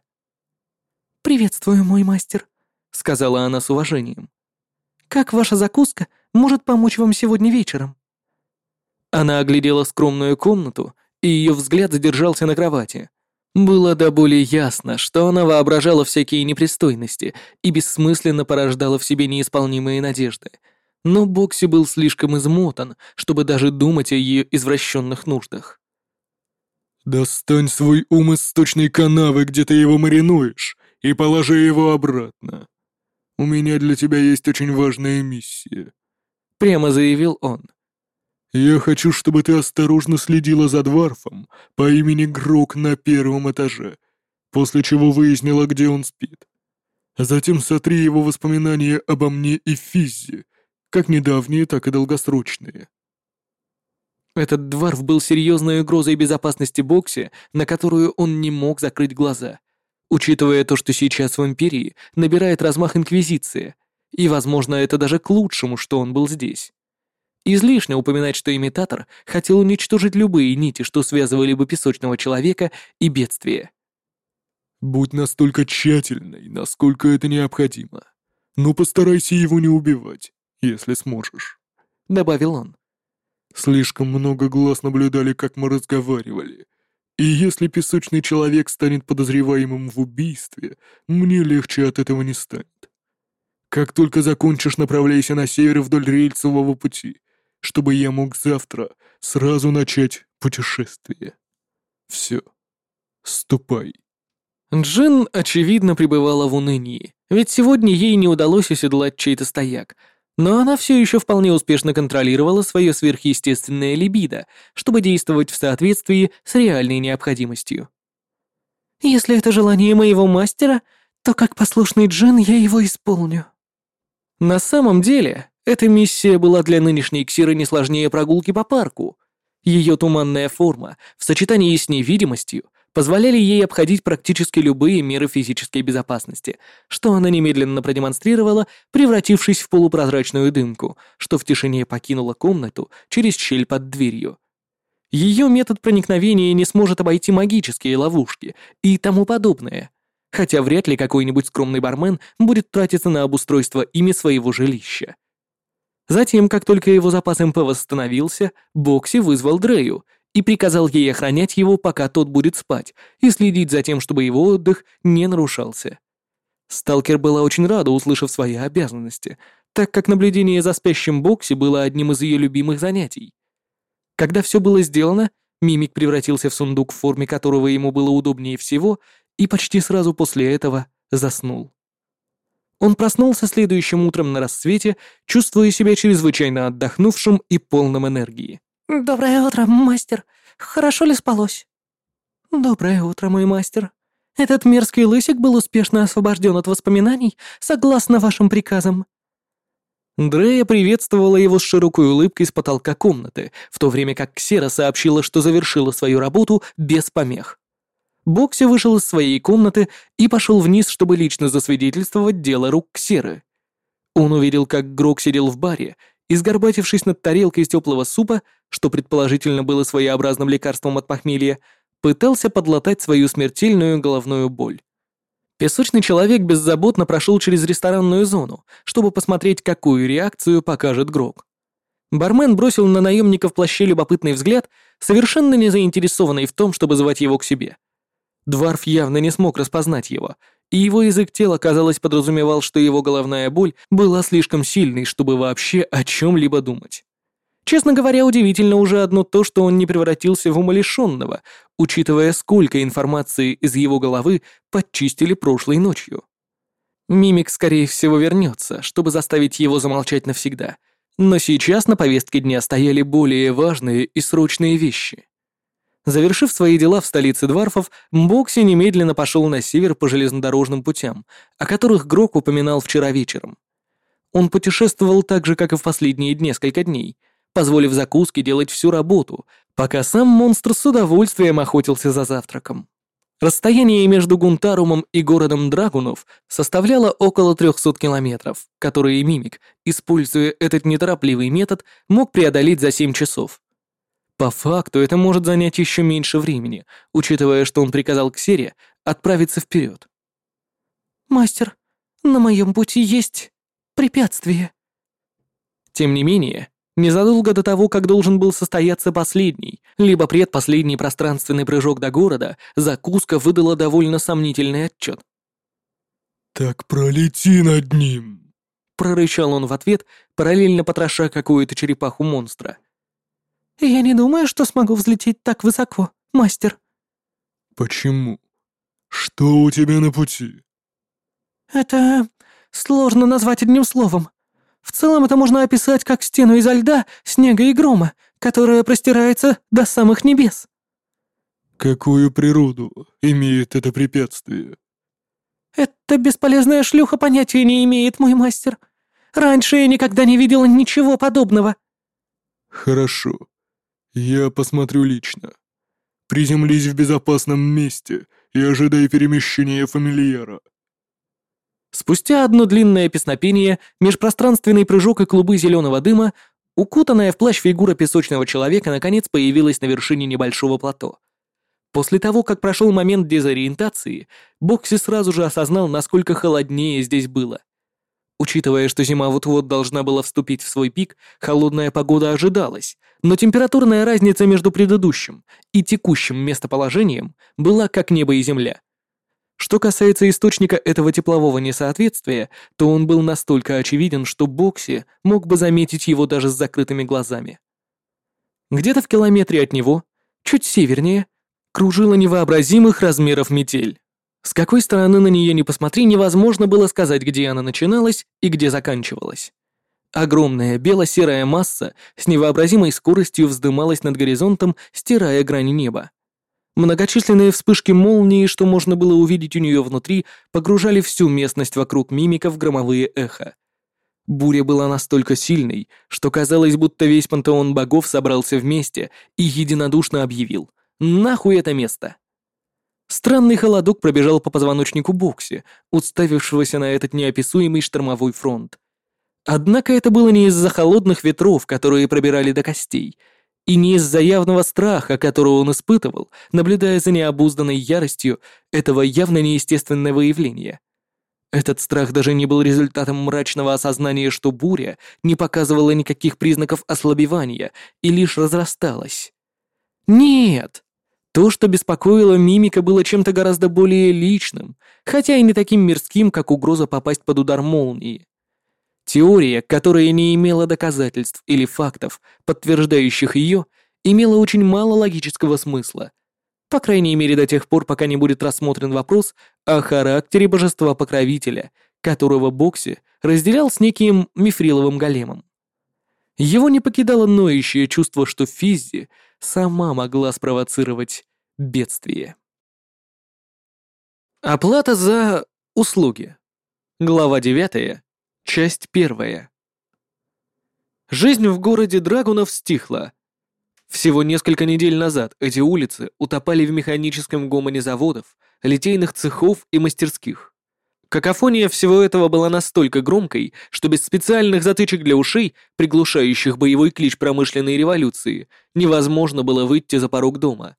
«Приветствую, мой мастер», — сказала она с уважением. «Как ваша закуска может помочь вам сегодня вечером?» Она оглядела скромную комнату, и ее взгляд задержался на кровати. Было до боли ясно, что она воображала всякие непристойности и бессмысленно порождала в себе неисполнимые надежды. Но Бокси был слишком измотан, чтобы даже думать о ее извращенных нуждах. Достань свой ум из сточной канавы, где ты его маринуешь, и положи его обратно. У меня для тебя есть очень важная миссия. Прямо заявил он. Я хочу, чтобы ты осторожно следила за Дварфом по имени Грок на первом этаже, после чего выяснила, где он спит. Затем сотри его воспоминания обо мне и Физзе, как недавние, так и долгосрочные. Этот Дварф был серьезной угрозой безопасности Бокси, на которую он не мог закрыть глаза, учитывая то, что сейчас в Империи набирает размах Инквизиция, и, возможно, это даже к лучшему, что он был здесь. Излишне упоминать, что имитатор хотел уничтожить любые нити, что связывали бы песочного человека и бедствие. Будь настолько тщательной, насколько это необходимо. Но постарайся его не убивать, если сможешь», — добавил он. «Слишком много глаз наблюдали, как мы разговаривали. И если песочный человек станет подозреваемым в убийстве, мне легче от этого не станет. Как только закончишь, направляйся на север вдоль рельсового пути, чтобы я мог завтра сразу начать путешествие. Все. Ступай». Джин, очевидно, пребывала в унынии, ведь сегодня ей не удалось оседлать чей-то стояк, но она все еще вполне успешно контролировала свое сверхъестественное либидо, чтобы действовать в соответствии с реальной необходимостью. «Если это желание моего мастера, то как послушный Джин я его исполню». На самом деле, эта миссия была для нынешней Ксиры не сложнее прогулки по парку. Ее туманная форма в сочетании с невидимостью позволяли ей обходить практически любые меры физической безопасности, что она немедленно продемонстрировала, превратившись в полупрозрачную дымку, что в тишине покинула комнату через щель под дверью. Ее метод проникновения не сможет обойти магические ловушки и тому подобное, хотя вряд ли какой-нибудь скромный бармен будет тратиться на обустройство ими своего жилища. Затем, как только его запас МП восстановился, Бокси вызвал Дрею и приказал ей охранять его, пока тот будет спать, и следить за тем, чтобы его отдых не нарушался. Сталкер была очень рада, услышав свои обязанности, так как наблюдение за спящим Бокси было одним из ее любимых занятий. Когда все было сделано, Мимик превратился в сундук, в форме которого ему было удобнее всего, и почти сразу после этого заснул. Он проснулся следующим утром на рассвете, чувствуя себя чрезвычайно отдохнувшим и полным энергии. «Доброе утро, мастер. Хорошо ли спалось?» «Доброе утро, мой мастер. Этот мерзкий лысик был успешно освобожден от воспоминаний, согласно вашим приказам». Дрея приветствовала его с широкой улыбкой с потолка комнаты, в то время как Ксера сообщила, что завершила свою работу без помех. Бокси вышел из своей комнаты и пошел вниз, чтобы лично засвидетельствовать дело рук Ксеры. Он увидел, как Грок сидел в баре и, сгорбатившись над тарелкой из теплого супа, что предположительно было своеобразным лекарством от похмелья, пытался подлатать свою смертельную головную боль. Песочный человек беззаботно прошел через ресторанную зону, чтобы посмотреть, какую реакцию покажет Грок. Бармен бросил на наемника в плаще любопытный взгляд, совершенно не заинтересованный в том, чтобы звать его к себе. Дварф явно не смог распознать его, и его язык тела, казалось, подразумевал, что его головная боль была слишком сильной, чтобы вообще о чем-либо думать. Честно говоря, удивительно уже одно то, что он не превратился в умалишенного, учитывая, сколько информации из его головы подчистили прошлой ночью. Мимик, скорее всего, вернется, чтобы заставить его замолчать навсегда. Но сейчас на повестке дня стояли более важные и срочные вещи. Завершив свои дела в столице Дварфов, Мбокси немедленно пошел на север по железнодорожным путям, о которых Грок упоминал вчера вечером. Он путешествовал так же, как и в последние несколько дней, позволив закуске делать всю работу, пока сам монстр с удовольствием охотился за завтраком. Расстояние между Гунтарумом и городом Драгунов составляло около 300 километров, которые Мимик, используя этот неторопливый метод, мог преодолеть за 7 часов. По факту это может занять еще меньше времени, учитывая, что он приказал Ксере отправиться вперед. «Мастер, на моем пути есть препятствие». Тем не менее, незадолго до того, как должен был состояться последний, либо предпоследний пространственный прыжок до города, закуска выдала довольно сомнительный отчет. «Так пролети над ним!» Прорычал он в ответ, параллельно потроша какую-то черепаху монстра — «Я не думаю, что смогу взлететь так высоко, мастер», Почему? Что у тебя на пути? Это сложно назвать одним словом. В целом это можно описать как стену изо льда, снега и грома, которая простирается до самых небес. Какую природу имеет это препятствие? Эта бесполезная шлюха понятия не имеет, мой мастер. Раньше я никогда не видела ничего подобного. Хорошо. Я посмотрю лично. Приземлись в безопасном месте и ожидай перемещения фамильяра. Спустя одно длинное песнопение, межпространственный прыжок и клубы зеленого дыма, укутанная в плащ фигура песочного человека наконец появилась на вершине небольшого плато. После того, как прошел момент дезориентации, Бокси сразу же осознал, насколько холоднее здесь было. Учитывая, что зима вот-вот должна была вступить в свой пик, холодная погода ожидалась, но температурная разница между предыдущим и текущим местоположением была как небо и земля. Что касается источника этого теплового несоответствия, то он был настолько очевиден, что Бокси мог бы заметить его даже с закрытыми глазами. Где-то в километре от него, чуть севернее, кружила невообразимых размеров метель. С какой стороны на нее не посмотри, невозможно было сказать, где она начиналась и где заканчивалась. Огромная бело-серая масса с невообразимой скоростью вздымалась над горизонтом, стирая грани неба. Многочисленные вспышки молнии, что можно было увидеть у нее внутри, погружали всю местность вокруг мимика в громовые эхо. Буря была настолько сильной, что казалось, будто весь пантеон богов собрался вместе и единодушно объявил «Нахуй это место!». Странный холодок пробежал по позвоночнику Бокси, уставившегося на этот неописуемый штормовой фронт. Однако это было не из-за холодных ветров, которые пробирали до костей, и не из-за явного страха, которого он испытывал, наблюдая за необузданной яростью этого явно неестественного явления. Этот страх даже не был результатом мрачного осознания, что буря не показывала никаких признаков ослабевания и лишь разрасталась. Нет! То, что беспокоило мимика, было чем-то гораздо более личным, хотя и не таким мирским, как угроза попасть под удар молнии. Теория, которая не имела доказательств или фактов, подтверждающих ее, имела очень мало логического смысла. По крайней мере до тех пор, пока не будет рассмотрен вопрос о характере божества-покровителя, которого Бокси разделял с неким мифриловым големом. Его не покидало ноющее чувство, что Физзи сама могла спровоцировать бедствие. Оплата за услуги. Глава 9, часть 1. Жизнь в городе Драгунов стихла. Всего несколько недель назад эти улицы утопали в механическом гомоне заводов, литейных цехов и мастерских. Какофония всего этого была настолько громкой, что без специальных затычек для ушей, приглушающих боевой клич промышленной революции, невозможно было выйти за порог дома.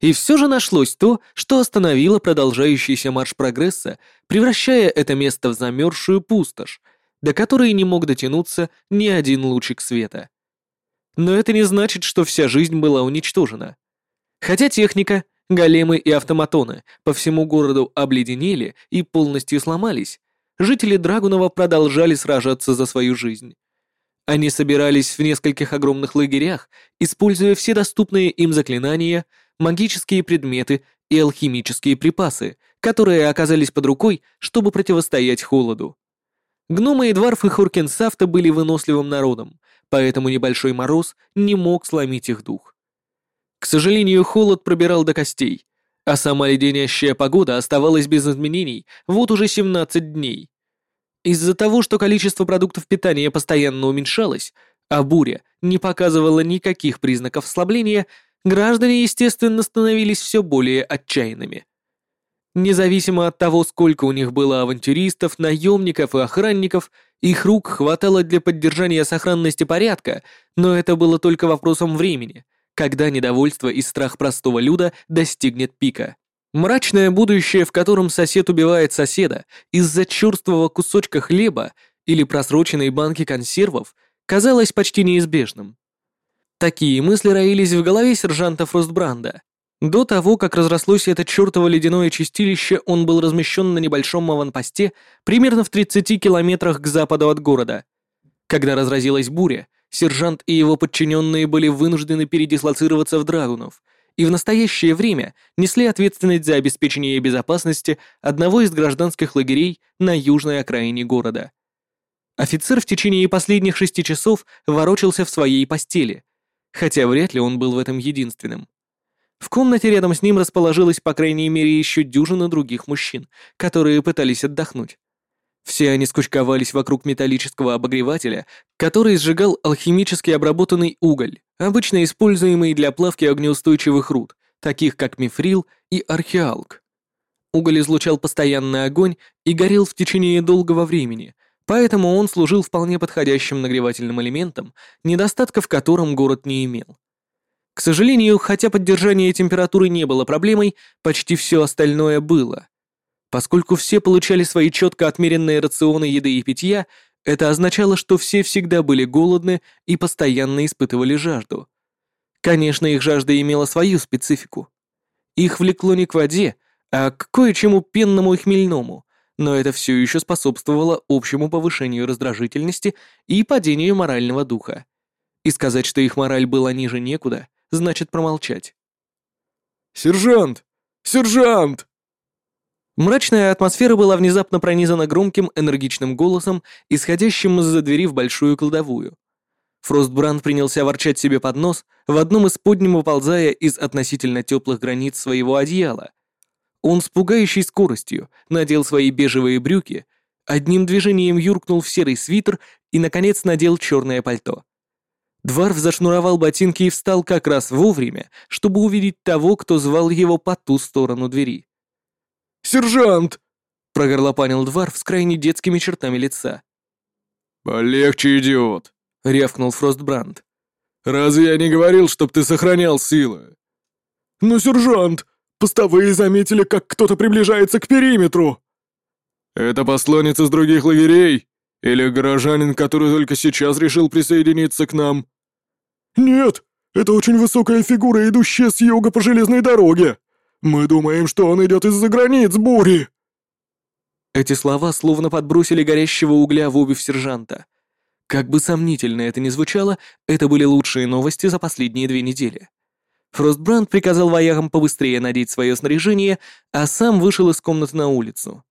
И все же нашлось то, что остановило продолжающийся марш прогресса, превращая это место в замерзшую пустошь, до которой не мог дотянуться ни один лучик света. Но это не значит, что вся жизнь была уничтожена. Хотя техника, големы и автоматоны по всему городу обледенели и полностью сломались, жители Драгунова продолжали сражаться за свою жизнь. Они собирались в нескольких огромных лагерях, используя все доступные им заклинания, магические предметы и алхимические припасы, которые оказались под рукой, чтобы противостоять холоду. Гномы и дварфы Хуркенсафта были выносливым народом, поэтому небольшой мороз не мог сломить их дух. К сожалению, холод пробирал до костей, а сама леденящая погода оставалась без изменений вот уже 17 дней. Из-за того, что количество продуктов питания постоянно уменьшалось, а буря не показывала никаких признаков ослабления, граждане, естественно, становились все более отчаянными. Независимо от того, сколько у них было авантюристов, наемников и охранников, их рук хватало для поддержания сохранности порядка, но это было только вопросом времени, когда недовольство и страх простого люда достигнет пика. Мрачное будущее, в котором сосед убивает соседа из-за черствого кусочка хлеба или просроченной банки консервов, казалось почти неизбежным. Такие мысли роились в голове сержанта Фростбранда. До того, как разрослось это чертово ледяное чистилище, он был размещен на небольшом аванпосте примерно в 30 километрах к западу от города. Когда разразилась буря, сержант и его подчиненные были вынуждены передислоцироваться в Драгунов, и в настоящее время несли ответственность за обеспечение безопасности одного из гражданских лагерей на южной окраине города. Офицер в течение последних шести часов ворочался в своей постели, хотя вряд ли он был в этом единственным. В комнате рядом с ним расположилась по крайней мере еще дюжина других мужчин, которые пытались отдохнуть. Все они скучковались вокруг металлического обогревателя, который сжигал алхимически обработанный уголь, обычно используемый для плавки огнеустойчивых руд, таких как мифрил и археалк. Уголь излучал постоянный огонь и горел в течение долгого времени, поэтому он служил вполне подходящим нагревательным элементом, недостатков в котором город не имел. К сожалению, хотя поддержание температуры не было проблемой, почти все остальное было. Поскольку все получали свои четко отмеренные рационы еды и питья, это означало, что все всегда были голодны и постоянно испытывали жажду. Конечно, их жажда имела свою специфику. Их влекло не к воде, а к кое-чему пенному и хмельному, но это все еще способствовало общему повышению раздражительности и падению морального духа. И сказать, что их мораль была ниже некуда, значит промолчать. «Сержант! Сержант!» Мрачная атмосфера была внезапно пронизана громким энергичным голосом, исходящим из-за двери в большую кладовую. Фростбранд принялся ворчать себе под нос, в одном из подним выползая из относительно теплых границ своего одеяла. Он с пугающей скоростью надел свои бежевые брюки, одним движением юркнул в серый свитер и, наконец, надел черное пальто. Дварф зашнуровал ботинки и встал как раз вовремя, чтобы увидеть того, кто звал его по ту сторону двери. «Сержант!» — прогорлопанил Дварф с крайне детскими чертами лица. «Полегче, идиот!» — рявкнул Фростбранд. «Разве я не говорил, чтоб ты сохранял силы?» «Но, сержант, постовые заметили, как кто-то приближается к периметру!» «Это посланец из других лагерей? Или горожанин, который только сейчас решил присоединиться к нам?» «Нет, это очень высокая фигура, идущая с юга по железной дороге!» Мы думаем, что он идет из-за границ бури!» Эти слова словно подбросили горящего угля в обувь сержанта. Как бы сомнительно это ни звучало, это были лучшие новости за последние две недели. Фростбранд приказал воягам побыстрее надеть свое снаряжение, а сам вышел из комнаты на улицу.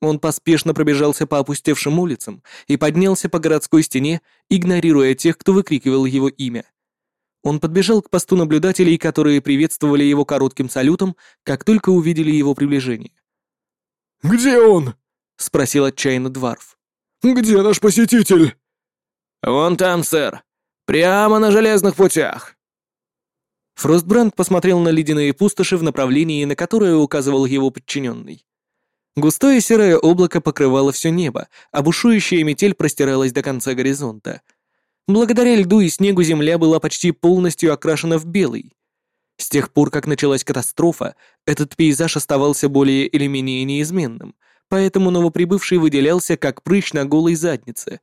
Он поспешно пробежался по опустевшим улицам и поднялся по городской стене, игнорируя тех, кто выкрикивал его имя. Он подбежал к посту наблюдателей, которые приветствовали его коротким салютом, как только увидели его приближение. «Где он?» — спросил отчаянно Дварф. «Где наш посетитель?» «Вон там, сэр. Прямо на железных путях». Фростбранд посмотрел на ледяные пустоши в направлении, на которое указывал его подчиненный. Густое серое облако покрывало все небо, а бушующая метель простиралась до конца горизонта — Благодаря льду и снегу земля была почти полностью окрашена в белый. С тех пор, как началась катастрофа, этот пейзаж оставался более или менее неизменным, поэтому новоприбывший выделялся как прыщ на голой заднице.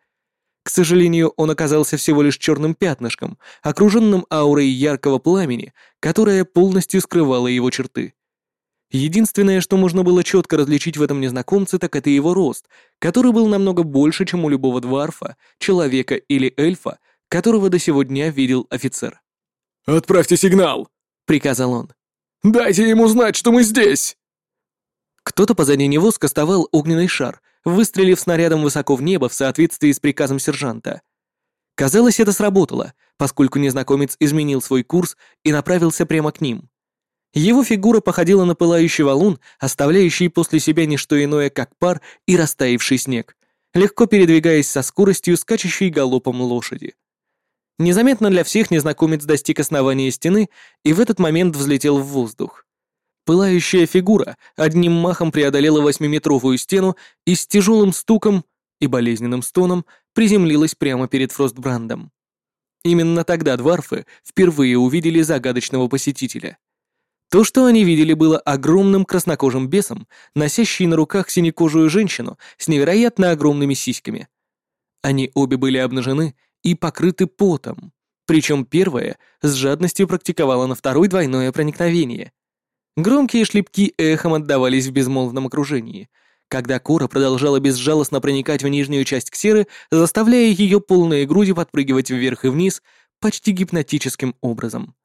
К сожалению, он оказался всего лишь черным пятнышком, окруженным аурой яркого пламени, которая полностью скрывала его черты. Единственное, что можно было четко различить в этом незнакомце, так это его рост, который был намного больше, чем у любого дварфа, человека или эльфа, которого до сего дня видел офицер. «Отправьте сигнал!» — приказал он. «Дайте ему знать, что мы здесь!» Кто-то позади него скостовал огненный шар, выстрелив снарядом высоко в небо в соответствии с приказом сержанта. Казалось, это сработало, поскольку незнакомец изменил свой курс и направился прямо к ним. Его фигура походила на пылающий валун, оставляющий после себя не что иное, как пар и растаявший снег, легко передвигаясь со скоростью скачущей галопом лошади. Незаметно для всех незнакомец достиг основания стены и в этот момент взлетел в воздух. Пылающая фигура одним махом преодолела восьмиметровую стену и с тяжелым стуком и болезненным стоном приземлилась прямо перед Фростбрандом. Именно тогда дварфы впервые увидели загадочного посетителя — то, что они видели, было огромным краснокожим бесом, носящий на руках синекожую женщину с невероятно огромными сиськами. Они обе были обнажены и покрыты потом, причем первая с жадностью практиковала на второй двойное проникновение. Громкие шлепки эхом отдавались в безмолвном окружении, когда Кора продолжала безжалостно проникать в нижнюю часть ксеры, заставляя ее полные груди подпрыгивать вверх и вниз почти гипнотическим образом.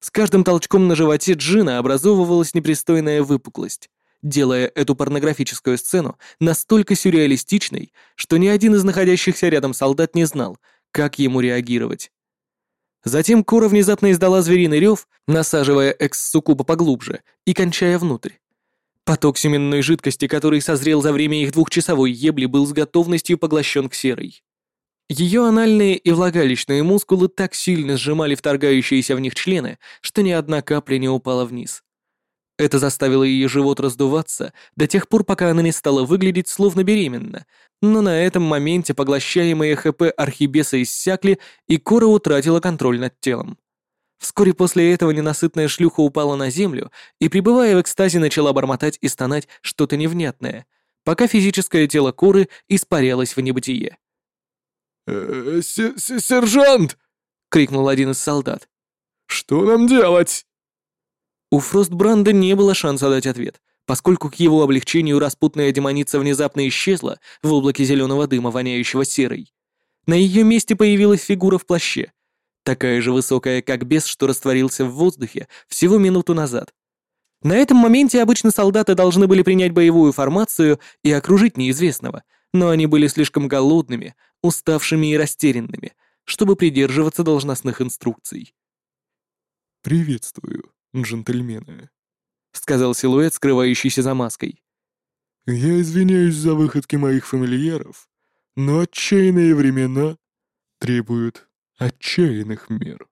С каждым толчком на животе Джина образовывалась непристойная выпуклость, делая эту порнографическую сцену настолько сюрреалистичной, что ни один из находящихся рядом солдат не знал, как ему реагировать. Затем Кора внезапно издала звериный рев, насаживая экс-суккуба поглубже и кончая внутрь. Поток семенной жидкости, который созрел за время их двухчасовой ебли, был с готовностью поглощен к серой. Ее анальные и влагалищные мускулы так сильно сжимали вторгающиеся в них члены, что ни одна капля не упала вниз. Это заставило ее живот раздуваться до тех пор, пока она не стала выглядеть словно беременна, но на этом моменте поглощаемые ХП архибеса иссякли, и Кора утратила контроль над телом. Вскоре после этого ненасытная шлюха упала на землю и, пребывая в экстазе, начала бормотать и стонать что-то невнятное, пока физическое тело Коры испарялось в небытие. «Э, «Сержант!» — крикнул один из солдат. «Что нам делать?» У Фростбранда не было шанса дать ответ, поскольку к его облегчению распутная демоница внезапно исчезла в облаке зеленого дыма, воняющего серой. На ее месте появилась фигура в плаще, такая же высокая, как бес, что растворился в воздухе всего минуту назад. На этом моменте обычно солдаты должны были принять боевую формацию и окружить неизвестного, но они были слишком голодными, уставшими и растерянными, чтобы придерживаться должностных инструкций. «Приветствую, джентльмены», — сказал силуэт, скрывающийся за маской. «Я извиняюсь за выходки моих фамильяров, но отчаянные времена требуют отчаянных мер».